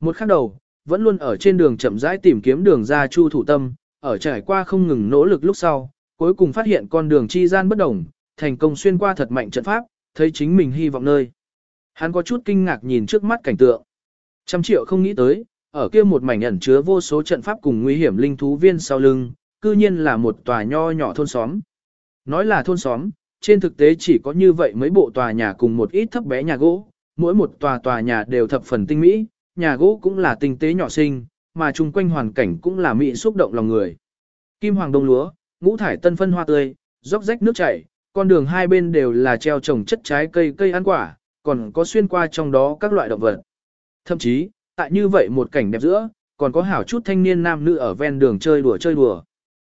Một khắc đầu, vẫn luôn ở trên đường chậm rãi tìm kiếm đường ra chu thủ tâm, ở trải qua không ngừng nỗ lực lúc sau, cuối cùng phát hiện con đường chi gian bất đồng, thành công xuyên qua thật mạnh trận pháp, thấy chính mình hy vọng nơi. Hắn có chút kinh ngạc nhìn trước mắt cảnh tượng. Trăm triệu không nghĩ tới, ở kia một mảnh ẩn chứa vô số trận pháp cùng nguy hiểm linh thú viên sau lưng, cư nhiên là một tòa nho nhỏ thôn xóm. Nói là thôn xóm, trên thực tế chỉ có như vậy mấy bộ tòa nhà cùng một ít thấp bé nhà gỗ, mỗi một tòa tòa nhà đều thập phần tinh mỹ, nhà gỗ cũng là tinh tế nhỏ xinh, mà chung quanh hoàn cảnh cũng là mỹ xúc động lòng người. Kim hoàng đông lúa, ngũ thải tân phân hoa tươi, róc rách nước chảy, con đường hai bên đều là treo trồng chất trái cây cây ăn quả, còn có xuyên qua trong đó các loại động vật. Thậm chí, tại như vậy một cảnh đẹp giữa, còn có hảo chút thanh niên nam nữ ở ven đường chơi đùa chơi đùa.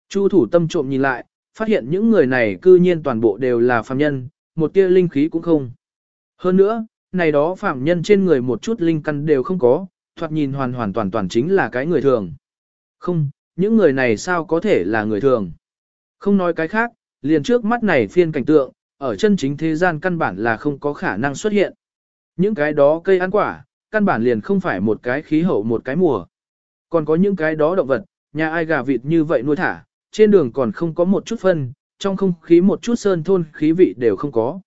Chu thủ tâm trộm nhìn lại, phát hiện những người này cư nhiên toàn bộ đều là phàm nhân, một tia linh khí cũng không. Hơn nữa, này đó phàm nhân trên người một chút linh căn đều không có, thoạt nhìn hoàn hoàn toàn toàn chính là cái người thường. Không, những người này sao có thể là người thường. Không nói cái khác, liền trước mắt này phiên cảnh tượng, ở chân chính thế gian căn bản là không có khả năng xuất hiện. Những cái đó cây ăn quả, căn bản liền không phải một cái khí hậu một cái mùa. Còn có những cái đó động vật, nhà ai gà vịt như vậy nuôi thả, trên đường còn không có một chút phân, trong không khí một chút sơn thôn khí vị đều không có.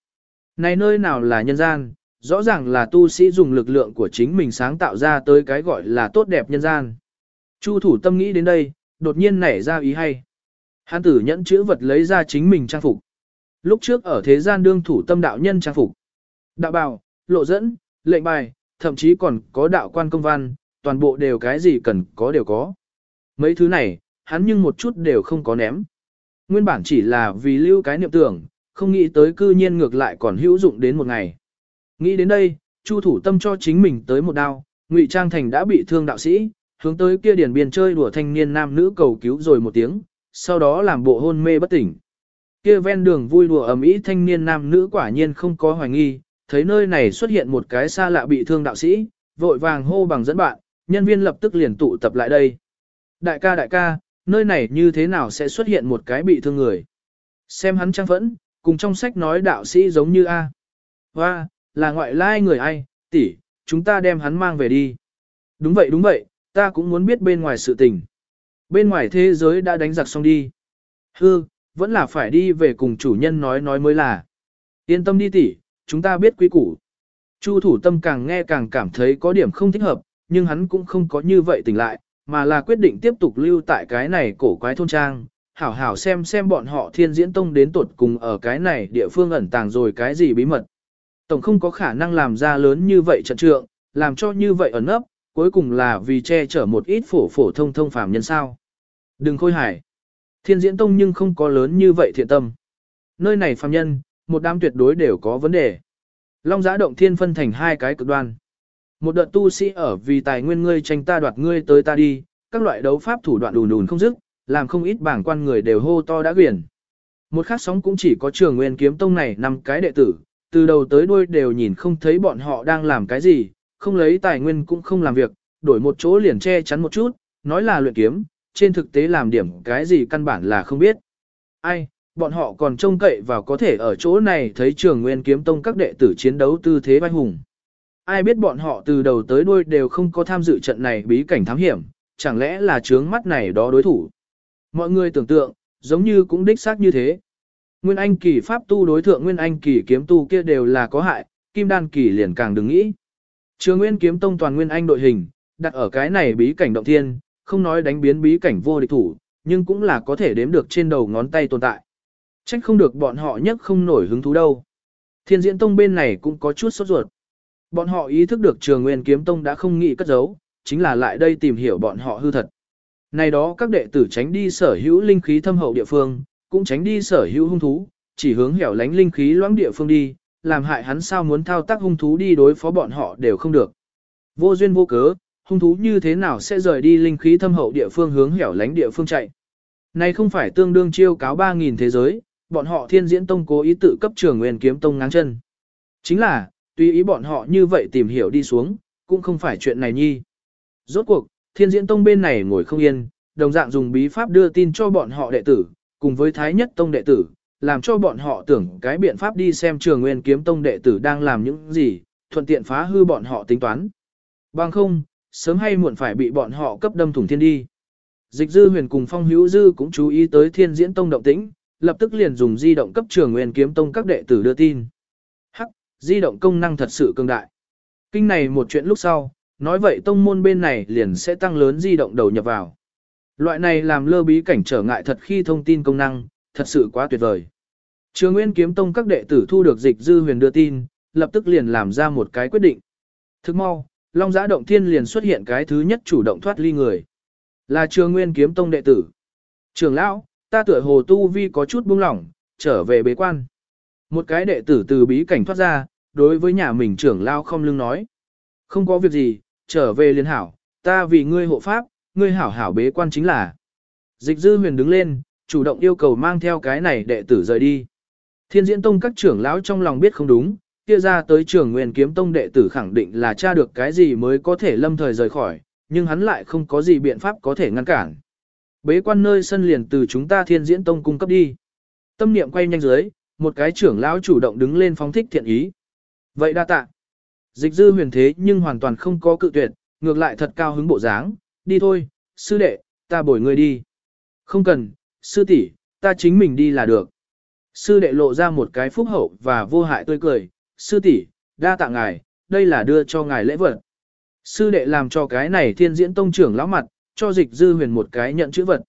Này nơi nào là nhân gian, rõ ràng là tu sĩ dùng lực lượng của chính mình sáng tạo ra tới cái gọi là tốt đẹp nhân gian. Chu thủ tâm nghĩ đến đây, đột nhiên nảy ra ý hay. Hán tử nhẫn chữ vật lấy ra chính mình trang phục. Lúc trước ở thế gian đương thủ tâm đạo nhân trang phục. Đạo bào, lộ dẫn, lệnh bài, thậm chí còn có đạo quan công văn, toàn bộ đều cái gì cần có đều có. Mấy thứ này, hắn nhưng một chút đều không có ném. Nguyên bản chỉ là vì lưu cái niệm tưởng, không nghĩ tới cư nhiên ngược lại còn hữu dụng đến một ngày. Nghĩ đến đây, Chu thủ tâm cho chính mình tới một đao, Ngụy Trang Thành đã bị thương đạo sĩ, hướng tới kia điển biên chơi đùa thanh niên nam nữ cầu cứu rồi một tiếng, sau đó làm bộ hôn mê bất tỉnh. Kia ven đường vui đùa ầm ĩ thanh niên nam nữ quả nhiên không có hoài nghi, thấy nơi này xuất hiện một cái xa lạ bị thương đạo sĩ, vội vàng hô bằng dẫn bạn, nhân viên lập tức liền tụ tập lại đây. Đại ca đại ca, nơi này như thế nào sẽ xuất hiện một cái bị thương người? Xem hắn trang phẫn, cùng trong sách nói đạo sĩ giống như A. Và, là ngoại lai người ai, tỷ, chúng ta đem hắn mang về đi. Đúng vậy đúng vậy, ta cũng muốn biết bên ngoài sự tình. Bên ngoài thế giới đã đánh giặc xong đi. Hư, vẫn là phải đi về cùng chủ nhân nói nói mới là. Yên tâm đi tỷ, chúng ta biết quy củ. Chu thủ tâm càng nghe càng cảm thấy có điểm không thích hợp, nhưng hắn cũng không có như vậy tỉnh lại, mà là quyết định tiếp tục lưu tại cái này cổ quái thôn trang, hảo hảo xem xem bọn họ thiên diễn tông đến tột cùng ở cái này địa phương ẩn tàng rồi cái gì bí mật. Tổng không có khả năng làm ra lớn như vậy trận trượng, làm cho như vậy ẩn ấp, cuối cùng là vì che chở một ít phổ phổ thông thông phàm nhân sao. Đừng khôi hải. Thiên diễn tông nhưng không có lớn như vậy thiện tâm. Nơi này phàm nhân, một đám tuyệt đối đều có vấn đề. Long giã động thiên phân thành hai cái cực đoan. Một đợt tu sĩ ở vì tài nguyên ngươi tranh ta đoạt ngươi tới ta đi, các loại đấu pháp thủ đoạn đùn đùn không dứt, làm không ít bảng quan người đều hô to đã quyển. Một khắc sóng cũng chỉ có trường nguyên kiếm tông này năm cái đệ tử, từ đầu tới đuôi đều nhìn không thấy bọn họ đang làm cái gì, không lấy tài nguyên cũng không làm việc, đổi một chỗ liền che chắn một chút, nói là luyện kiếm, trên thực tế làm điểm cái gì căn bản là không biết. Ai, bọn họ còn trông cậy vào có thể ở chỗ này thấy trường nguyên kiếm tông các đệ tử chiến đấu tư thế vai hùng. Ai biết bọn họ từ đầu tới đuôi đều không có tham dự trận này bí cảnh thám hiểm, chẳng lẽ là trướng mắt này đó đối thủ. Mọi người tưởng tượng, giống như cũng đích xác như thế. Nguyên Anh kỳ pháp tu đối thượng Nguyên Anh kỳ kiếm tu kia đều là có hại, Kim Đan kỳ liền càng đừng nghĩ. Trường Nguyên kiếm tông toàn Nguyên Anh đội hình, đặt ở cái này bí cảnh động thiên, không nói đánh biến bí cảnh vô địch thủ, nhưng cũng là có thể đếm được trên đầu ngón tay tồn tại. Trách không được bọn họ nhất không nổi hứng thú đâu. Thiên diễn tông bên này cũng có chút sốt ruột. Bọn họ ý thức được trường nguyên kiếm tông đã không nghĩ cất giấu, chính là lại đây tìm hiểu bọn họ hư thật. Này đó các đệ tử tránh đi sở hữu linh khí thâm hậu địa phương, cũng tránh đi sở hữu hung thú, chỉ hướng hẻo lánh linh khí loãng địa phương đi, làm hại hắn sao muốn thao tác hung thú đi đối phó bọn họ đều không được. Vô duyên vô cớ, hung thú như thế nào sẽ rời đi linh khí thâm hậu địa phương hướng hẻo lánh địa phương chạy. Này không phải tương đương chiêu cáo 3.000 thế giới, bọn họ thiên diễn tông cố ý tự cấp trường nguyên kiếm tông ngáng chân. Chính là, tùy ý bọn họ như vậy tìm hiểu đi xuống, cũng không phải chuyện này nhi. Rốt cuộc, thiên diễn tông bên này ngồi không yên, đồng dạng dùng bí pháp đưa tin cho bọn họ đệ tử, cùng với thái nhất tông đệ tử, làm cho bọn họ tưởng cái biện pháp đi xem trường nguyên kiếm tông đệ tử đang làm những gì, thuận tiện phá hư bọn họ tính toán. Bằng không, sớm hay muộn phải bị bọn họ cấp đâm thủng thiên đi. Dịch dư huyền cùng phong hữu dư cũng chú ý tới thiên diễn tông động tĩnh, lập tức liền dùng di động cấp trường nguyên kiếm tông các đệ tử đưa tin. Hắc, di động công năng thật sự cường đại. Kinh này một chuyện lúc sau, nói vậy tông môn bên này liền sẽ tăng lớn di động đầu nhập vào. Loại này làm lơ bí cảnh trở ngại thật khi thông tin công năng, thật sự quá tuyệt vời. Trường Nguyên kiếm tông các đệ tử thu được dịch dư huyền đưa tin, lập tức liền làm ra một cái quyết định. Thức mau, Long Giã Động Thiên liền xuất hiện cái thứ nhất chủ động thoát ly người. Là Trường Nguyên kiếm tông đệ tử. Trường Lão, ta tựa hồ tu vi có chút buông lỏng, trở về bế quan. Một cái đệ tử từ bí cảnh thoát ra, đối với nhà mình trưởng Lão không lưng nói. Không có việc gì, trở về liên hảo, ta vì ngươi hộ pháp, ngươi hảo hảo bế quan chính là. Dịch dư huyền đứng lên, chủ động yêu cầu mang theo cái này đệ tử rời đi. Thiên diễn tông các trưởng lão trong lòng biết không đúng, kia ra tới trưởng nguyên kiếm tông đệ tử khẳng định là tra được cái gì mới có thể lâm thời rời khỏi, nhưng hắn lại không có gì biện pháp có thể ngăn cản. Bế quan nơi sân liền từ chúng ta thiên diễn tông cung cấp đi. Tâm niệm quay nhanh dưới, một cái trưởng lão chủ động đứng lên phóng thích thiện ý. Vậy đa tạ. Dịch dư huyền thế nhưng hoàn toàn không có cự tuyệt, ngược lại thật cao hứng bộ dáng, đi thôi, sư đệ, ta bồi ngươi đi. Không cần, sư tỷ, ta chính mình đi là được. Sư đệ lộ ra một cái phúc hậu và vô hại tươi cười, sư tỷ, đa tạ ngài, đây là đưa cho ngài lễ vật. Sư đệ làm cho cái này thiên diễn tông trưởng lão mặt, cho dịch dư huyền một cái nhận chữ vật.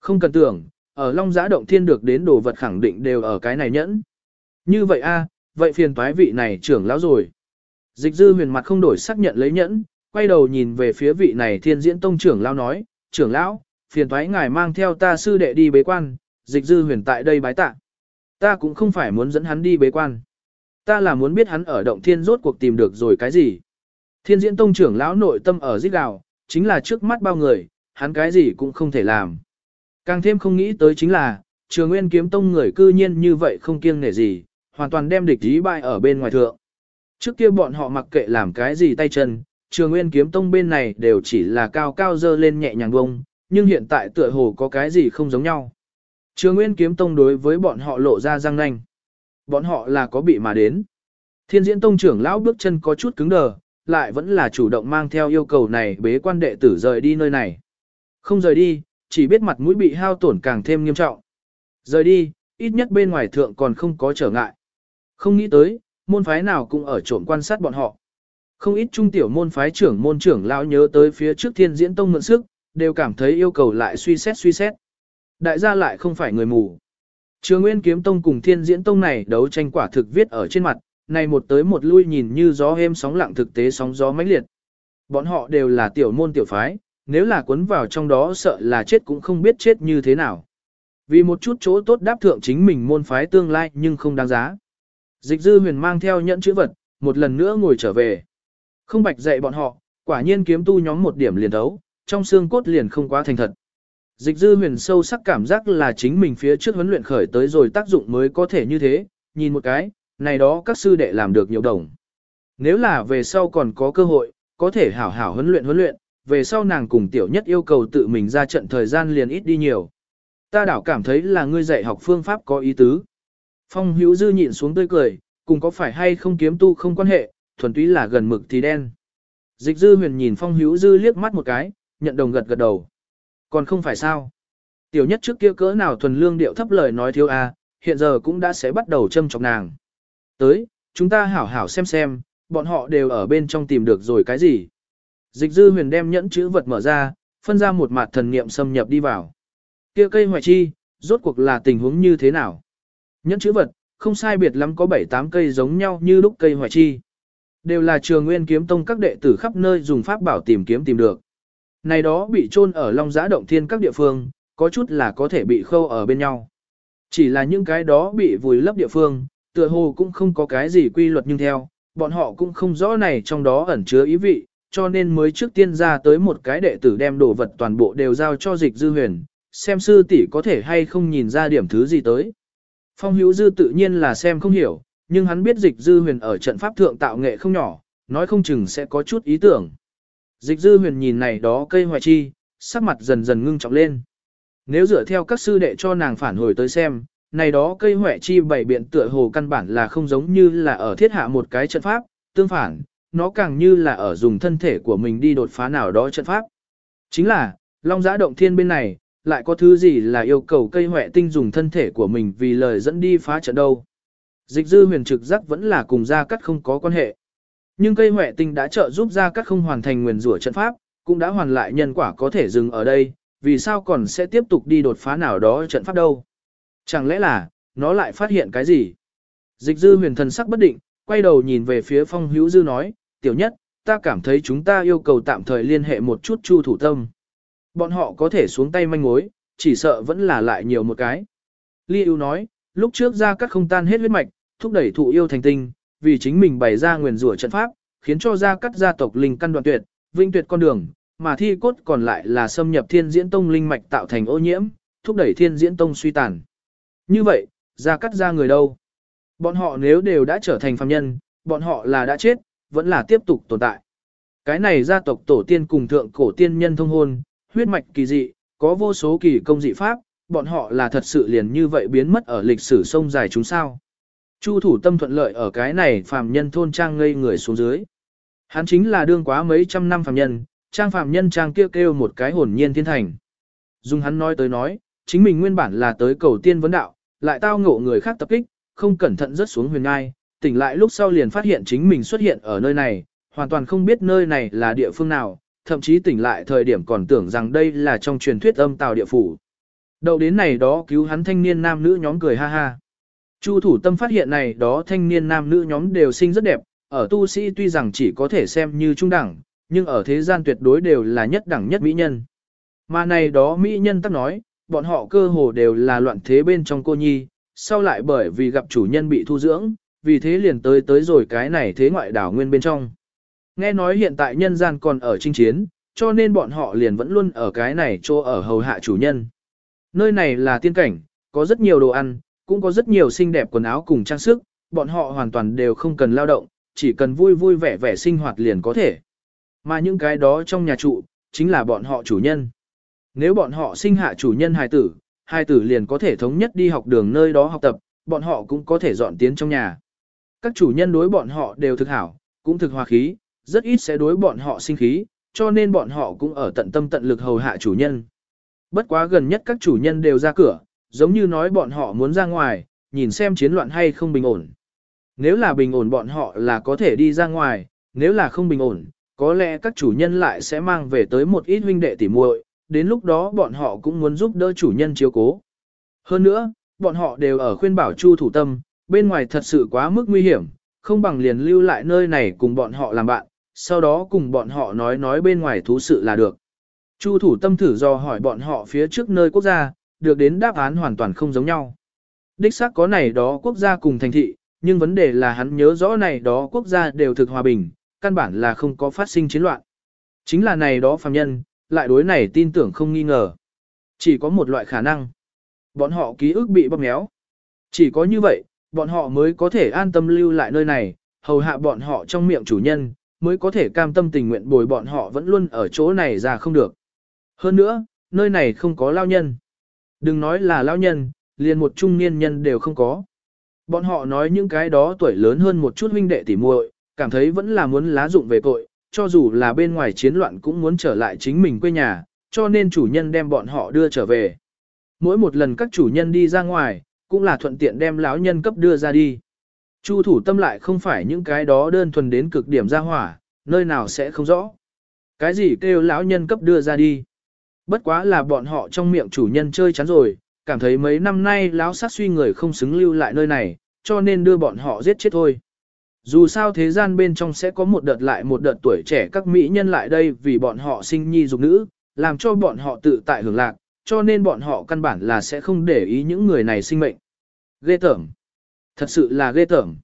Không cần tưởng, ở Long Giã Động Thiên được đến đồ vật khẳng định đều ở cái này nhẫn. Như vậy a, vậy phiền toái vị này trưởng lão rồi. Dịch dư huyền mặt không đổi xác nhận lấy nhẫn, quay đầu nhìn về phía vị này thiên diễn tông trưởng lão nói, trưởng lão, phiền toái ngài mang theo ta sư đệ đi bế quan, dịch dư huyền tại đây bái tạ. Ta cũng không phải muốn dẫn hắn đi bế quan. Ta là muốn biết hắn ở động thiên rốt cuộc tìm được rồi cái gì. Thiên diễn tông trưởng lão nội tâm ở giết gào, chính là trước mắt bao người, hắn cái gì cũng không thể làm. Càng thêm không nghĩ tới chính là, trường nguyên kiếm tông người cư nhiên như vậy không kiêng nể gì, hoàn toàn đem địch ý bại ở bên ngoài thượng. Trước kia bọn họ mặc kệ làm cái gì tay chân, trường nguyên kiếm tông bên này đều chỉ là cao cao dơ lên nhẹ nhàng bông, nhưng hiện tại tựa hồ có cái gì không giống nhau. Trường nguyên kiếm tông đối với bọn họ lộ ra răng nanh. Bọn họ là có bị mà đến. Thiên diễn tông trưởng lão bước chân có chút cứng đờ, lại vẫn là chủ động mang theo yêu cầu này bế quan đệ tử rời đi nơi này. Không rời đi, chỉ biết mặt mũi bị hao tổn càng thêm nghiêm trọng. Rời đi, ít nhất bên ngoài thượng còn không có trở ngại. Không nghĩ tới, môn phái nào cũng ở trộm quan sát bọn họ. Không ít trung tiểu môn phái trưởng môn trưởng lão nhớ tới phía trước thiên diễn tông mượn sức, đều cảm thấy yêu cầu lại suy xét suy xét. Đại gia lại không phải người mù. Trường Nguyên Kiếm Tông cùng Thiên Diễn Tông này đấu tranh quả thực viết ở trên mặt, này một tới một lui nhìn như gió êm sóng lặng thực tế sóng gió mãnh liệt. Bọn họ đều là tiểu môn tiểu phái, nếu là cuốn vào trong đó sợ là chết cũng không biết chết như thế nào. Vì một chút chỗ tốt đáp thượng chính mình môn phái tương lai nhưng không đáng giá. Dịch dư huyền mang theo nhẫn chữ vật, một lần nữa ngồi trở về. Không bạch dạy bọn họ, quả nhiên kiếm tu nhóm một điểm liền đấu, trong xương cốt liền không quá thành thật. Dịch dư huyền sâu sắc cảm giác là chính mình phía trước huấn luyện khởi tới rồi tác dụng mới có thể như thế, nhìn một cái, này đó các sư đệ làm được nhiều đồng. Nếu là về sau còn có cơ hội, có thể hảo hảo huấn luyện huấn luyện, về sau nàng cùng tiểu nhất yêu cầu tự mình ra trận thời gian liền ít đi nhiều. Ta đảo cảm thấy là ngươi dạy học phương pháp có ý tứ. Phong hữu dư nhịn xuống tươi cười, cùng có phải hay không kiếm tu không quan hệ, thuần túy là gần mực thì đen. Dịch dư huyền nhìn phong hữu dư liếc mắt một cái, nhận đồng gật gật đầu. Còn không phải sao. Tiểu nhất trước kia cỡ nào thuần lương điệu thấp lời nói thiếu a, hiện giờ cũng đã sẽ bắt đầu châm chọc nàng. Tới, chúng ta hảo hảo xem xem, bọn họ đều ở bên trong tìm được rồi cái gì. Dịch dư huyền đem nhẫn chữ vật mở ra, phân ra một mặt thần niệm xâm nhập đi vào. Kia cây hoại chi, rốt cuộc là tình huống như thế nào? Nhẫn chữ vật, không sai biệt lắm có 7-8 cây giống nhau như lúc cây hoại chi. Đều là trường nguyên kiếm tông các đệ tử khắp nơi dùng pháp bảo tìm kiếm tìm được. Này đó bị chôn ở long giã động thiên các địa phương, có chút là có thể bị khâu ở bên nhau. Chỉ là những cái đó bị vùi lấp địa phương, tựa hồ cũng không có cái gì quy luật nhưng theo, bọn họ cũng không rõ này trong đó ẩn chứa ý vị, cho nên mới trước tiên ra tới một cái đệ tử đem đồ vật toàn bộ đều giao cho dịch dư huyền, xem sư tỷ có thể hay không nhìn ra điểm thứ gì tới. Phong hữu dư tự nhiên là xem không hiểu, nhưng hắn biết dịch dư huyền ở trận pháp thượng tạo nghệ không nhỏ, nói không chừng sẽ có chút ý tưởng. Dịch dư huyền nhìn này đó cây hoài chi, sắc mặt dần dần ngưng trọng lên. Nếu dựa theo các sư đệ cho nàng phản hồi tới xem, này đó cây hoại chi bảy biện tựa hồ căn bản là không giống như là ở thiết hạ một cái trận pháp, tương phản, nó càng như là ở dùng thân thể của mình đi đột phá nào đó trận pháp. Chính là, Long Giã Động Thiên bên này, lại có thứ gì là yêu cầu cây hoại tinh dùng thân thể của mình vì lời dẫn đi phá trận đâu. Dịch dư huyền trực giác vẫn là cùng gia cắt không có quan hệ. Nhưng cây huệ tinh đã trợ giúp ra các không hoàn thành nguyền rủa trận pháp, cũng đã hoàn lại nhân quả có thể dừng ở đây, vì sao còn sẽ tiếp tục đi đột phá nào đó trận pháp đâu. Chẳng lẽ là, nó lại phát hiện cái gì? Dịch dư huyền thần sắc bất định, quay đầu nhìn về phía phong hữu dư nói, tiểu nhất, ta cảm thấy chúng ta yêu cầu tạm thời liên hệ một chút chu thủ tâm. Bọn họ có thể xuống tay manh mối, chỉ sợ vẫn là lại nhiều một cái. Ly ưu nói, lúc trước ra các không tan hết huyết mạch, thúc đẩy thụ yêu thành tinh, vì chính mình bày ra nguyền rủa trận pháp, khiến cho gia cắt gia tộc linh căn đoạn tuyệt, vinh tuyệt con đường, mà thi cốt còn lại là xâm nhập thiên diễn tông linh mạch tạo thành ô nhiễm, thúc đẩy thiên diễn tông suy tàn. Như vậy, gia cắt gia người đâu? Bọn họ nếu đều đã trở thành phàm nhân, bọn họ là đã chết, vẫn là tiếp tục tồn tại. Cái này gia tộc tổ tiên cùng thượng cổ tiên nhân thông hôn, huyết mạch kỳ dị, có vô số kỳ công dị pháp, bọn họ là thật sự liền như vậy biến mất ở lịch sử sông dài chúng sao. Chu thủ tâm thuận lợi ở cái này phàm nhân thôn trang ngây người xuống dưới. Hắn chính là đương quá mấy trăm năm phàm nhân, trang phàm nhân trang kêu kêu một cái hồn nhiên thiên thành. Dung hắn nói tới nói, chính mình nguyên bản là tới cầu tiên vấn đạo, lại tao ngộ người khác tập kích, không cẩn thận rớt xuống huyền ngai, tỉnh lại lúc sau liền phát hiện chính mình xuất hiện ở nơi này, hoàn toàn không biết nơi này là địa phương nào, thậm chí tỉnh lại thời điểm còn tưởng rằng đây là trong truyền thuyết âm tào địa phủ. Đầu đến này đó cứu hắn thanh niên nam nữ nhóm cười ha ha. Chu thủ tâm phát hiện này đó thanh niên nam nữ nhóm đều sinh rất đẹp, ở tu sĩ tuy rằng chỉ có thể xem như trung đẳng, nhưng ở thế gian tuyệt đối đều là nhất đẳng nhất mỹ nhân. Mà này đó mỹ nhân tắc nói, bọn họ cơ hồ đều là loạn thế bên trong cô nhi, sau lại bởi vì gặp chủ nhân bị thu dưỡng, vì thế liền tới tới rồi cái này thế ngoại đảo nguyên bên trong. Nghe nói hiện tại nhân gian còn ở chinh chiến, cho nên bọn họ liền vẫn luôn ở cái này chỗ ở hầu hạ chủ nhân. Nơi này là tiên cảnh, có rất nhiều đồ ăn, cũng có rất nhiều xinh đẹp quần áo cùng trang sức, bọn họ hoàn toàn đều không cần lao động, chỉ cần vui vui vẻ vẻ sinh hoạt liền có thể. Mà những cái đó trong nhà trụ, chính là bọn họ chủ nhân. Nếu bọn họ sinh hạ chủ nhân hài tử, hài tử liền có thể thống nhất đi học đường nơi đó học tập, bọn họ cũng có thể dọn tiến trong nhà. Các chủ nhân đối bọn họ đều thực hảo, cũng thực hòa khí, rất ít sẽ đối bọn họ sinh khí, cho nên bọn họ cũng ở tận tâm tận lực hầu hạ chủ nhân. Bất quá gần nhất các chủ nhân đều ra cửa, giống như nói bọn họ muốn ra ngoài, nhìn xem chiến loạn hay không bình ổn. Nếu là bình ổn bọn họ là có thể đi ra ngoài, nếu là không bình ổn, có lẽ các chủ nhân lại sẽ mang về tới một ít huynh đệ tỉ muội, đến lúc đó bọn họ cũng muốn giúp đỡ chủ nhân chiếu cố. Hơn nữa, bọn họ đều ở khuyên bảo Chu thủ tâm, bên ngoài thật sự quá mức nguy hiểm, không bằng liền lưu lại nơi này cùng bọn họ làm bạn, sau đó cùng bọn họ nói nói bên ngoài thú sự là được. Chu thủ tâm thử do hỏi bọn họ phía trước nơi quốc gia, được đến đáp án hoàn toàn không giống nhau. Đích xác có này đó quốc gia cùng thành thị, nhưng vấn đề là hắn nhớ rõ này đó quốc gia đều thực hòa bình, căn bản là không có phát sinh chiến loạn. Chính là này đó phàm nhân, lại đối này tin tưởng không nghi ngờ. Chỉ có một loại khả năng. Bọn họ ký ức bị bóp méo. Chỉ có như vậy, bọn họ mới có thể an tâm lưu lại nơi này, hầu hạ bọn họ trong miệng chủ nhân, mới có thể cam tâm tình nguyện bồi bọn họ vẫn luôn ở chỗ này ra không được. Hơn nữa, nơi này không có lao nhân. Đừng nói là lão nhân, liền một trung niên nhân đều không có. Bọn họ nói những cái đó tuổi lớn hơn một chút huynh đệ tỉ muội, cảm thấy vẫn là muốn lá dụng về cội, cho dù là bên ngoài chiến loạn cũng muốn trở lại chính mình quê nhà, cho nên chủ nhân đem bọn họ đưa trở về. Mỗi một lần các chủ nhân đi ra ngoài, cũng là thuận tiện đem lão nhân cấp đưa ra đi. Chu thủ tâm lại không phải những cái đó đơn thuần đến cực điểm ra hỏa, nơi nào sẽ không rõ. Cái gì kêu lão nhân cấp đưa ra đi. Bất quá là bọn họ trong miệng chủ nhân chơi chán rồi, cảm thấy mấy năm nay lão sát suy người không xứng lưu lại nơi này, cho nên đưa bọn họ giết chết thôi. Dù sao thế gian bên trong sẽ có một đợt lại một đợt tuổi trẻ các mỹ nhân lại đây vì bọn họ sinh nhi dục nữ, làm cho bọn họ tự tại hưởng lạc, cho nên bọn họ căn bản là sẽ không để ý những người này sinh mệnh. Ghê tởm. Thật sự là ghê tởm.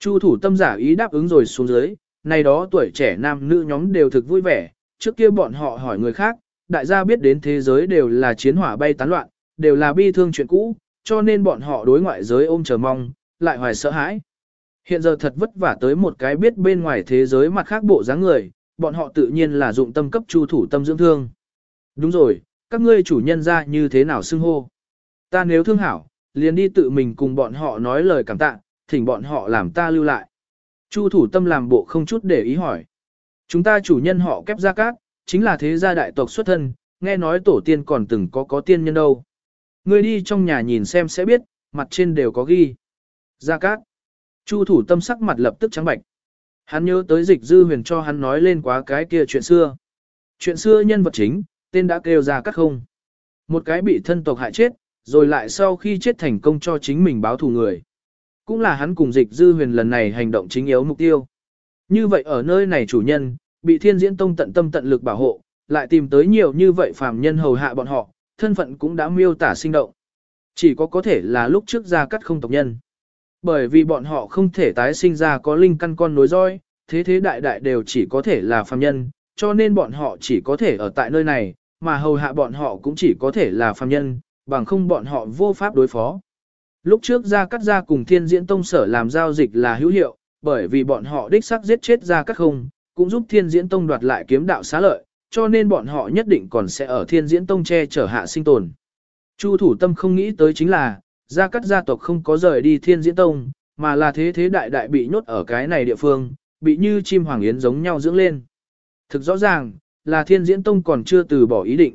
Chu thủ tâm giả ý đáp ứng rồi xuống dưới, này đó tuổi trẻ nam nữ nhóm đều thực vui vẻ, trước kia bọn họ hỏi người khác, đại gia biết đến thế giới đều là chiến hỏa bay tán loạn, đều là bi thương chuyện cũ, cho nên bọn họ đối ngoại giới ôm chờ mong, lại hoài sợ hãi. Hiện giờ thật vất vả tới một cái biết bên ngoài thế giới mặt khác bộ dáng người, bọn họ tự nhiên là dụng tâm cấp chu thủ tâm dưỡng thương. Đúng rồi, các ngươi chủ nhân ra như thế nào xưng hô. Ta nếu thương hảo, liền đi tự mình cùng bọn họ nói lời cảm tạ, thỉnh bọn họ làm ta lưu lại. Chu thủ tâm làm bộ không chút để ý hỏi. Chúng ta chủ nhân họ kép ra cát, chính là thế gia đại tộc xuất thân, nghe nói tổ tiên còn từng có có tiên nhân đâu. Ngươi đi trong nhà nhìn xem sẽ biết, mặt trên đều có ghi. Gia cát. Chu thủ tâm sắc mặt lập tức trắng bạch. Hắn nhớ tới dịch dư huyền cho hắn nói lên quá cái kia chuyện xưa. Chuyện xưa nhân vật chính, tên đã kêu gia cát không. Một cái bị thân tộc hại chết, rồi lại sau khi chết thành công cho chính mình báo thù người. Cũng là hắn cùng dịch dư huyền lần này hành động chính yếu mục tiêu. Như vậy ở nơi này chủ nhân, bị thiên diễn tông tận tâm tận lực bảo hộ, lại tìm tới nhiều như vậy phàm nhân hầu hạ bọn họ, thân phận cũng đã miêu tả sinh động. Chỉ có có thể là lúc trước ra cắt không tộc nhân. Bởi vì bọn họ không thể tái sinh ra có linh căn con nối roi, thế thế đại đại đều chỉ có thể là phàm nhân, cho nên bọn họ chỉ có thể ở tại nơi này, mà hầu hạ bọn họ cũng chỉ có thể là phàm nhân, bằng không bọn họ vô pháp đối phó. Lúc trước ra cắt ra cùng thiên diễn tông sở làm giao dịch là hữu hiệu, bởi vì bọn họ đích xác giết chết ra cắt không, cũng giúp thiên diễn tông đoạt lại kiếm đạo xá lợi, cho nên bọn họ nhất định còn sẽ ở thiên diễn tông che chở hạ sinh tồn. Chu thủ tâm không nghĩ tới chính là, gia cắt gia tộc không có rời đi thiên diễn tông, mà là thế thế đại đại bị nhốt ở cái này địa phương, bị như chim hoàng yến giống nhau dưỡng lên. Thực rõ ràng, là thiên diễn tông còn chưa từ bỏ ý định.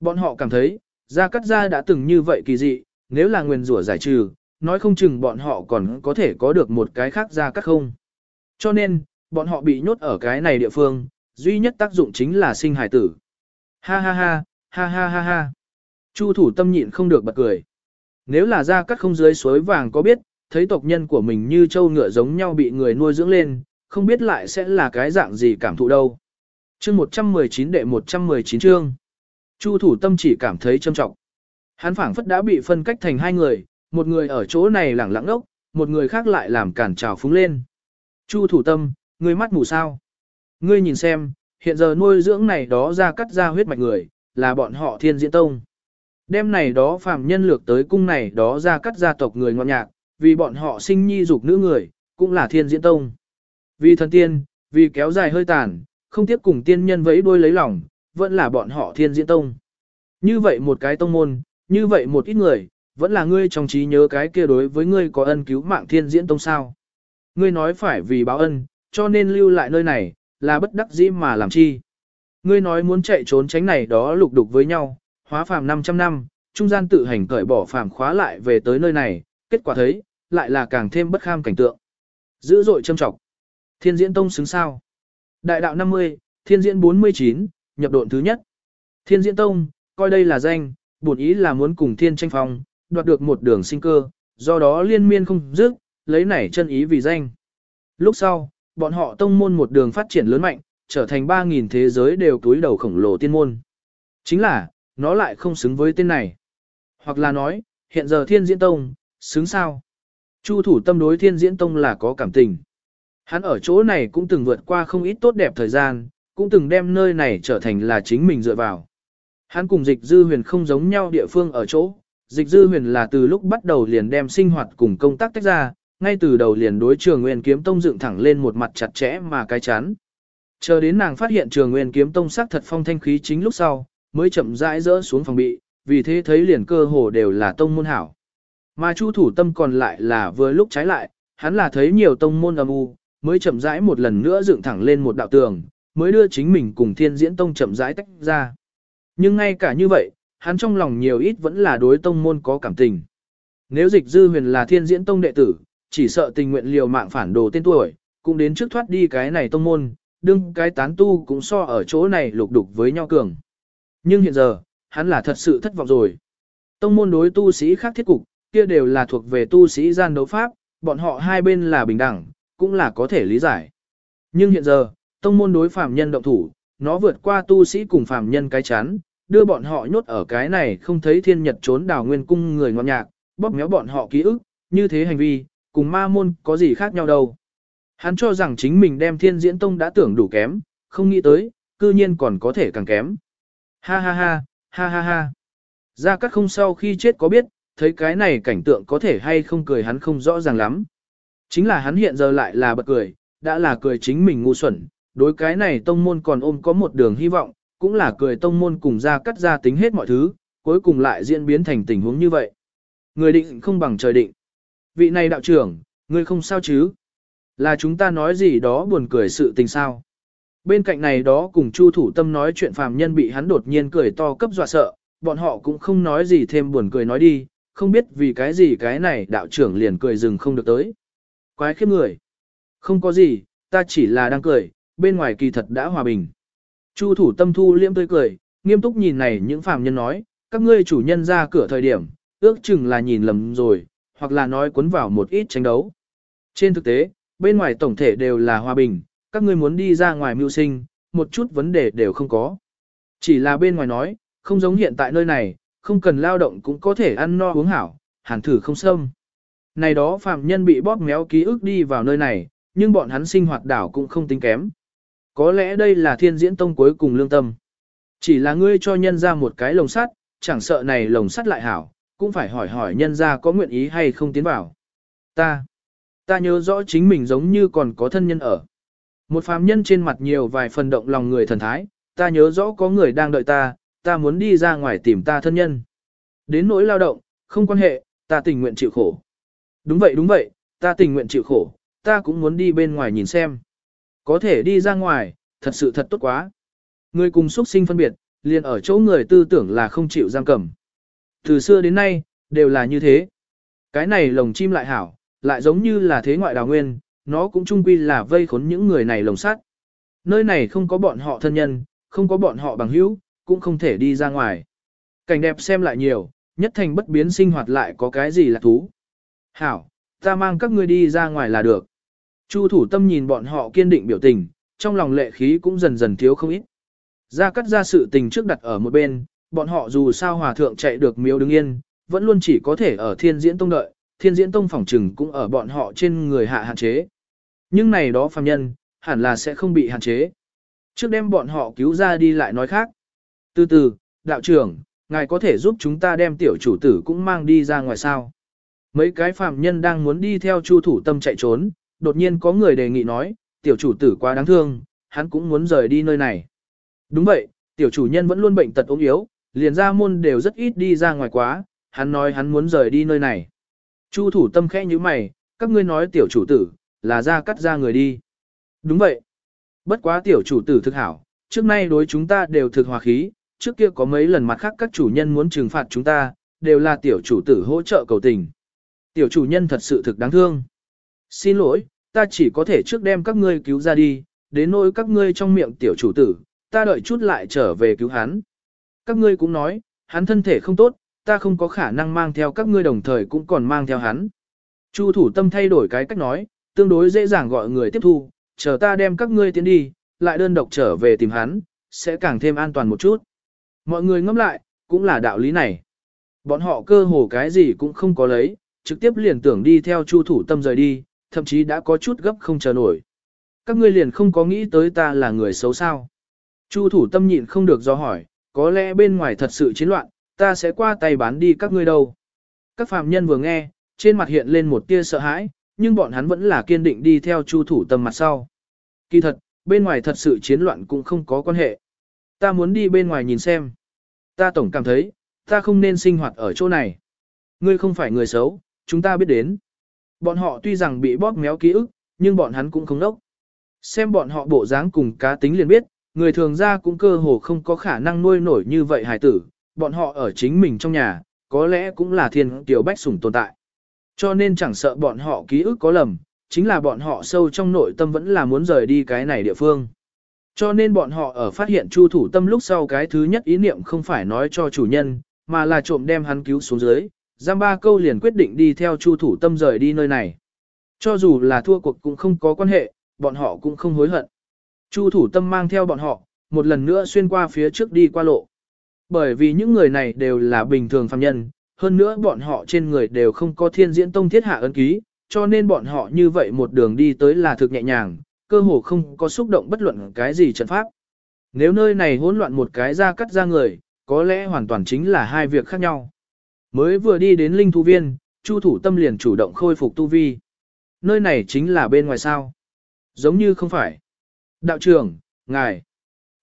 Bọn họ cảm thấy, gia cắt gia đã từng như vậy kỳ dị, nếu là nguyên rủa giải trừ, nói không chừng bọn họ còn có thể có được một cái khác gia cắt không. Cho nên, bọn họ bị nhốt ở cái này địa phương, duy nhất tác dụng chính là sinh hài tử. Ha ha ha, ha ha ha ha. Chu thủ tâm nhịn không được bật cười. Nếu là ra cắt không dưới suối vàng có biết, thấy tộc nhân của mình như trâu ngựa giống nhau bị người nuôi dưỡng lên, không biết lại sẽ là cái dạng gì cảm thụ đâu. Chương 119 đệ 119 chương. Chu thủ tâm chỉ cảm thấy trâm trọng. Hắn phảng phất đã bị phân cách thành hai người, một người ở chỗ này lẳng lặng ốc, một người khác lại làm cản trào phúng lên. Chu thủ tâm, ngươi mắt mù sao? Ngươi nhìn xem, hiện giờ nuôi dưỡng này đó ra cắt ra huyết mạch người, là bọn họ thiên diễn tông. Đêm này đó phàm nhân lược tới cung này đó ra cắt gia tộc người ngọn nhạc, vì bọn họ sinh nhi dục nữ người, cũng là thiên diễn tông. Vì thần tiên, vì kéo dài hơi tàn, không tiếp cùng tiên nhân vẫy đuôi lấy lòng, vẫn là bọn họ thiên diễn tông. Như vậy một cái tông môn, như vậy một ít người, vẫn là ngươi trong trí nhớ cái kia đối với ngươi có ân cứu mạng thiên diễn tông sao. Ngươi nói phải vì báo ân, cho nên lưu lại nơi này, là bất đắc dĩ mà làm chi. Ngươi nói muốn chạy trốn tránh này đó lục đục với nhau, hóa phàm 500 năm, trung gian tự hành cởi bỏ phàm khóa lại về tới nơi này, kết quả thấy, lại là càng thêm bất kham cảnh tượng. Dữ dội châm trọng. Thiên diễn tông xứng sao. Đại đạo 50, thiên diễn 49, nhập độn thứ nhất. Thiên diễn tông, coi đây là danh, bổn ý là muốn cùng thiên tranh phong, đoạt được một đường sinh cơ, do đó liên miên không dứt, lấy nảy chân ý vì danh. Lúc sau, bọn họ tông môn một đường phát triển lớn mạnh, trở thành 3.000 thế giới đều túi đầu khổng lồ tiên môn. Chính là, nó lại không xứng với tên này. Hoặc là nói, hiện giờ thiên diễn tông, xứng sao? Chu thủ tâm đối thiên diễn tông là có cảm tình. Hắn ở chỗ này cũng từng vượt qua không ít tốt đẹp thời gian, cũng từng đem nơi này trở thành là chính mình dựa vào. Hắn cùng dịch dư huyền không giống nhau địa phương ở chỗ, dịch dư huyền là từ lúc bắt đầu liền đem sinh hoạt cùng công tác tách ra, ngay từ đầu liền đối trường nguyên kiếm tông dựng thẳng lên một mặt chặt chẽ mà cái chán. Chờ đến nàng phát hiện trường nguyên kiếm tông sắc thật phong thanh khí chính lúc sau, mới chậm rãi rỡ xuống phòng bị, vì thế thấy liền cơ hồ đều là tông môn hảo. Mà Chu thủ tâm còn lại là vừa lúc trái lại, hắn là thấy nhiều tông môn âm u, mới chậm rãi một lần nữa dựng thẳng lên một đạo tường, mới đưa chính mình cùng thiên diễn tông chậm rãi tách ra. Nhưng ngay cả như vậy, hắn trong lòng nhiều ít vẫn là đối tông môn có cảm tình. Nếu dịch dư huyền là thiên diễn tông đệ tử, chỉ sợ tình nguyện liều mạng phản đồ tên tuổi, cũng đến trước thoát đi cái này tông môn, đương cái tán tu cũng so ở chỗ này lục đục với nhau cường. Nhưng hiện giờ, hắn là thật sự thất vọng rồi. Tông môn đối tu sĩ khác thiết cục, kia đều là thuộc về tu sĩ gian đấu pháp, bọn họ hai bên là bình đẳng, cũng là có thể lý giải. Nhưng hiện giờ, tông môn đối phạm nhân động thủ, nó vượt qua tu sĩ cùng phạm nhân cái chán, đưa bọn họ nhốt ở cái này không thấy thiên nhật trốn đào nguyên cung người ngọt nhạc, bóp méo bọn họ ký ức, như thế hành vi, cùng ma môn có gì khác nhau đâu. Hắn cho rằng chính mình đem thiên diễn tông đã tưởng đủ kém, không nghĩ tới, cư nhiên còn có thể càng kém. Ha ha ha, ha ha ha. Gia Cát không sau khi chết có biết, thấy cái này cảnh tượng có thể hay không cười hắn không rõ ràng lắm. Chính là hắn hiện giờ lại là bật cười, đã là cười chính mình ngu xuẩn, đối cái này tông môn còn ôm có một đường hy vọng, cũng là cười tông môn cùng Gia Cát ra tính hết mọi thứ, cuối cùng lại diễn biến thành tình huống như vậy. Người định không bằng trời định. Vị này đạo trưởng, ngươi không sao chứ? Là chúng ta nói gì đó buồn cười sự tình sao? Bên cạnh này đó cùng Chu thủ tâm nói chuyện phàm nhân bị hắn đột nhiên cười to cấp dọa sợ, bọn họ cũng không nói gì thêm buồn cười nói đi, không biết vì cái gì cái này đạo trưởng liền cười dừng không được tới. Quái khiếp người. Không có gì, ta chỉ là đang cười, bên ngoài kỳ thật đã hòa bình. Chu thủ tâm thu liễm tươi cười, nghiêm túc nhìn này những phàm nhân nói, các ngươi chủ nhân ra cửa thời điểm, ước chừng là nhìn lầm rồi, hoặc là nói cuốn vào một ít tranh đấu. Trên thực tế, bên ngoài tổng thể đều là hòa bình, các ngươi muốn đi ra ngoài mưu sinh, một chút vấn đề đều không có. Chỉ là bên ngoài nói, không giống hiện tại nơi này, không cần lao động cũng có thể ăn no uống hảo, hàn thử không xâm. Này đó phạm nhân bị bóp méo ký ức đi vào nơi này, nhưng bọn hắn sinh hoạt đảo cũng không tính kém. Có lẽ đây là thiên diễn tông cuối cùng lương tâm. Chỉ là ngươi cho nhân ra một cái lồng sắt, chẳng sợ này lồng sắt lại hảo, cũng phải hỏi hỏi nhân ra có nguyện ý hay không tiến vào. Ta, ta nhớ rõ chính mình giống như còn có thân nhân ở. Một phàm nhân trên mặt nhiều vài phần động lòng người thần thái, ta nhớ rõ có người đang đợi ta, ta muốn đi ra ngoài tìm ta thân nhân. Đến nỗi lao động, không quan hệ, ta tình nguyện chịu khổ. Đúng vậy đúng vậy, ta tình nguyện chịu khổ, ta cũng muốn đi bên ngoài nhìn xem. Có thể đi ra ngoài, thật sự thật tốt quá. Người cùng xuất sinh phân biệt, liền ở chỗ người tư tưởng là không chịu giam cầm. Từ xưa đến nay, đều là như thế. Cái này lồng chim lại hảo, lại giống như là thế ngoại đào nguyên, nó cũng chung quy là vây khốn những người này lồng sắt. Nơi này không có bọn họ thân nhân, không có bọn họ bằng hữu, cũng không thể đi ra ngoài. Cảnh đẹp xem lại nhiều, nhất thành bất biến sinh hoạt lại có cái gì là thú. Hảo, ta mang các ngươi đi ra ngoài là được. Chu thủ tâm nhìn bọn họ kiên định biểu tình, trong lòng lệ khí cũng dần dần thiếu không ít. Ra cắt ra sự tình trước đặt ở một bên, bọn họ dù sao hòa thượng chạy được miếu đứng yên, vẫn luôn chỉ có thể ở thiên diễn tông đợi, thiên diễn tông phòng trừng cũng ở bọn họ trên người hạ hạn chế. Nhưng này đó phàm nhân, hẳn là sẽ không bị hạn chế. Trước đem bọn họ cứu ra đi lại nói khác. Từ từ, đạo trưởng, ngài có thể giúp chúng ta đem tiểu chủ tử cũng mang đi ra ngoài sao. Mấy cái phàm nhân đang muốn đi theo chu thủ tâm chạy trốn, đột nhiên có người đề nghị nói, tiểu chủ tử quá đáng thương, hắn cũng muốn rời đi nơi này. Đúng vậy, tiểu chủ nhân vẫn luôn bệnh tật ốm yếu, liền ra môn đều rất ít đi ra ngoài quá, hắn nói hắn muốn rời đi nơi này. Chu thủ tâm khẽ như mày, các ngươi nói tiểu chủ tử, là ra cắt ra người đi. Đúng vậy. Bất quá tiểu chủ tử thực hảo, trước nay đối chúng ta đều thực hòa khí, trước kia có mấy lần mặt khác các chủ nhân muốn trừng phạt chúng ta, đều là tiểu chủ tử hỗ trợ cầu tình. Tiểu chủ nhân thật sự thực đáng thương. Xin lỗi, ta chỉ có thể trước đem các ngươi cứu ra đi, đến nỗi các ngươi trong miệng tiểu chủ tử, ta đợi chút lại trở về cứu hắn. Các ngươi cũng nói, hắn thân thể không tốt, ta không có khả năng mang theo các ngươi đồng thời cũng còn mang theo hắn. Chu thủ tâm thay đổi cái cách nói, tương đối dễ dàng gọi người tiếp thu, chờ ta đem các ngươi tiến đi, lại đơn độc trở về tìm hắn, sẽ càng thêm an toàn một chút. Mọi người ngẫm lại, cũng là đạo lý này. Bọn họ cơ hồ cái gì cũng không có lấy, trực tiếp liền tưởng đi theo chu thủ tâm rời đi, thậm chí đã có chút gấp không chờ nổi. Các ngươi liền không có nghĩ tới ta là người xấu sao. Chu thủ tâm nhịn không được do hỏi, có lẽ bên ngoài thật sự chiến loạn, ta sẽ qua tay bán đi các ngươi đâu. Các phạm nhân vừa nghe, trên mặt hiện lên một tia sợ hãi, nhưng bọn hắn vẫn là kiên định đi theo chu thủ tâm mặt sau. Kỳ thật, bên ngoài thật sự chiến loạn cũng không có quan hệ. Ta muốn đi bên ngoài nhìn xem. Ta tổng cảm thấy, Ta không nên sinh hoạt ở chỗ này. Ngươi không phải người xấu, chúng ta biết đến. Bọn họ tuy rằng bị bóp méo ký ức, nhưng bọn hắn cũng không đốc. Xem bọn họ bộ dáng cùng cá tính liền biết, người thường ra cũng cơ hồ không có khả năng nuôi nổi như vậy hài tử, bọn họ ở chính mình trong nhà, có lẽ cũng là thiên tiểu bách sủng tồn tại. Cho nên chẳng sợ bọn họ ký ức có lầm, chính là bọn họ sâu trong nội tâm vẫn là muốn rời đi cái này địa phương. Cho nên bọn họ ở phát hiện chu thủ tâm lúc sau cái thứ nhất ý niệm không phải nói cho chủ nhân, mà là trộm đem hắn cứu xuống dưới, giam ba câu liền quyết định đi theo chu thủ tâm rời đi nơi này. Cho dù là thua cuộc cũng không có quan hệ, bọn họ cũng không hối hận. Chu thủ tâm mang theo bọn họ, một lần nữa xuyên qua phía trước đi qua lộ. Bởi vì những người này đều là bình thường phàm nhân, hơn nữa bọn họ trên người đều không có thiên diễn tông thiết hạ ấn ký, cho nên bọn họ như vậy một đường đi tới là thực nhẹ nhàng, cơ hồ không có xúc động bất luận cái gì trận pháp. Nếu nơi này hỗn loạn một cái ra cắt ra người, có lẽ hoàn toàn chính là hai việc khác nhau. Mới vừa đi đến linh thú viên, Chu thủ tâm liền chủ động khôi phục tu vi. Nơi này chính là bên ngoài sao. Giống như không phải. Đạo trưởng, ngài.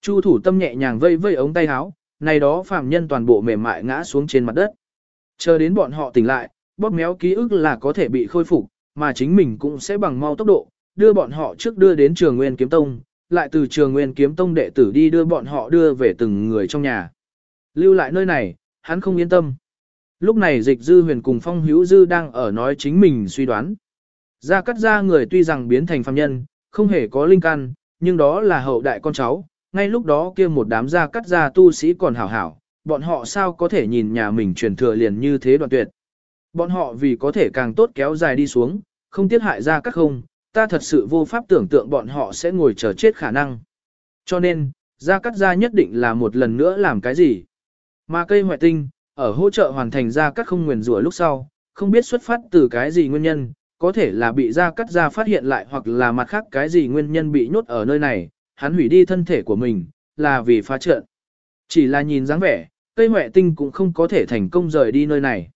Chu thủ tâm nhẹ nhàng vây vây ống tay áo, này đó phàm nhân toàn bộ mềm mại ngã xuống trên mặt đất. Chờ đến bọn họ tỉnh lại, bóp méo ký ức là có thể bị khôi phục, mà chính mình cũng sẽ bằng mau tốc độ, đưa bọn họ trước đưa đến trường Nguyên Kiếm Tông, lại từ trường Nguyên Kiếm Tông đệ tử đi đưa bọn họ đưa về từng người trong nhà. Lưu lại nơi này, hắn không yên tâm. Lúc này dịch dư huyền cùng phong hữu dư đang ở nói chính mình suy đoán. Ra cắt ra người tuy rằng biến thành phàm nhân, không hề có linh căn, nhưng đó là hậu đại con cháu, ngay lúc đó kia một đám gia cắt gia tu sĩ còn hảo hảo, bọn họ sao có thể nhìn nhà mình truyền thừa liền như thế đoạn tuyệt. Bọn họ vì có thể càng tốt kéo dài đi xuống, không tiết hại ra cắt không, ta thật sự vô pháp tưởng tượng bọn họ sẽ ngồi chờ chết khả năng. Cho nên, gia cắt gia nhất định là một lần nữa làm cái gì. Mà cây hoại tinh, ở hỗ trợ hoàn thành gia cắt không nguyền rủa lúc sau, không biết xuất phát từ cái gì nguyên nhân, có thể là bị ra cắt ra phát hiện lại hoặc là mặt khác cái gì nguyên nhân bị nhốt ở nơi này, hắn hủy đi thân thể của mình, là vì phá trận. Chỉ là nhìn dáng vẻ, cây mẹ tinh cũng không có thể thành công rời đi nơi này.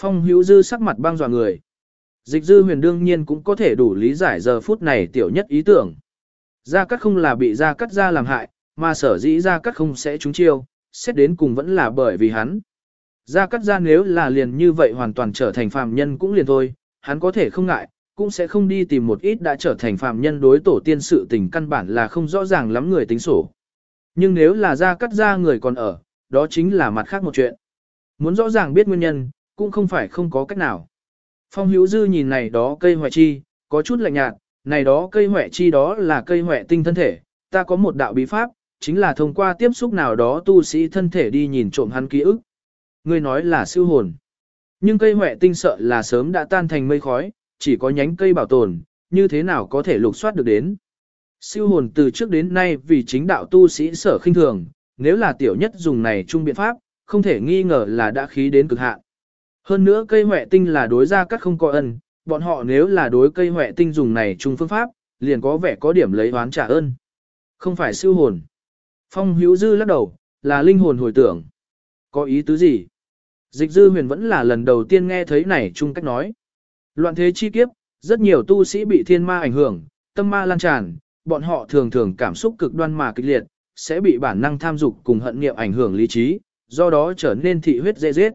Phong hữu dư sắc mặt băng dọa người. Dịch dư huyền đương nhiên cũng có thể đủ lý giải giờ phút này tiểu nhất ý tưởng. Gia cắt không là bị gia cắt ra làm hại, mà sở dĩ gia cắt không sẽ trúng chiêu, xét đến cùng vẫn là bởi vì hắn. Gia cắt ra nếu là liền như vậy hoàn toàn trở thành phàm nhân cũng liền thôi, hắn có thể không ngại, cũng sẽ không đi tìm một ít đã trở thành phạm nhân đối tổ tiên sự tình căn bản là không rõ ràng lắm người tính sổ. Nhưng nếu là ra cắt ra người còn ở, đó chính là mặt khác một chuyện. Muốn rõ ràng biết nguyên nhân, cũng không phải không có cách nào. Phong hữu dư nhìn này đó cây hoại chi, có chút lạnh nhạt, này đó cây hoại chi đó là cây hoại tinh thân thể, ta có một đạo bí pháp, chính là thông qua tiếp xúc nào đó tu sĩ thân thể đi nhìn trộm hắn ký ức. Ngươi nói là siêu hồn. Nhưng cây huệ tinh sợ là sớm đã tan thành mây khói, chỉ có nhánh cây bảo tồn, như thế nào có thể lục soát được đến. Siêu hồn từ trước đến nay vì chính đạo tu sĩ sở khinh thường, nếu là tiểu nhất dùng này chung biện pháp, không thể nghi ngờ là đã khí đến cực hạn. Hơn nữa cây huệ tinh là đối ra các không có ân, bọn họ nếu là đối cây huệ tinh dùng này chung phương pháp, liền có vẻ có điểm lấy oán trả ơn. Không phải siêu hồn. Phong hữu dư lắc đầu, là linh hồn hồi tưởng. Có ý tứ gì? Dịch dư huyền vẫn là lần đầu tiên nghe thấy này chung cách nói. Loạn thế chi kiếp, rất nhiều tu sĩ bị thiên ma ảnh hưởng, tâm ma lan tràn, bọn họ thường thường cảm xúc cực đoan mà kịch liệt, sẽ bị bản năng tham dục cùng hận nghiệm ảnh hưởng lý trí, do đó trở nên thị huyết dễ giết.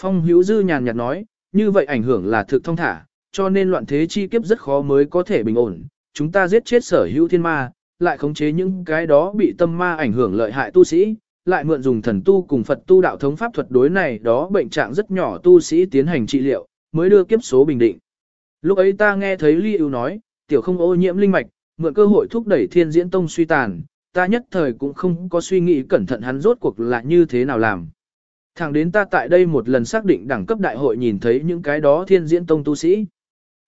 Phong hữu dư nhàn nhạt nói, như vậy ảnh hưởng là thực thông thả, cho nên loạn thế chi kiếp rất khó mới có thể bình ổn. Chúng ta giết chết sở hữu thiên ma, lại khống chế những cái đó bị tâm ma ảnh hưởng lợi hại tu sĩ, lại mượn dùng thần tu cùng Phật tu đạo thống pháp thuật đối này đó bệnh trạng rất nhỏ tu sĩ tiến hành trị liệu, mới đưa kiếp số bình định. Lúc ấy ta nghe thấy Ly ưu nói, tiểu không ô nhiễm linh mạch, mượn cơ hội thúc đẩy thiên diễn tông suy tàn, ta nhất thời cũng không có suy nghĩ cẩn thận hắn rốt cuộc là như thế nào làm. Thẳng đến ta tại đây một lần xác định đẳng cấp đại hội nhìn thấy những cái đó thiên diễn tông tu sĩ.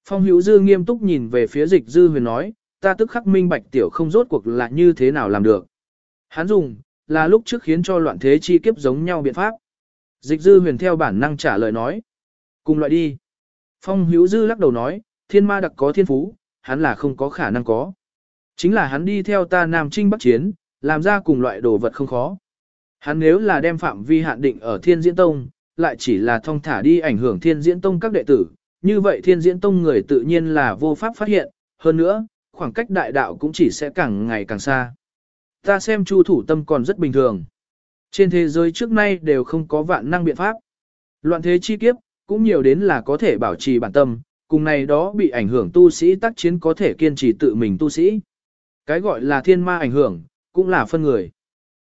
Phong hữu dư nghiêm túc nhìn về phía dịch dư huyền nói, ta tức khắc minh bạch tiểu không rốt cuộc là như thế nào làm được. Hắn dùng, là lúc trước khiến cho loạn thế chi kiếp giống nhau biện pháp. Dịch dư huyền theo bản năng trả lời nói. Cùng loại đi. Phong hữu dư lắc đầu nói, thiên ma đặc có thiên phú, hắn là không có khả năng có. Chính là hắn đi theo ta Nam Trinh Bắc Chiến, làm ra cùng loại đồ vật không khó. Hắn nếu là đem phạm vi hạn định ở Thiên Diễn Tông, lại chỉ là thông thả đi ảnh hưởng Thiên Diễn Tông các đệ tử, như vậy Thiên Diễn Tông người tự nhiên là vô pháp phát hiện, hơn nữa, khoảng cách đại đạo cũng chỉ sẽ càng ngày càng xa. Ta xem Chu thủ tâm còn rất bình thường. Trên thế giới trước nay đều không có vạn năng biện pháp. Loạn thế chi kiếp, cũng nhiều đến là có thể bảo trì bản tâm, cùng này đó bị ảnh hưởng tu sĩ tác chiến có thể kiên trì tự mình tu sĩ. Cái gọi là thiên ma ảnh hưởng, cũng là phân người.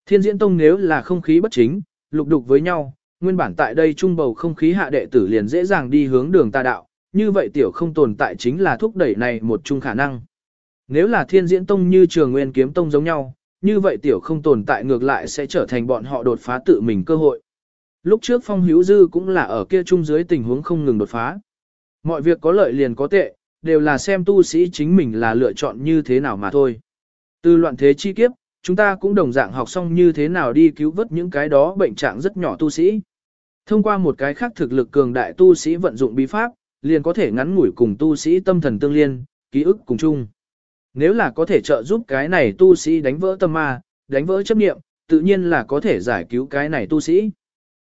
Thiên diễn tông nếu là không khí bất chính, lục đục với nhau, nguyên bản tại đây trung bầu không khí hạ đệ tử liền dễ dàng đi hướng đường ta đạo, như vậy tiểu không tồn tại chính là thúc đẩy này một chung khả năng. Nếu là thiên diễn tông như trường nguyên kiếm tông giống nhau, như vậy tiểu không tồn tại ngược lại sẽ trở thành bọn họ đột phá tự mình cơ hội. Lúc trước phong hữu dư cũng là ở kia chung dưới tình huống không ngừng đột phá. Mọi việc có lợi liền có tệ, đều là xem tu sĩ chính mình là lựa chọn như thế nào mà thôi. Từ loạn thế chi kiếp, chúng ta cũng đồng dạng học xong như thế nào đi cứu vớt những cái đó bệnh trạng rất nhỏ tu sĩ. Thông qua một cái khác thực lực cường đại tu sĩ vận dụng bí pháp, liền có thể ngắn ngủi cùng tu sĩ tâm thần tương liên, ký ức cùng chung. Nếu là có thể trợ giúp cái này tu sĩ đánh vỡ tâm ma, đánh vỡ chấp niệm, tự nhiên là có thể giải cứu cái này tu sĩ.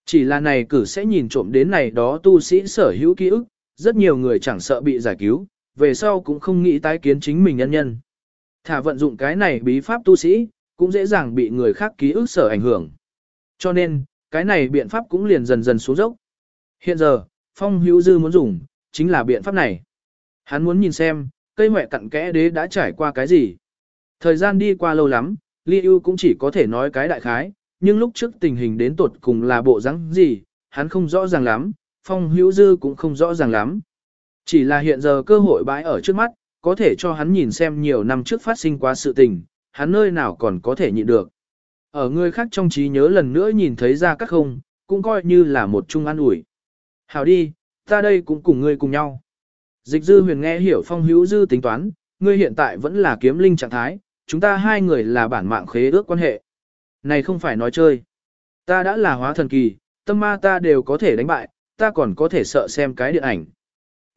Chỉ là này cử sẽ nhìn trộm đến này đó tu sĩ sở hữu ký ức, rất nhiều người chẳng sợ bị giải cứu, về sau cũng không nghĩ tái kiến chính mình nhân nhân. Thả vận dụng cái này bí pháp tu sĩ, cũng dễ dàng bị người khác ký ức sở ảnh hưởng. Cho nên, cái này biện pháp cũng liền dần dần xuống dốc. Hiện giờ, Phong Hữu Dư muốn dùng, chính là biện pháp này. Hắn muốn nhìn xem, cây mẹ cặn kẽ đế đã trải qua cái gì. Thời gian đi qua lâu lắm, Ly ưu cũng chỉ có thể nói cái đại khái, nhưng lúc trước tình hình đến tột cùng là bộ rắn gì, hắn không rõ ràng lắm, Phong Hữu Dư cũng không rõ ràng lắm. Chỉ là hiện giờ cơ hội bãi ở trước mắt, có thể cho hắn nhìn xem nhiều năm trước phát sinh quá sự tình, hắn nơi nào còn có thể nhịn được. Ở người khác trong trí nhớ lần nữa nhìn thấy ra các không, cũng coi như là một chung an ủi. Hảo đi, ta đây cũng cùng ngươi cùng nhau. Dịch dư huyền nghe hiểu phong hữu dư tính toán, ngươi hiện tại vẫn là kiếm linh trạng thái, chúng ta hai người là bản mạng khế ước quan hệ. Này không phải nói chơi. Ta đã là hóa thần kỳ, tâm ma ta đều có thể đánh bại, ta còn có thể sợ xem cái điện ảnh.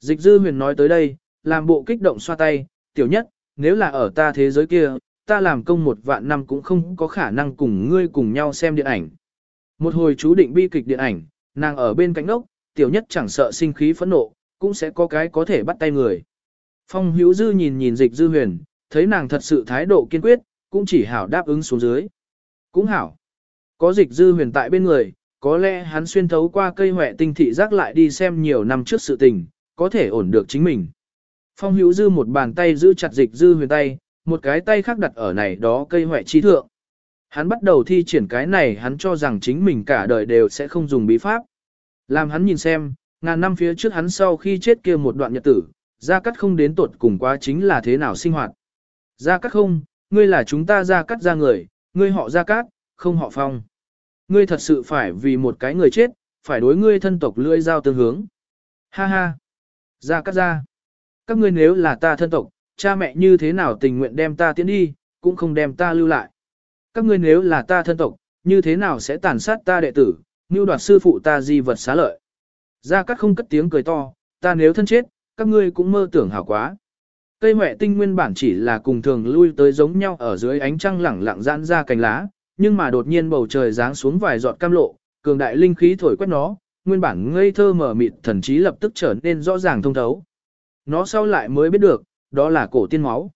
Dịch dư huyền nói tới đây, làm bộ kích động xoa tay, tiểu nhất, nếu là ở ta thế giới kia, ta làm công một vạn năm cũng không có khả năng cùng ngươi cùng nhau xem điện ảnh. Một hồi chú định bi kịch điện ảnh, nàng ở bên cạnh ốc, tiểu nhất chẳng sợ sinh khí phẫn nộ, cũng sẽ có cái có thể bắt tay người. Phong hữu dư nhìn nhìn dịch dư huyền, thấy nàng thật sự thái độ kiên quyết, cũng chỉ hảo đáp ứng xuống dưới. Cũng hảo. Có dịch dư huyền tại bên người, có lẽ hắn xuyên thấu qua cây hỏe tinh thị giác lại đi xem nhiều năm trước sự tình, có thể ổn được chính mình. Phong hữu dư một bàn tay giữ chặt dịch dư huyền tay, một cái tay khác đặt ở này đó cây hỏe chi thượng. Hắn bắt đầu thi triển cái này hắn cho rằng chính mình cả đời đều sẽ không dùng bí pháp. Làm hắn nhìn xem, ngàn năm phía trước hắn sau khi chết kia một đoạn nhật tử, Gia Cát không đến tuột cùng quá chính là thế nào sinh hoạt. Gia Cát không, ngươi là chúng ta Gia Cát ra người, ngươi họ Gia Cát, không họ Phong. Ngươi thật sự phải vì một cái người chết, phải đối ngươi thân tộc lưỡi dao tương hướng. Ha ha. Gia Cát ra. Các ngươi nếu là ta thân tộc, cha mẹ như thế nào tình nguyện đem ta tiến đi, cũng không đem ta lưu lại. Các ngươi nếu là ta thân tộc, như thế nào sẽ tàn sát ta đệ tử, như đoạt sư phụ ta di vật xá lợi. Gia Cát không cất tiếng cười to, ta nếu thân chết, các ngươi cũng mơ tưởng hảo quá. Cây mẹ tinh nguyên bản chỉ là cùng thường lui tới giống nhau ở dưới ánh trăng lẳng lặng giãn ra cành lá, nhưng mà đột nhiên bầu trời giáng xuống vài giọt cam lộ, cường đại linh khí thổi quét nó, nguyên bản ngây thơ mở mịt thần trí lập tức trở nên rõ ràng thông thấu. Nó sau lại mới biết được, đó là cổ tiên máu.